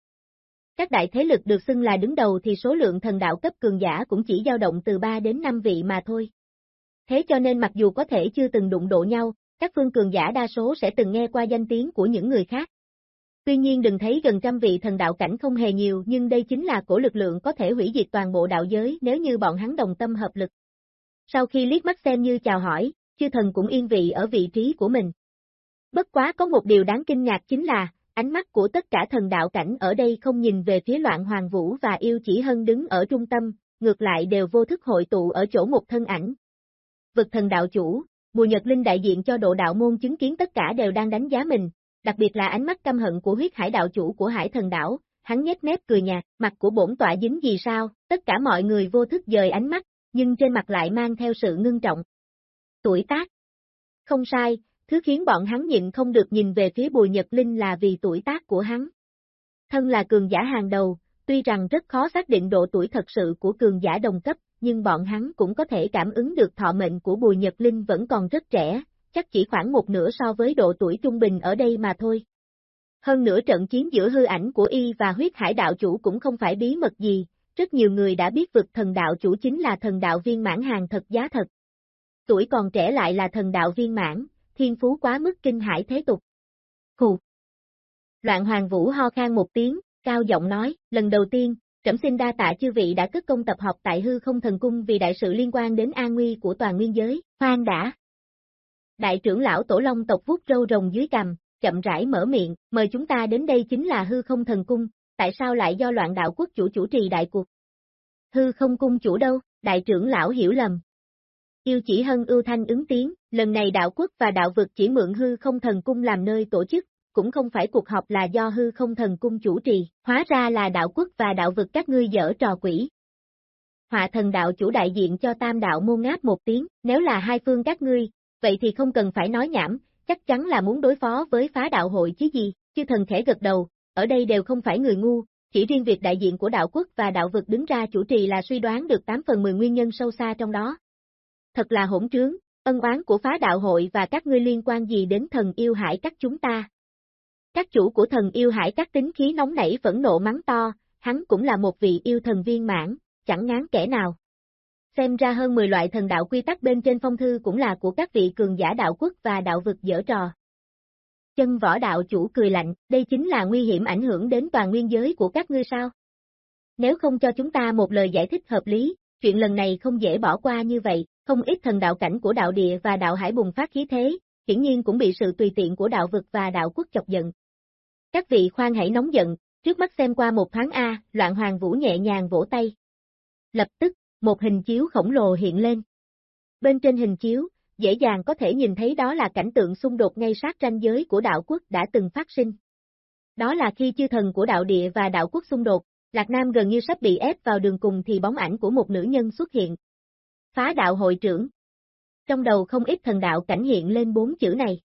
Các đại thế lực được xưng là đứng đầu thì số lượng thần đạo cấp cường giả cũng chỉ dao động từ 3 đến 5 vị mà thôi. Thế cho nên mặc dù có thể chưa từng đụng độ nhau, các phương cường giả đa số sẽ từng nghe qua danh tiếng của những người khác. Tuy nhiên đừng thấy gần trăm vị thần đạo cảnh không hề nhiều nhưng đây chính là cổ lực lượng có thể hủy diệt toàn bộ đạo giới nếu như bọn hắn đồng tâm hợp lực. Sau khi liếc mắt xem như chào hỏi, chư thần cũng yên vị ở vị trí của mình. Bất quá có một điều đáng kinh ngạc chính là, ánh mắt của tất cả thần đạo cảnh ở đây không nhìn về phía loạn hoàng vũ và yêu chỉ hân đứng ở trung tâm, ngược lại đều vô thức hội tụ ở chỗ một thân ảnh. Vực thần đạo chủ, Bùi Nhật Linh đại diện cho độ đạo môn chứng kiến tất cả đều đang đánh giá mình, đặc biệt là ánh mắt căm hận của huyết hải đạo chủ của hải thần đảo, hắn nhếch mép cười nhạt, mặt của bổn tọa dính gì sao, tất cả mọi người vô thức dời ánh mắt, nhưng trên mặt lại mang theo sự ngưng trọng. Tuổi tác Không sai, thứ khiến bọn hắn nhịn không được nhìn về phía Bùi Nhật Linh là vì tuổi tác của hắn. Thân là cường giả hàng đầu, tuy rằng rất khó xác định độ tuổi thật sự của cường giả đồng cấp, nhưng bọn hắn cũng có thể cảm ứng được thọ mệnh của Bùi Nhật Linh vẫn còn rất trẻ, chắc chỉ khoảng một nửa so với độ tuổi trung bình ở đây mà thôi. Hơn nữa trận chiến giữa hư ảnh của y và huyết hải đạo chủ cũng không phải bí mật gì, rất nhiều người đã biết vực thần đạo chủ chính là thần đạo viên mãn hàng thật giá thật. Tuổi còn trẻ lại là thần đạo viên mãn, thiên phú quá mức kinh hải thế tục. Hù! Loạn hoàng vũ ho khan một tiếng, cao giọng nói, lần đầu tiên, trẫm xin đa tạ chư vị đã cất công tập học tại hư không thần cung vì đại sự liên quan đến an nguy của toàn nguyên giới, hoang đã. Đại trưởng lão Tổ Long tộc vuốt râu rồng dưới cằm, chậm rãi mở miệng, mời chúng ta đến đây chính là hư không thần cung, tại sao lại do loạn đạo quốc chủ chủ trì đại cuộc? Hư không cung chủ đâu, đại trưởng lão hiểu lầm. Yêu chỉ hân ưu thanh ứng tiếng, lần này đạo quốc và đạo vực chỉ mượn hư không thần cung làm nơi tổ chức, cũng không phải cuộc họp là do hư không thần cung chủ trì, hóa ra là đạo quốc và đạo vực các ngươi dở trò quỷ. Họa thần đạo chủ đại diện cho tam đạo môn ngáp một tiếng, nếu là hai phương các ngươi, vậy thì không cần phải nói nhảm, chắc chắn là muốn đối phó với phá đạo hội chứ gì, chư thần khẽ gật đầu, ở đây đều không phải người ngu, chỉ riêng việc đại diện của đạo quốc và đạo vực đứng ra chủ trì là suy đoán được 8 phần 10 nguyên nhân sâu xa trong đó. Thật là hỗn trướng, ân oán của phá đạo hội và các ngươi liên quan gì đến thần yêu hải các chúng ta. Các chủ của thần yêu hải các tính khí nóng nảy vẫn nộ mắng to, hắn cũng là một vị yêu thần viên mãn, chẳng ngán kẻ nào. Xem ra hơn 10 loại thần đạo quy tắc bên trên phong thư cũng là của các vị cường giả đạo quốc và đạo vực dở trò. Chân võ đạo chủ cười lạnh, đây chính là nguy hiểm ảnh hưởng đến toàn nguyên giới của các ngươi sao? Nếu không cho chúng ta một lời giải thích hợp lý, chuyện lần này không dễ bỏ qua như vậy, không ít thần đạo cảnh của đạo địa và đạo hải bùng phát khí thế, hiển nhiên cũng bị sự tùy tiện của đạo vực và đạo quốc chọc giận. Các vị khoan hãy nóng giận, trước mắt xem qua một tháng A, loạn hoàng vũ nhẹ nhàng vỗ tay. Lập tức, một hình chiếu khổng lồ hiện lên. Bên trên hình chiếu, dễ dàng có thể nhìn thấy đó là cảnh tượng xung đột ngay sát ranh giới của đạo quốc đã từng phát sinh. Đó là khi chư thần của đạo địa và đạo quốc xung đột, Lạc Nam gần như sắp bị ép vào đường cùng thì bóng ảnh của một nữ nhân xuất hiện. Phá đạo hội trưởng. Trong đầu không ít thần đạo cảnh hiện lên bốn chữ này.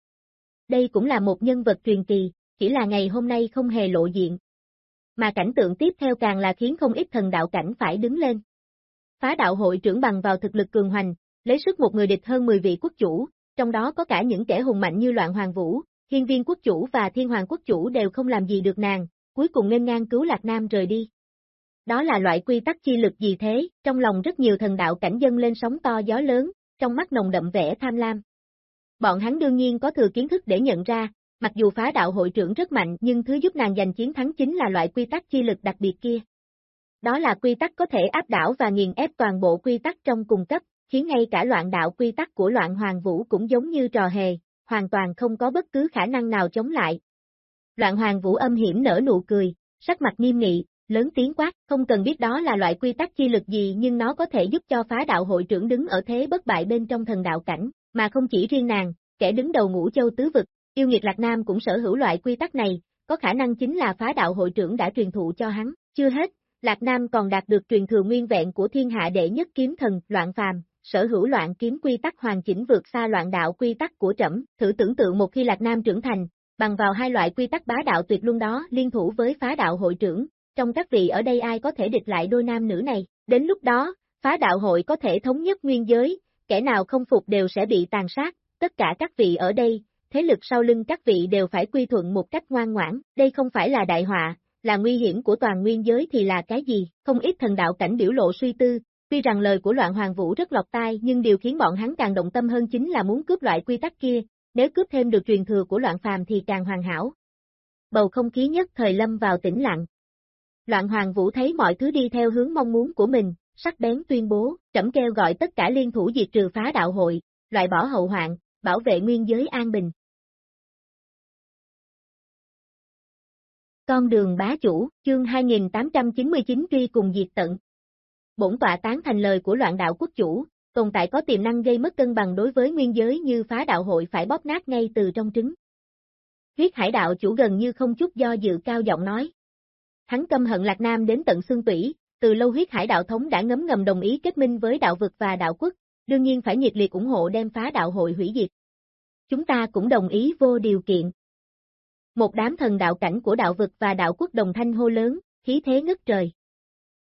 Đây cũng là một nhân vật truyền kỳ, chỉ là ngày hôm nay không hề lộ diện. Mà cảnh tượng tiếp theo càng là khiến không ít thần đạo cảnh phải đứng lên. Phá đạo hội trưởng bằng vào thực lực cường hoành, lấy sức một người địch hơn 10 vị quốc chủ, trong đó có cả những kẻ hùng mạnh như Loạn Hoàng Vũ, Hiên Viên quốc chủ và Thiên Hoàng quốc chủ đều không làm gì được nàng, cuối cùng nên ngang cứu Lạc Nam rời đi. Đó là loại quy tắc chi lực gì thế, trong lòng rất nhiều thần đạo cảnh dân lên sóng to gió lớn, trong mắt nồng đậm vẻ tham lam. Bọn hắn đương nhiên có thừa kiến thức để nhận ra, mặc dù phá đạo hội trưởng rất mạnh nhưng thứ giúp nàng giành chiến thắng chính là loại quy tắc chi lực đặc biệt kia. Đó là quy tắc có thể áp đảo và nghiền ép toàn bộ quy tắc trong cùng cấp, khiến ngay cả loạn đạo quy tắc của loạn hoàng vũ cũng giống như trò hề, hoàn toàn không có bất cứ khả năng nào chống lại. Loạn hoàng vũ âm hiểm nở nụ cười, sắc mặt nghiêm nghị, lớn tiếng quát, không cần biết đó là loại quy tắc chi lực gì nhưng nó có thể giúp cho phá đạo hội trưởng đứng ở thế bất bại bên trong thần đạo cảnh, mà không chỉ riêng nàng, kẻ đứng đầu ngũ châu tứ vực, yêu nghiệt Lạc Nam cũng sở hữu loại quy tắc này, có khả năng chính là phá đạo hội trưởng đã truyền thụ cho hắn, chưa hết, Lạc Nam còn đạt được truyền thừa nguyên vẹn của thiên hạ đệ nhất kiếm thần, loạn phàm, sở hữu loạn kiếm quy tắc hoàn chỉnh vượt xa loạn đạo quy tắc của trẫm, thử tưởng tượng một khi Lạc Nam trưởng thành, bằng vào hai loại quy tắc bá đạo tuyệt luân đó liên thủ với phá đạo hội trưởng, trong các vị ở đây ai có thể địch lại đôi nam nữ này, đến lúc đó, phá đạo hội có thể thống nhất nguyên giới, kẻ nào không phục đều sẽ bị tàn sát, tất cả các vị ở đây, thế lực sau lưng các vị đều phải quy thuận một cách ngoan ngoãn, đây không phải là đại họa, là nguy hiểm của toàn nguyên giới thì là cái gì, không ít thần đạo cảnh biểu lộ suy tư, tuy rằng lời của loạn hoàng vũ rất lọt tai nhưng điều khiến bọn hắn càng động tâm hơn chính là muốn cướp loại quy tắc kia, nếu cướp thêm được truyền thừa của loạn phàm thì càng hoàn hảo. Bầu không khí nhất thời lâm vào tĩnh lặng. Loạn hoàng vũ thấy mọi thứ đi theo hướng mong muốn của mình, sắc bén tuyên bố, trẫm kêu gọi tất cả liên thủ diệt trừ phá đạo hội, loại bỏ hậu hoạn, bảo vệ nguyên giới an bình. Con đường bá chủ, chương 2899 truy cùng diệt tận. Bổn tọa tán thành lời của loạn đạo quốc chủ, tồn tại có tiềm năng gây mất cân bằng đối với nguyên giới như phá đạo hội phải bóp nát ngay từ trong trứng. Huyết hải đạo chủ gần như không chút do dự cao giọng nói. Hắn căm hận Lạc Nam đến tận xương tủy, từ lâu huyết hải đạo thống đã ngấm ngầm đồng ý kết minh với đạo vực và đạo quốc, đương nhiên phải nhiệt liệt ủng hộ đem phá đạo hội hủy diệt. Chúng ta cũng đồng ý vô điều kiện. Một đám thần đạo cảnh của đạo vực và đạo quốc đồng thanh hô lớn, khí thế ngất trời.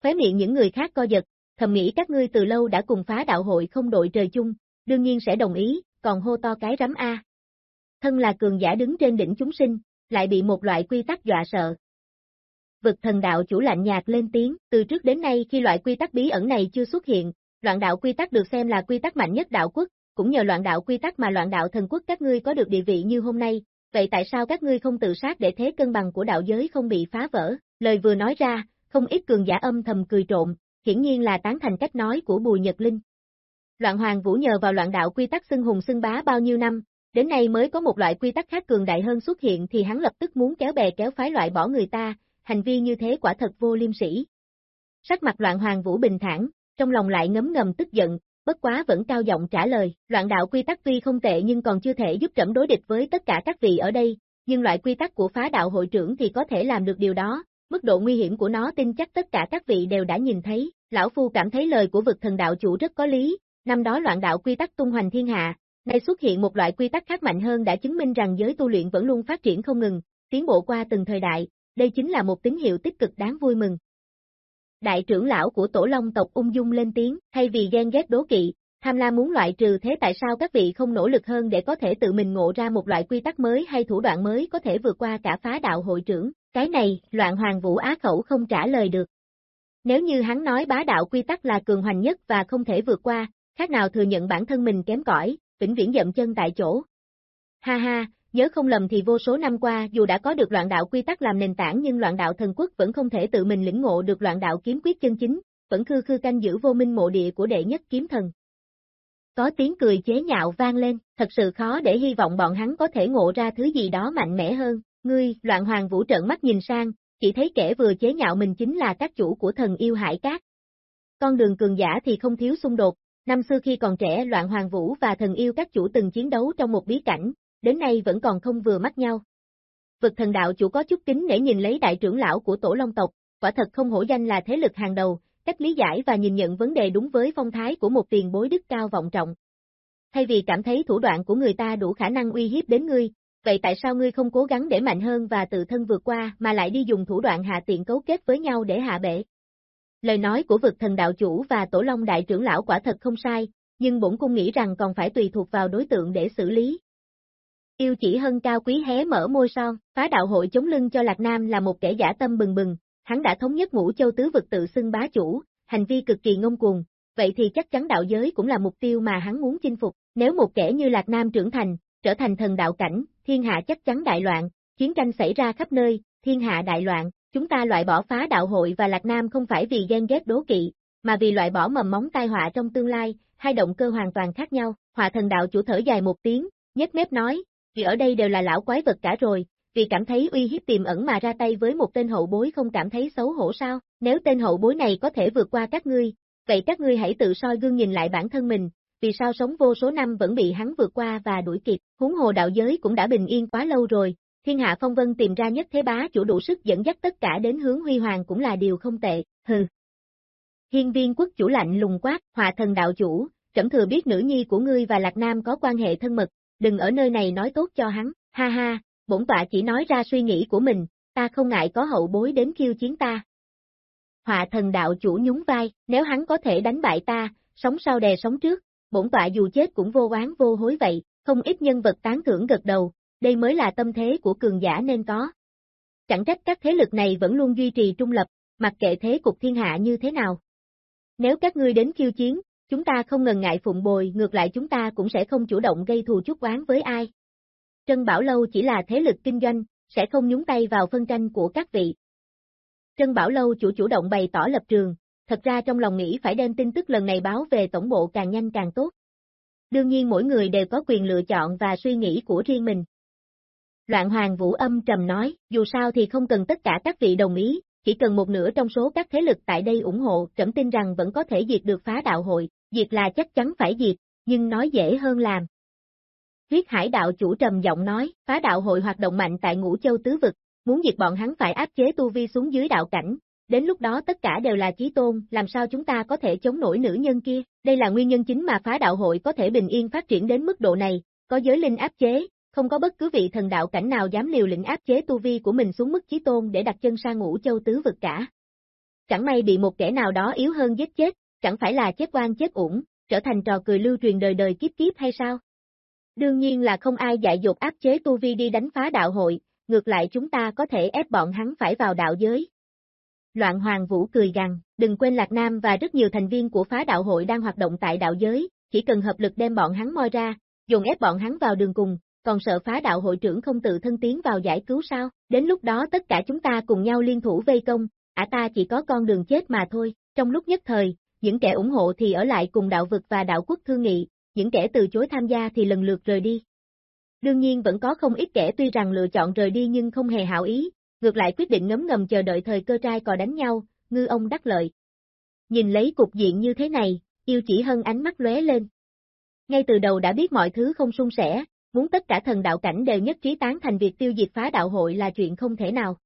Khóe miệng những người khác co giật, thầm nghĩ các ngươi từ lâu đã cùng phá đạo hội không đội trời chung, đương nhiên sẽ đồng ý, còn hô to cái rắm A. Thân là cường giả đứng trên đỉnh chúng sinh, lại bị một loại quy tắc dọa sợ. Vực thần đạo chủ lạnh nhạt lên tiếng, từ trước đến nay khi loại quy tắc bí ẩn này chưa xuất hiện, loạn đạo quy tắc được xem là quy tắc mạnh nhất đạo quốc, cũng nhờ loạn đạo quy tắc mà loạn đạo thần quốc các ngươi có được địa vị như hôm nay, vậy tại sao các ngươi không tự sát để thế cân bằng của đạo giới không bị phá vỡ? Lời vừa nói ra, không ít cường giả âm thầm cười trộm, hiển nhiên là tán thành cách nói của Bùi Nhật Linh. Loạn Hoàng Vũ nhờ vào loạn đạo quy tắc xưng hùng xưng bá bao nhiêu năm, đến nay mới có một loại quy tắc khác cường đại hơn xuất hiện thì hắn lập tức muốn kéo bè kéo phái loại bỏ người ta, hành vi như thế quả thật vô liêm sỉ. Sắc mặt Loạn Hoàng Vũ bình thản, trong lòng lại ngấm ngầm tức giận, bất quá vẫn cao giọng trả lời, loạn đạo quy tắc tuy không tệ nhưng còn chưa thể giúp trẫm đối địch với tất cả các vị ở đây, nhưng loại quy tắc của phá đạo hội trưởng thì có thể làm được điều đó, mức độ nguy hiểm của nó tin chắc tất cả các vị đều đã nhìn thấy, lão phu cảm thấy lời của vực thần đạo chủ rất có lý, năm đó loạn đạo quy tắc tung hoành thiên hạ, nay xuất hiện một loại quy tắc khác mạnh hơn đã chứng minh rằng giới tu luyện vẫn luôn phát triển không ngừng, tiến bộ qua từng thời đại, đây chính là một tín hiệu tích cực đáng vui mừng. Đại trưởng lão của tổ long tộc ung dung lên tiếng, thay vì ghen ghét đố kỵ, tham lam muốn loại trừ thế tại sao các vị không nỗ lực hơn để có thể tự mình ngộ ra một loại quy tắc mới hay thủ đoạn mới có thể vượt qua cả phá đạo hội trưởng, cái này, loạn hoàng vũ á khẩu không trả lời được. Nếu như hắn nói bá đạo quy tắc là cường hoành nhất và không thể vượt qua, khác nào thừa nhận bản thân mình kém cỏi, vĩnh viễn dậm chân tại chỗ. Ha ha, nhớ không lầm thì vô số năm qua dù đã có được loạn đạo quy tắc làm nền tảng nhưng loạn đạo thần quốc vẫn không thể tự mình lĩnh ngộ được loạn đạo kiếm quyết chân chính, vẫn khư khư canh giữ vô minh mộ địa của đệ nhất kiếm thần. Có tiếng cười chế nhạo vang lên, thật sự khó để hy vọng bọn hắn có thể ngộ ra thứ gì đó mạnh mẽ hơn, ngươi, loạn hoàng vũ trợn mắt nhìn sang, chỉ thấy kẻ vừa chế nhạo mình chính là các chủ của thần yêu hải cát. Con đường cường giả thì không thiếu xung đột, Năm xưa khi còn trẻ loạn hoàng vũ và thần yêu các chủ từng chiến đấu trong một bí cảnh, đến nay vẫn còn không vừa mắt nhau. Vực thần đạo chủ có chút kính để nhìn lấy đại trưởng lão của tổ long tộc, quả thật không hổ danh là thế lực hàng đầu, cách lý giải và nhìn nhận vấn đề đúng với phong thái của một tiền bối đức cao vọng trọng. Thay vì cảm thấy thủ đoạn của người ta đủ khả năng uy hiếp đến ngươi, vậy tại sao ngươi không cố gắng để mạnh hơn và tự thân vượt qua mà lại đi dùng thủ đoạn hạ tiện cấu kết với nhau để hạ bệ? Lời nói của vực thần đạo chủ và tổ long đại trưởng lão quả thật không sai, nhưng bổn cung nghĩ rằng còn phải tùy thuộc vào đối tượng để xử lý. Yêu chỉ hân cao quý hé mở môi son, phá đạo hội chống lưng cho Lạc Nam là một kẻ giả tâm bừng bừng, hắn đã thống nhất ngũ châu tứ vực tự xưng bá chủ, hành vi cực kỳ ngông cuồng, vậy thì chắc chắn đạo giới cũng là mục tiêu mà hắn muốn chinh phục, nếu một kẻ như Lạc Nam trưởng thành, trở thành thần đạo cảnh, thiên hạ chắc chắn đại loạn, chiến tranh xảy ra khắp nơi, thiên hạ đại loạn, chúng ta loại bỏ phá đạo hội và Lạc Nam không phải vì ghen ghét đố kỵ, mà vì loại bỏ mầm móng tai họa trong tương lai, hai động cơ hoàn toàn khác nhau, họa thần đạo chủ thở dài một tiếng, nhếch mép nói, vì ở đây đều là lão quái vật cả rồi, vì cảm thấy uy hiếp tiềm ẩn mà ra tay với một tên hậu bối không cảm thấy xấu hổ sao, nếu tên hậu bối này có thể vượt qua các ngươi, vậy các ngươi hãy tự soi gương nhìn lại bản thân mình, vì sao sống vô số năm vẫn bị hắn vượt qua và đuổi kịp, huống hồ đạo giới cũng đã bình yên quá lâu rồi, thiên hạ phong vân tìm ra nhất thế bá chủ đủ sức dẫn dắt tất cả đến hướng huy hoàng cũng là điều không tệ, hừ. Hiên viên quốc chủ lạnh lùng quát, hòa thần đạo chủ, trẫm thừa biết nữ nhi của ngươi và Lạc Nam có quan hệ thân mật, đừng ở nơi này nói tốt cho hắn, ha ha, bổn tọa chỉ nói ra suy nghĩ của mình, ta không ngại có hậu bối đến khiêu chiến ta. Họa thần đạo chủ nhún vai, nếu hắn có thể đánh bại ta, sống sau đè sống trước, bổn tọa dù chết cũng vô oán vô hối vậy, không ít nhân vật tán thưởng gật đầu, đây mới là tâm thế của cường giả nên có. Chẳng trách các thế lực này vẫn luôn duy trì trung lập, mặc kệ thế cục thiên hạ như thế nào. Nếu các ngươi đến khiêu chiến, chúng ta không ngần ngại phụng bồi, ngược lại chúng ta cũng sẽ không chủ động gây thù chuốc oán với ai. Trân Bảo Lâu chỉ là thế lực kinh doanh, sẽ không nhúng tay vào phân tranh của các vị. Trân Bảo Lâu chủ chủ động bày tỏ lập trường, thật ra trong lòng nghĩ phải đem tin tức lần này báo về tổng bộ càng nhanh càng tốt. Đương nhiên mỗi người đều có quyền lựa chọn và suy nghĩ của riêng mình. Loạn Hoàng Vũ âm trầm nói, dù sao thì không cần tất cả các vị đồng ý, chỉ cần một nửa trong số các thế lực tại đây ủng hộ, trẫm tin rằng vẫn có thể diệt được phá đạo hội, diệt là chắc chắn phải diệt, nhưng nói dễ hơn làm. Huyết hải đạo chủ trầm giọng nói, phá đạo hội hoạt động mạnh tại ngũ châu tứ vực, muốn diệt bọn hắn phải áp chế tu vi xuống dưới đạo cảnh, đến lúc đó tất cả đều là chí tôn, làm sao chúng ta có thể chống nổi nữ nhân kia, đây là nguyên nhân chính mà phá đạo hội có thể bình yên phát triển đến mức độ này, có giới linh áp chế, không có bất cứ vị thần đạo cảnh nào dám liều lĩnh áp chế tu vi của mình xuống mức chí tôn để đặt chân sang ngũ châu tứ vực cả. Chẳng may bị một kẻ nào đó yếu hơn giết chết, chẳng phải là chết oan chết uổng, trở thành trò cười lưu truyền đời đời kiếp kiếp hay sao? Đương nhiên là không ai dạy dột áp chế tu vi đi đánh phá đạo hội, ngược lại chúng ta có thể ép bọn hắn phải vào đạo giới. Loạn Hoàng Vũ cười gằn, đừng quên Lạc Nam và rất nhiều thành viên của phá đạo hội đang hoạt động tại đạo giới, chỉ cần hợp lực đem bọn hắn moi ra, dùng ép bọn hắn vào đường cùng, còn sợ phá đạo hội trưởng không tự thân tiến vào giải cứu sao, đến lúc đó tất cả chúng ta cùng nhau liên thủ vây công, ả ta chỉ có con đường chết mà thôi, trong lúc nhất thời, những kẻ ủng hộ thì ở lại cùng đạo vực và đạo quốc thương nghị, những kẻ từ chối tham gia thì lần lượt rời đi. Đương nhiên vẫn có không ít kẻ tuy rằng lựa chọn rời đi nhưng không hề hảo ý, ngược lại quyết định ngấm ngầm chờ đợi thời cơ trai cò đánh nhau, ngư ông đắc lợi. Nhìn lấy cục diện như thế này, yêu chỉ hân ánh mắt lóe lên. Ngay từ đầu đã biết mọi thứ không suôn sẻ, muốn tất cả thần đạo cảnh đều nhất trí tán thành việc tiêu diệt phá đạo hội là chuyện không thể nào.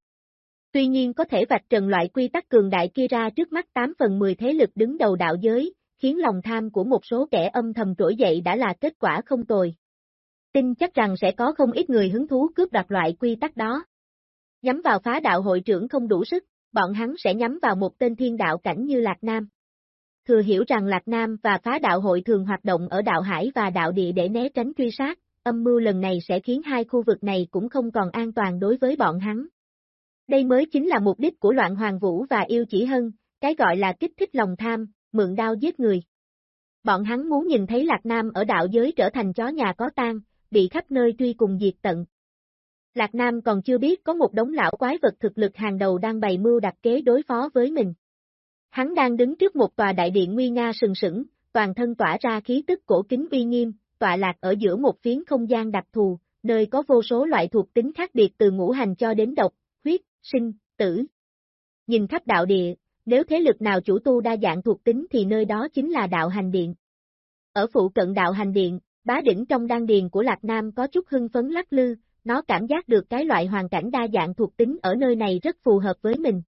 Tuy nhiên có thể vạch trần loại quy tắc cường đại kia ra trước mắt 8 phần 10 thế lực đứng đầu đạo giới, khiến lòng tham của một số kẻ âm thầm trỗi dậy đã là kết quả không tồi. Tin chắc rằng sẽ có không ít người hứng thú cướp đoạt loại quy tắc đó. Nhắm vào phá đạo hội trưởng không đủ sức, bọn hắn sẽ nhắm vào một tên thiên đạo cảnh như Lạc Nam. Thừa hiểu rằng Lạc Nam và phá đạo hội thường hoạt động ở đạo hải và đạo địa để né tránh truy sát, âm mưu lần này sẽ khiến hai khu vực này cũng không còn an toàn đối với bọn hắn. Đây mới chính là mục đích của loạn hoàng vũ và yêu chỉ hân, cái gọi là kích thích lòng tham, mượn đao giết người. Bọn hắn muốn nhìn thấy Lạc Nam ở đạo giới trở thành chó nhà có tan, bị khắp nơi truy cùng diệt tận. Lạc Nam còn chưa biết có một đống lão quái vật thực lực hàng đầu đang bày mưu đặt kế đối phó với mình. Hắn đang đứng trước một tòa đại điện nguy nga sừng sững, toàn thân tỏa ra khí tức cổ kính uy nghiêm, tọa lạc ở giữa một phiến không gian đặc thù, nơi có vô số loại thuộc tính khác biệt từ ngũ hành cho đến độc, sinh, tử. Nhìn khắp đạo địa, nếu thế lực nào chủ tu đa dạng thuộc tính thì nơi đó chính là đạo hành điện. Ở phụ cận đạo hành điện, bá đỉnh trong đan điền của Lạc Nam có chút hưng phấn lắc lư, nó cảm giác được cái loại hoàn cảnh đa dạng thuộc tính ở nơi này rất phù hợp với mình.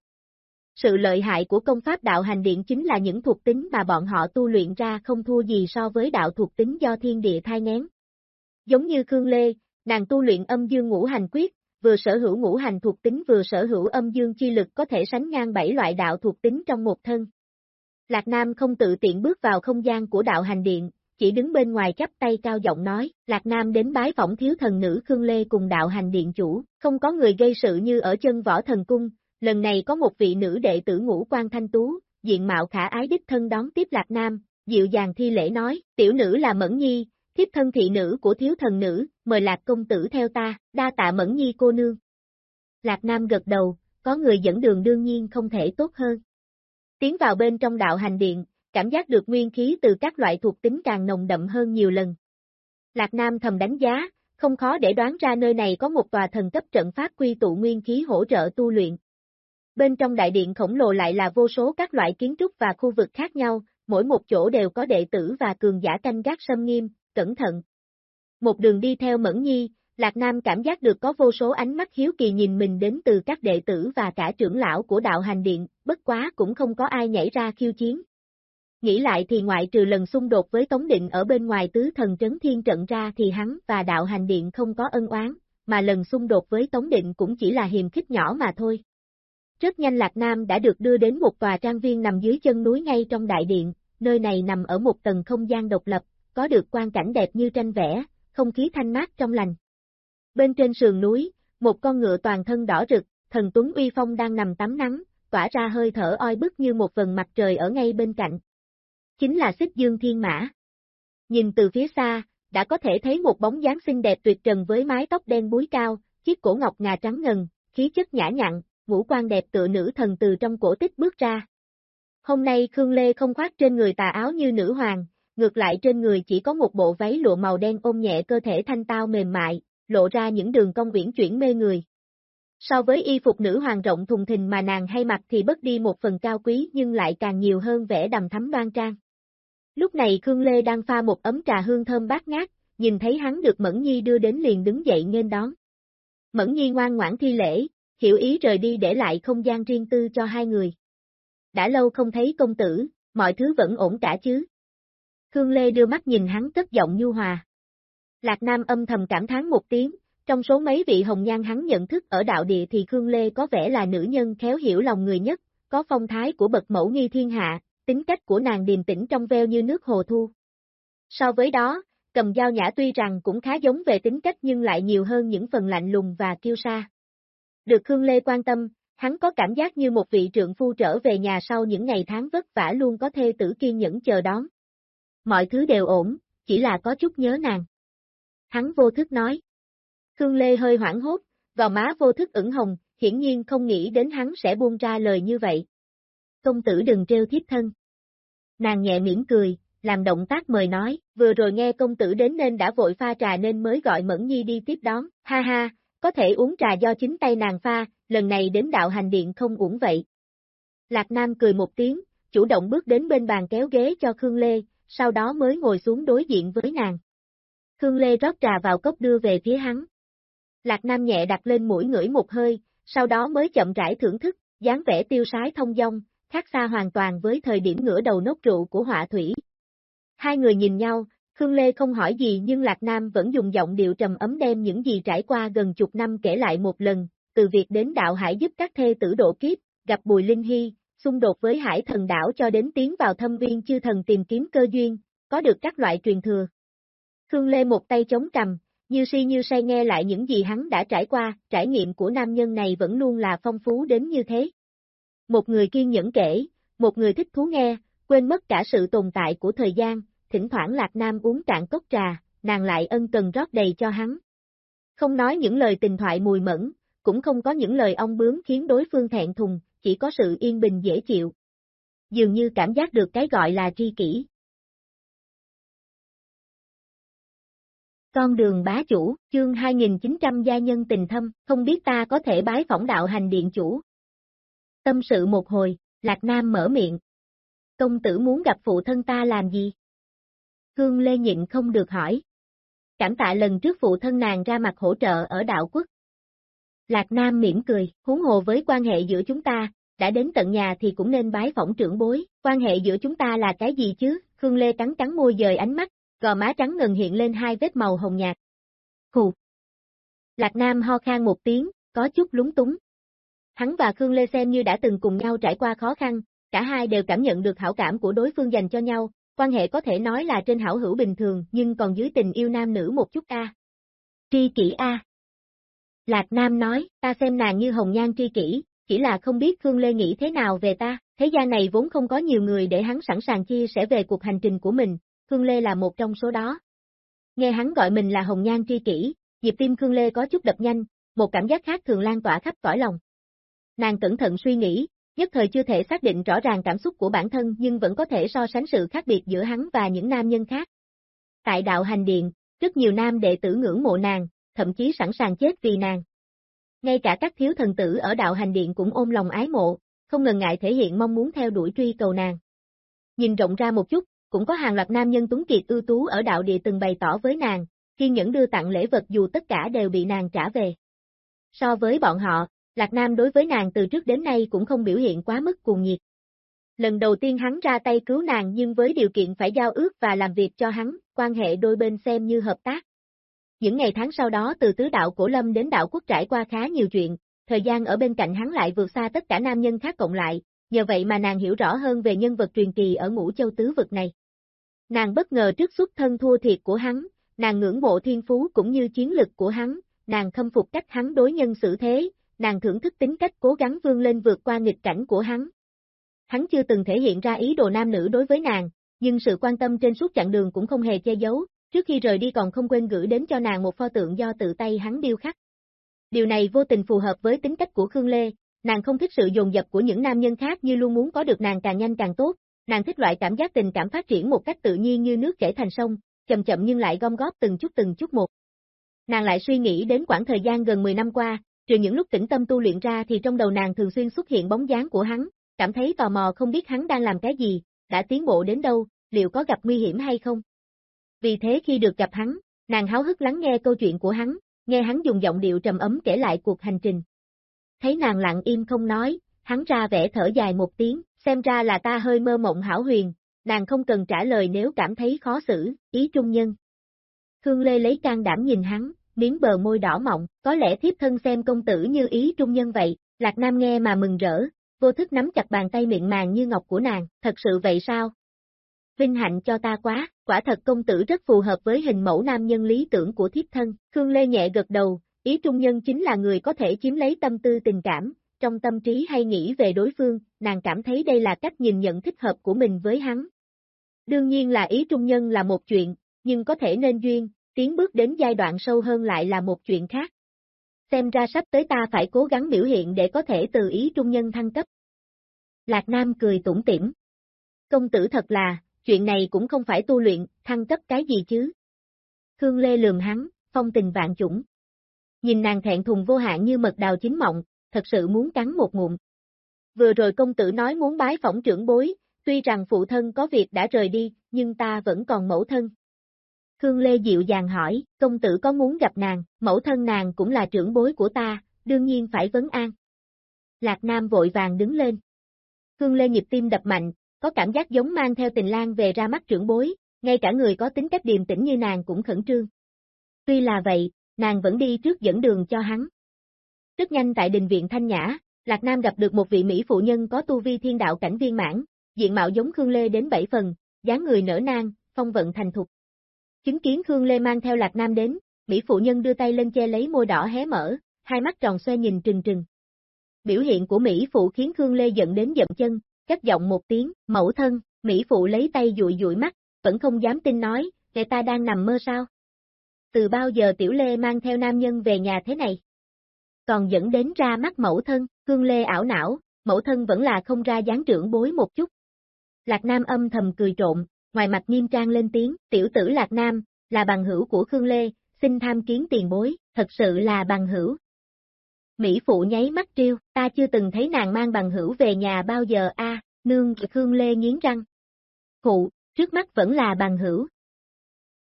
Sự lợi hại của công pháp đạo hành điện chính là những thuộc tính mà bọn họ tu luyện ra không thua gì so với đạo thuộc tính do thiên địa thai ngén. Giống như Khương Lê, nàng tu luyện âm dương ngũ hành quyết, vừa sở hữu ngũ hành thuộc tính vừa sở hữu âm dương chi lực có thể sánh ngang bảy loại đạo thuộc tính trong một thân. Lạc Nam không tự tiện bước vào không gian của đạo hành điện, chỉ đứng bên ngoài chắp tay cao giọng nói, Lạc Nam đến bái phỏng thiếu thần nữ Khương Lê cùng đạo hành điện chủ, không có người gây sự như ở chân võ thần cung, lần này có một vị nữ đệ tử ngũ quan thanh tú, diện mạo khả ái đích thân đón tiếp Lạc Nam, dịu dàng thi lễ nói, tiểu nữ là Mẫn Nhi, thiếp thân thị nữ của thiếu thần nữ, mời Lạc công tử theo ta, đa tạ Mẫn Nhi cô nương. Lạc Nam gật đầu, có người dẫn đường đương nhiên không thể tốt hơn. Tiến vào bên trong đạo hành điện, cảm giác được nguyên khí từ các loại thuộc tính càng nồng đậm hơn nhiều lần. Lạc Nam thầm đánh giá, không khó để đoán ra nơi này có một tòa thần cấp trận pháp quy tụ nguyên khí hỗ trợ tu luyện. Bên trong đại điện khổng lồ lại là vô số các loại kiến trúc và khu vực khác nhau, mỗi một chỗ đều có đệ tử và cường giả canh gác xâm nghiêm, cẩn thận. Một đường đi theo Mẫn Nhi, Lạc Nam cảm giác được có vô số ánh mắt hiếu kỳ nhìn mình đến từ các đệ tử và cả trưởng lão của đạo hành điện, bất quá cũng không có ai nhảy ra khiêu chiến. Nghĩ lại thì ngoại trừ lần xung đột với Tống Định ở bên ngoài tứ thần trấn thiên trận ra thì hắn và đạo hành điện không có ân oán, mà lần xung đột với Tống Định cũng chỉ là hiềm khích nhỏ mà thôi. Rất nhanh Lạc Nam đã được đưa đến một tòa trang viên nằm dưới chân núi ngay trong đại điện, nơi này nằm ở một tầng không gian độc lập, có được quan cảnh đẹp như tranh vẽ, không khí thanh mát trong lành. Bên trên sườn núi, một con ngựa toàn thân đỏ rực, thần tuấn uy phong đang nằm tắm nắng, tỏa ra hơi thở oi bức như một vần mặt trời ở ngay bên cạnh. Chính là xích dương thiên mã. Nhìn từ phía xa, đã có thể thấy một bóng dáng xinh đẹp tuyệt trần với mái tóc đen búi cao, chiếc cổ ngọc ngà trắng ngần, khí chất nhã nhặn, ngũ quan đẹp tựa nữ thần từ trong cổ tích bước ra. Hôm nay Khương Lê không khoác trên người tà áo như nữ hoàng, ngược lại trên người chỉ có một bộ váy lụa màu đen ôm nhẹ cơ thể thanh tao mềm mại, lộ ra những đường cong uyển chuyển mê người. So với y phục nữ hoàng rộng thùng thình mà nàng hay mặc thì bất đi một phần cao quý nhưng lại càng nhiều hơn vẻ đầm thắm đoan trang. Lúc này Khương Lê đang pha một ấm trà hương thơm bát ngát, nhìn thấy hắn được Mẫn Nhi đưa đến liền đứng dậy nghênh đón. Mẫn Nhi ngoan ngoãn thi lễ, hiểu ý rời đi để lại không gian riêng tư cho hai người. Đã lâu không thấy công tử, mọi thứ vẫn ổn cả chứ. Khương Lê đưa mắt nhìn hắn cất giọng nhu hòa. Lạc Nam âm thầm cảm thán một tiếng, trong số mấy vị hồng nhan hắn nhận thức ở đạo địa thì Khương Lê có vẻ là nữ nhân khéo hiểu lòng người nhất, có phong thái của bậc mẫu nghi thiên hạ, tính cách của nàng điềm tĩnh trong veo như nước hồ thu. So với đó, cầm dao nhã tuy rằng cũng khá giống về tính cách nhưng lại nhiều hơn những phần lạnh lùng và kiêu sa. Được Khương Lê quan tâm, hắn có cảm giác như một vị trượng phu trở về nhà sau những ngày tháng vất vả luôn có thê tử kiên nhẫn chờ đón. Mọi thứ đều ổn, chỉ là có chút nhớ nàng. Hắn vô thức nói. Khương Lê hơi hoảng hốt, gò má vô thức ửng hồng, hiển nhiên không nghĩ đến hắn sẽ buông ra lời như vậy. Công tử đừng treo thiếp thân. Nàng nhẹ mỉm cười, làm động tác mời nói, vừa rồi nghe công tử đến nên đã vội pha trà nên mới gọi Mẫn Nhi đi tiếp đón, ha ha, có thể uống trà do chính tay nàng pha, lần này đến đạo hành điện không uổng vậy. Lạc Nam cười một tiếng, chủ động bước đến bên bàn kéo ghế cho Khương Lê, sau đó mới ngồi xuống đối diện với nàng. Khương Lê rót trà vào cốc đưa về phía hắn. Lạc Nam nhẹ đặt lên mũi ngửi một hơi, sau đó mới chậm rãi thưởng thức, dáng vẻ tiêu sái thông dong, khác xa hoàn toàn với thời điểm ngửa đầu nốt rượu của họa thủy. Hai người nhìn nhau, Khương Lê không hỏi gì nhưng Lạc Nam vẫn dùng giọng điệu trầm ấm đem những gì trải qua gần chục năm kể lại một lần, từ việc đến đạo hải giúp các thê tử độ kiếp, gặp Bùi Linh Hy, xung đột với hải thần đảo cho đến tiến vào thâm viên chư thần tìm kiếm cơ duyên, có được các loại truyền thừa. Khương Lê một tay chống cầm, như si như say nghe lại những gì hắn đã trải qua, trải nghiệm của nam nhân này vẫn luôn là phong phú đến như thế. Một người kiên nhẫn kể, một người thích thú nghe, quên mất cả sự tồn tại của thời gian, thỉnh thoảng Lạc Nam uống cạn cốc trà, nàng lại ân cần rót đầy cho hắn. Không nói những lời tình thoại mùi mẫn, cũng không có những lời ong bướm khiến đối phương thẹn thùng, chỉ có sự yên bình dễ chịu. Dường như cảm giác được cái gọi là tri kỷ. Con đường bá chủ, chương 2900 gia nhân tình thâm, không biết ta có thể bái phỏng đạo hành điện chủ. Tâm sự một hồi, Lạc Nam mở miệng. Công tử muốn gặp phụ thân ta làm gì? Khương Lê nhịn không được hỏi. Cảm tạ lần trước phụ thân nàng ra mặt hỗ trợ ở đạo quốc. Lạc Nam mỉm cười, huống hồ với quan hệ giữa chúng ta, đã đến tận nhà thì cũng nên bái phỏng trưởng bối, quan hệ giữa chúng ta là cái gì chứ, Khương Lê cắn cắn môi dời ánh mắt, gò má trắng ngần hiện lên hai vết màu hồng nhạt. Hù! Lạc Nam ho khan một tiếng, có chút lúng túng. Hắn và Khương Lê xem như đã từng cùng nhau trải qua khó khăn, cả hai đều cảm nhận được hảo cảm của đối phương dành cho nhau, quan hệ có thể nói là trên hảo hữu bình thường nhưng còn dưới tình yêu nam nữ một chút a. Tri kỷ a. Lạc Nam nói, ta xem nàng như hồng nhan tri kỷ, chỉ là không biết Khương Lê nghĩ thế nào về ta, thế gian này vốn không có nhiều người để hắn sẵn sàng chia sẻ về cuộc hành trình của mình, Khương Lê là một trong số đó. Nghe hắn gọi mình là hồng nhan tri kỷ, nhịp tim Khương Lê có chút đập nhanh, một cảm giác khác thường lan tỏa khắp cõi lòng. Nàng cẩn thận suy nghĩ, nhất thời chưa thể xác định rõ ràng cảm xúc của bản thân nhưng vẫn có thể so sánh sự khác biệt giữa hắn và những nam nhân khác. Tại đạo hành điện, rất nhiều nam đệ tử ngưỡng mộ nàng, thậm chí sẵn sàng chết vì nàng. Ngay cả các thiếu thần tử ở đạo hành điện cũng ôm lòng ái mộ, không ngần ngại thể hiện mong muốn theo đuổi truy cầu nàng. Nhìn rộng ra một chút, cũng có hàng loạt nam nhân tuấn kiệt ưu tú ở đạo địa từng bày tỏ với nàng, kiên nhẫn đưa tặng lễ vật dù tất cả đều bị nàng trả về. So với bọn họ, Lạc Nam đối với nàng từ trước đến nay cũng không biểu hiện quá mức cuồng nhiệt. Lần đầu tiên hắn ra tay cứu nàng nhưng với điều kiện phải giao ước và làm việc cho hắn, quan hệ đôi bên xem như hợp tác. Những ngày tháng sau đó từ tứ đạo cổ lâm đến đạo quốc trải qua khá nhiều chuyện, thời gian ở bên cạnh hắn lại vượt xa tất cả nam nhân khác cộng lại, nhờ vậy mà nàng hiểu rõ hơn về nhân vật truyền kỳ ở ngũ châu tứ vực này. Nàng bất ngờ trước xuất thân thua thiệt của hắn, nàng ngưỡng mộ thiên phú cũng như chiến lực của hắn, nàng khâm phục cách hắn đối nhân xử thế, nàng thưởng thức tính cách cố gắng vươn lên vượt qua nghịch cảnh của hắn. Hắn chưa từng thể hiện ra ý đồ nam nữ đối với nàng, nhưng sự quan tâm trên suốt chặng đường cũng không hề che giấu, trước khi rời đi còn không quên gửi đến cho nàng một pho tượng do tự tay hắn điêu khắc. Điều này vô tình phù hợp với tính cách của Khương Lê, nàng không thích sự dồn dập của những nam nhân khác như luôn muốn có được nàng càng nhanh càng tốt, nàng thích loại cảm giác tình cảm phát triển một cách tự nhiên như nước chảy thành sông, chậm chậm nhưng lại gom góp từng chút từng chút một. Nàng lại suy nghĩ đến khoảng thời gian gần 10 năm qua, trừ những lúc tĩnh tâm tu luyện ra thì trong đầu nàng thường xuyên xuất hiện bóng dáng của hắn, cảm thấy tò mò không biết hắn đang làm cái gì, đã tiến bộ đến đâu, liệu có gặp nguy hiểm hay không. Vì thế khi được gặp hắn, nàng háo hức lắng nghe câu chuyện của hắn, nghe hắn dùng giọng điệu trầm ấm kể lại cuộc hành trình. Thấy nàng lặng im không nói, hắn ra vẻ thở dài một tiếng, xem ra là ta hơi mơ mộng hảo huyền, nàng không cần trả lời nếu cảm thấy khó xử, ý trung nhân. Khương Lê lấy can đảm nhìn hắn, miếng bờ môi đỏ mọng, có lẽ thiếp thân xem công tử như ý trung nhân vậy, Lạc Nam nghe mà mừng rỡ, vô thức nắm chặt bàn tay miệng màng như ngọc của nàng, thật sự vậy sao? Vinh hạnh cho ta quá, quả thật công tử rất phù hợp với hình mẫu nam nhân lý tưởng của thiếp thân, Khương Lê nhẹ gật đầu, ý trung nhân chính là người có thể chiếm lấy tâm tư tình cảm, trong tâm trí hay nghĩ về đối phương, nàng cảm thấy đây là cách nhìn nhận thích hợp của mình với hắn. Đương nhiên là ý trung nhân là một chuyện, nhưng có thể nên duyên, tiến bước đến giai đoạn sâu hơn lại là một chuyện khác. Xem ra sắp tới ta phải cố gắng biểu hiện để có thể từ ý trung nhân thăng cấp. Lạc Nam cười tủm tỉm. Công tử thật là, chuyện này cũng không phải tu luyện, thăng cấp cái gì chứ. Khương Lê lườm hắn, phong tình vạn chủng. Nhìn nàng thẹn thùng vô hạn như mật đào chín mọng, thật sự muốn cắn một ngụm. Vừa rồi công tử nói muốn bái phỏng trưởng bối, tuy rằng phụ thân có việc đã rời đi, nhưng ta vẫn còn mẫu thân. Khương Lê dịu dàng hỏi, công tử có muốn gặp nàng, mẫu thân nàng cũng là trưởng bối của ta, đương nhiên phải vấn an. Lạc Nam vội vàng đứng lên. Khương Lê nhịp tim đập mạnh, có cảm giác giống mang theo tình lang về ra mắt trưởng bối, ngay cả người có tính cách điềm tĩnh như nàng cũng khẩn trương. Tuy là vậy, nàng vẫn đi trước dẫn đường cho hắn. Rất nhanh tại đình viện Thanh Nhã, Lạc Nam gặp được một vị Mỹ phụ nhân có tu vi thiên đạo cảnh viên mãn, diện mạo giống Khương Lê đến bảy phần, dáng người nở nang, phong vận thành thục. Chứng kiến Khương Lê mang theo Lạc Nam đến, Mỹ phụ nhân đưa tay lên che lấy môi đỏ hé mở, hai mắt tròn xoe nhìn trừng trừng. Biểu hiện của Mỹ phụ khiến Khương Lê giận đến dậm chân, cất giọng một tiếng, mẫu thân, Mỹ phụ lấy tay dụi dụi mắt, vẫn không dám tin nói, người ta đang nằm mơ sao? Từ bao giờ Tiểu Lê mang theo nam nhân về nhà thế này? Còn dẫn đến ra mắt mẫu thân, Khương Lê ảo não, mẫu thân vẫn là không ra dáng trưởng bối một chút. Lạc Nam âm thầm cười trộn, ngoài mặt nghiêm trang lên tiếng, tiểu tử Lạc Nam, là bằng hữu của Khương Lê, xin tham kiến tiền bối, thật sự là bằng hữu. Mỹ phụ nháy mắt triêu, ta chưa từng thấy nàng mang bằng hữu về nhà bao giờ a, nương Khương Lê nghiến răng. Phụ, trước mắt vẫn là bằng hữu.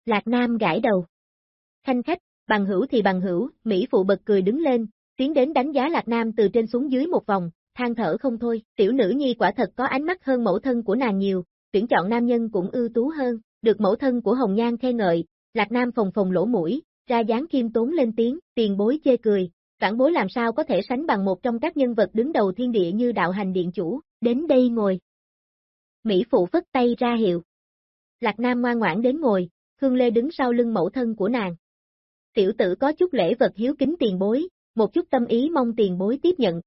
Lạc Nam gãi đầu. Khanh khách, bằng hữu thì bằng hữu, Mỹ phụ bật cười đứng lên, tiến đến đánh giá Lạc Nam từ trên xuống dưới một vòng, than thở không thôi, tiểu nữ nhi quả thật có ánh mắt hơn mẫu thân của nàng nhiều, tuyển chọn nam nhân cũng ưu tú hơn, được mẫu thân của Hồng Nhan khen ngợi, Lạc Nam phồng phồng lỗ mũi, ra dáng kim tốn lên tiếng, tiền bối chê cười, Vãn bối làm sao có thể sánh bằng một trong các nhân vật đứng đầu thiên địa như đạo hành điện chủ, đến đây ngồi. Mỹ phụ phất tay ra hiệu. Lạc Nam ngoan ngoãn đến ngồi, Hương Lê đứng sau lưng mẫu thân của nàng. Tiểu tử có chút lễ vật hiếu kính tiền bối, một chút tâm ý mong tiền bối tiếp nhận.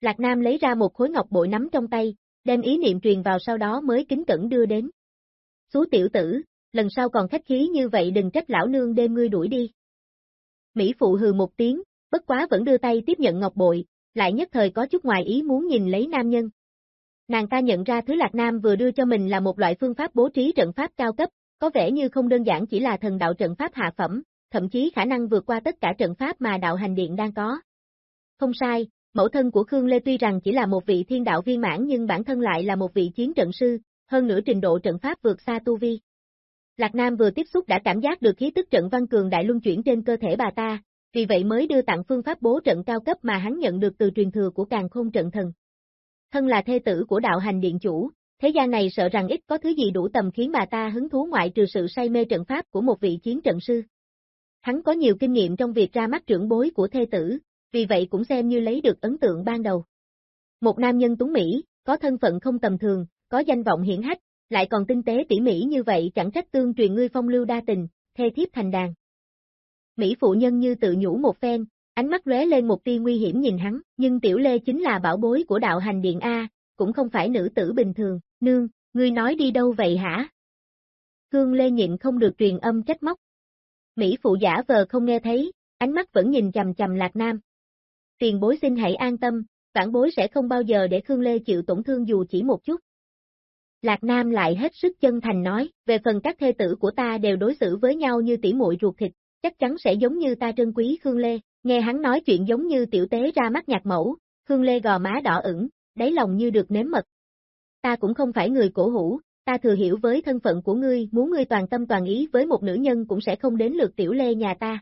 Lạc Nam lấy ra một khối ngọc bội nắm trong tay, đem ý niệm truyền vào sau đó mới kính cẩn đưa đến. Xú tiểu tử, lần sau còn khách khí như vậy đừng trách lão nương đêm ngươi đuổi đi. Mỹ phụ hừ một tiếng, bất quá vẫn đưa tay tiếp nhận ngọc bội, lại nhất thời có chút ngoài ý muốn nhìn lấy nam nhân. Nàng ta nhận ra thứ Lạc Nam vừa đưa cho mình là một loại phương pháp bố trí trận pháp cao cấp, có vẻ như không đơn giản chỉ là thần đạo trận pháp hạ phẩm, thậm chí khả năng vượt qua tất cả trận pháp mà đạo hành điện đang có. Không sai, mẫu thân của Khương Lê tuy rằng chỉ là một vị thiên đạo viên mãn nhưng bản thân lại là một vị chiến trận sư, hơn nữa trình độ trận pháp vượt xa tu vi. Lạc Nam vừa tiếp xúc đã cảm giác được khí tức trận văn cường đại luân chuyển trên cơ thể bà ta, vì vậy mới đưa tặng phương pháp bố trận cao cấp mà hắn nhận được từ truyền thừa của càng khôn trận thần. Thân là thê tử của đạo hành điện chủ, thế gian này sợ rằng ít có thứ gì đủ tầm khiến bà ta hứng thú ngoại trừ sự say mê trận pháp của một vị chiến trận sư. Hắn có nhiều kinh nghiệm trong việc ra mắt trưởng bối của thê tử, vì vậy cũng xem như lấy được ấn tượng ban đầu. Một nam nhân tuấn Mỹ, có thân phận không tầm thường, có danh vọng hiển hách, lại còn tinh tế tỉ mỉ như vậy chẳng trách tương truyền ngươi phong lưu đa tình, thê thiếp thành đàn. Mỹ phụ nhân như tự nhủ một phen, ánh mắt lóe lên một tia nguy hiểm nhìn hắn, nhưng tiểu lê chính là bảo bối của đạo hành điện A, cũng không phải nữ tử bình thường, nương, ngươi nói đi đâu vậy hả? Hương lê nhịn không được truyền âm trách móc. Mỹ phụ giả vờ không nghe thấy, ánh mắt vẫn nhìn chầm chầm lạc nam. Tiền bối xin hãy an tâm, phản bối sẽ không bao giờ để Khương Lê chịu tổn thương dù chỉ một chút. Lạc Nam lại hết sức chân thành nói, về phần các thê tử của ta đều đối xử với nhau như tỉ muội ruột thịt, chắc chắn sẽ giống như ta trân quý Khương Lê, nghe hắn nói chuyện giống như tiểu tế ra mắt nhạc mẫu, Khương Lê gò má đỏ ửng, đáy lòng như được nếm mật. Ta cũng không phải người cổ hủ, ta thừa hiểu với thân phận của ngươi, muốn ngươi toàn tâm toàn ý với một nữ nhân cũng sẽ không đến lượt tiểu lê nhà ta.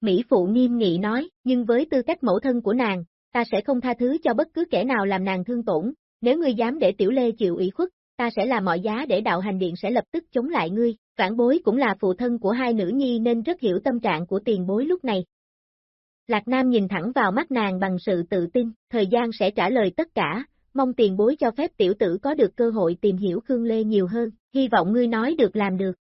Mỹ Phụ nghiêm nghị nói, nhưng với tư cách mẫu thân của nàng, ta sẽ không tha thứ cho bất cứ kẻ nào làm nàng thương tổn, nếu ngươi dám để tiểu lê chịu ủy khuất, ta sẽ làm mọi giá để đạo hành điện sẽ lập tức chống lại ngươi, phản bối cũng là phụ thân của hai nữ nhi nên rất hiểu tâm trạng của tiền bối lúc này. Lạc Nam nhìn thẳng vào mắt nàng bằng sự tự tin, thời gian sẽ trả lời tất cả, mong tiền bối cho phép tiểu tử có được cơ hội tìm hiểu Khương Lê nhiều hơn, hy vọng ngươi nói được làm được.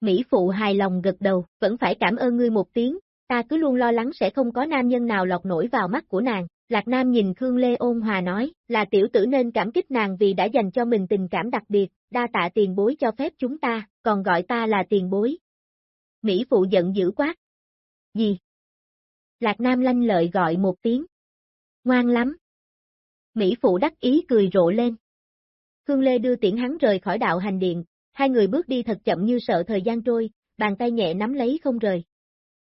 Mỹ Phụ hài lòng gật đầu, vẫn phải cảm ơn ngươi một tiếng, ta cứ luôn lo lắng sẽ không có nam nhân nào lọt nổi vào mắt của nàng. Lạc Nam nhìn Khương Lê ôn hòa nói, là tiểu tử nên cảm kích nàng vì đã dành cho mình tình cảm đặc biệt, đa tạ tiền bối cho phép chúng ta, còn gọi ta là tiền bối. Mỹ Phụ giận dữ quát. Gì? Lạc Nam lanh lợi gọi một tiếng. Ngoan lắm. Mỹ Phụ đắc ý cười rộ lên. Khương Lê đưa tiễn hắn rời khỏi đạo hành điện, hai người bước đi thật chậm như sợ thời gian trôi, bàn tay nhẹ nắm lấy không rời.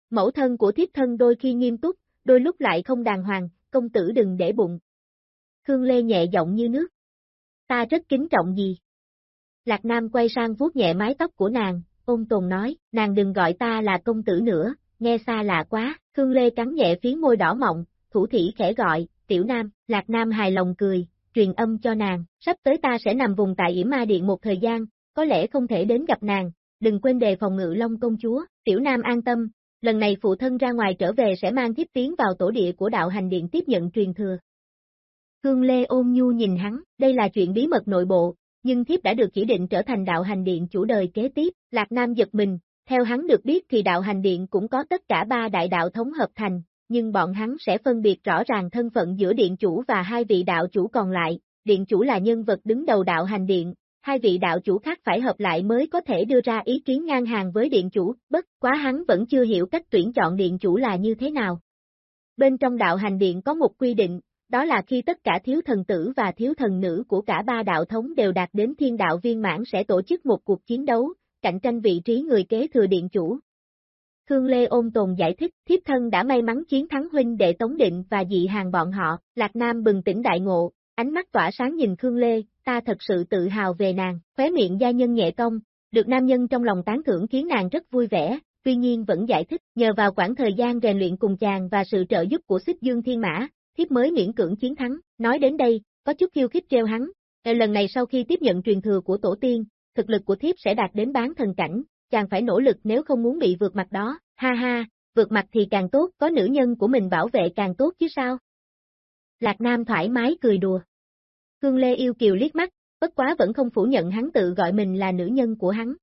Mẫu thân của thiếp thân đôi khi nghiêm túc, đôi lúc lại không đàng hoàng, công tử đừng để bụng. Khương Lê nhẹ giọng như nước. Ta rất kính trọng gì? Lạc Nam quay sang vuốt nhẹ mái tóc của nàng, ôn tồn nói, nàng đừng gọi ta là công tử nữa, nghe xa lạ quá, Khương Lê cắn nhẹ phía môi đỏ mọng, thủ thỉ khẽ gọi, tiểu nam, Lạc Nam hài lòng cười, truyền âm cho nàng, sắp tới ta sẽ nằm vùng tại Yểm Ma Điện một thời gian, có lẽ không thể đến gặp nàng, đừng quên đề phòng ngự Long công chúa, tiểu nam an tâm, lần này phụ thân ra ngoài trở về sẽ mang thiếp tiến vào tổ địa của đạo hành điện tiếp nhận truyền thừa. Khương Lê ôm nhu nhìn hắn, đây là chuyện bí mật nội bộ, nhưng thiếp đã được chỉ định trở thành đạo hành điện chủ đời kế tiếp, Lạc Nam giật mình, theo hắn được biết thì đạo hành điện cũng có tất cả ba đại đạo thống hợp thành, nhưng bọn hắn sẽ phân biệt rõ ràng thân phận giữa điện chủ và hai vị đạo chủ còn lại, điện chủ là nhân vật đứng đầu đạo hành điện, hai vị đạo chủ khác phải hợp lại mới có thể đưa ra ý kiến ngang hàng với điện chủ, bất quá hắn vẫn chưa hiểu cách tuyển chọn điện chủ là như thế nào. Bên trong đạo hành điện có một quy định, đó là khi tất cả thiếu thần tử và thiếu thần nữ của cả ba đạo thống đều đạt đến thiên đạo viên mãn sẽ tổ chức một cuộc chiến đấu, cạnh tranh vị trí người kế thừa điện chủ. Khương Lê ôn tồn giải thích, thiếp thân đã may mắn chiến thắng huynh đệ Tống Định và dị hàng bọn họ, Lạc Nam bừng tỉnh đại ngộ, ánh mắt tỏa sáng nhìn Khương Lê, ta thật sự tự hào về nàng, khóe miệng gia nhân nhẹ cong, Được nam nhân trong lòng tán thưởng khiến nàng rất vui vẻ, tuy nhiên vẫn giải thích, nhờ vào khoảng thời gian rèn luyện cùng chàng và sự trợ giúp của xích dương thiên mã, thiếp mới miễn cưỡng chiến thắng, nói đến đây, có chút khiêu khích treo hắn, lần này sau khi tiếp nhận truyền thừa của tổ tiên, thực lực của thiếp sẽ đạt đến bán thần cảnh, chàng phải nỗ lực nếu không muốn bị vượt mặt đó, ha ha, vượt mặt thì càng tốt, có nữ nhân của mình bảo vệ càng tốt chứ sao. Lạc Nam thoải mái cười đùa. Khương Lê yêu kiều liếc mắt, bất quá vẫn không phủ nhận hắn tự gọi mình là nữ nhân của hắn.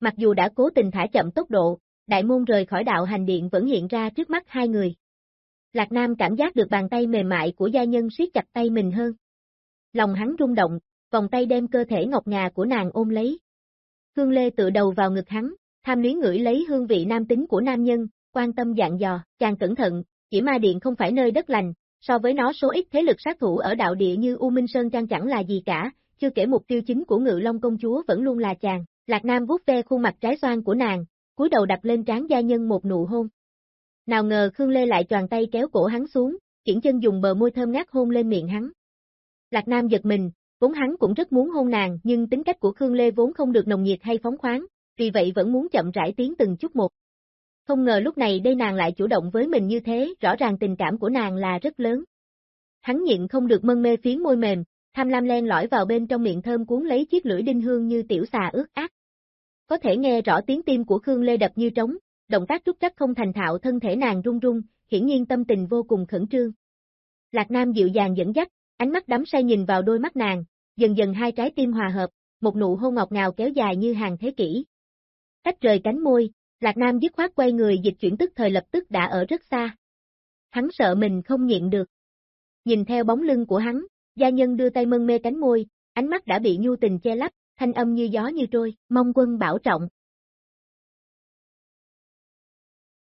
Mặc dù đã cố tình thả chậm tốc độ, đại môn rời khỏi đạo hành điện vẫn hiện ra trước mắt hai người. Lạc Nam cảm giác được bàn tay mềm mại của gia nhân siết chặt tay mình hơn. Lòng hắn rung động, vòng tay đem cơ thể ngọc ngà của nàng ôm lấy. Hương Lê tự đầu vào ngực hắn, tham luyến ngửi lấy hương vị nam tính của nam nhân, quan tâm dặn dò, chàng cẩn thận, chỉ ma điện không phải nơi đất lành, so với nó số ít thế lực sát thủ ở đạo địa như U Minh Sơn Trang chẳng là gì cả, chưa kể mục tiêu chính của Ngự Long công chúa vẫn luôn là chàng. Lạc Nam vuốt ve khuôn mặt trái xoan của nàng, cúi đầu đặt lên trán gia nhân một nụ hôn. Nào ngờ Khương Lê lại tròn tay kéo cổ hắn xuống, kiển chân dùng bờ môi thơm ngát hôn lên miệng hắn. Lạc Nam giật mình, vốn hắn cũng rất muốn hôn nàng nhưng tính cách của Khương Lê vốn không được nồng nhiệt hay phóng khoáng, vì vậy vẫn muốn chậm rãi tiến từng chút một. Không ngờ lúc này đây nàng lại chủ động với mình như thế, rõ ràng tình cảm của nàng là rất lớn. Hắn nhịn không được mân mê phiến môi mềm, tham lam len lỏi vào bên trong miệng thơm cuốn lấy chiếc lưỡi đinh hương như tiểu xà ướt ác. Có thể nghe rõ tiếng tim của Khương Lê đập như trống, động tác trúc trắc không thành thạo thân thể nàng run run, hiển nhiên tâm tình vô cùng khẩn trương. Lạc Nam dịu dàng dẫn dắt, ánh mắt đắm say nhìn vào đôi mắt nàng, dần dần hai trái tim hòa hợp, một nụ hôn ngọt ngào kéo dài như hàng thế kỷ. Tách rời cánh môi, Lạc Nam dứt khoát quay người dịch chuyển tức thời lập tức đã ở rất xa. Hắn sợ mình không nhịn được. Nhìn theo bóng lưng của hắn, gia nhân đưa tay mân mê cánh môi, ánh mắt đã bị nhu tình che lấp, thanh âm như gió như trôi, mong quân bảo trọng.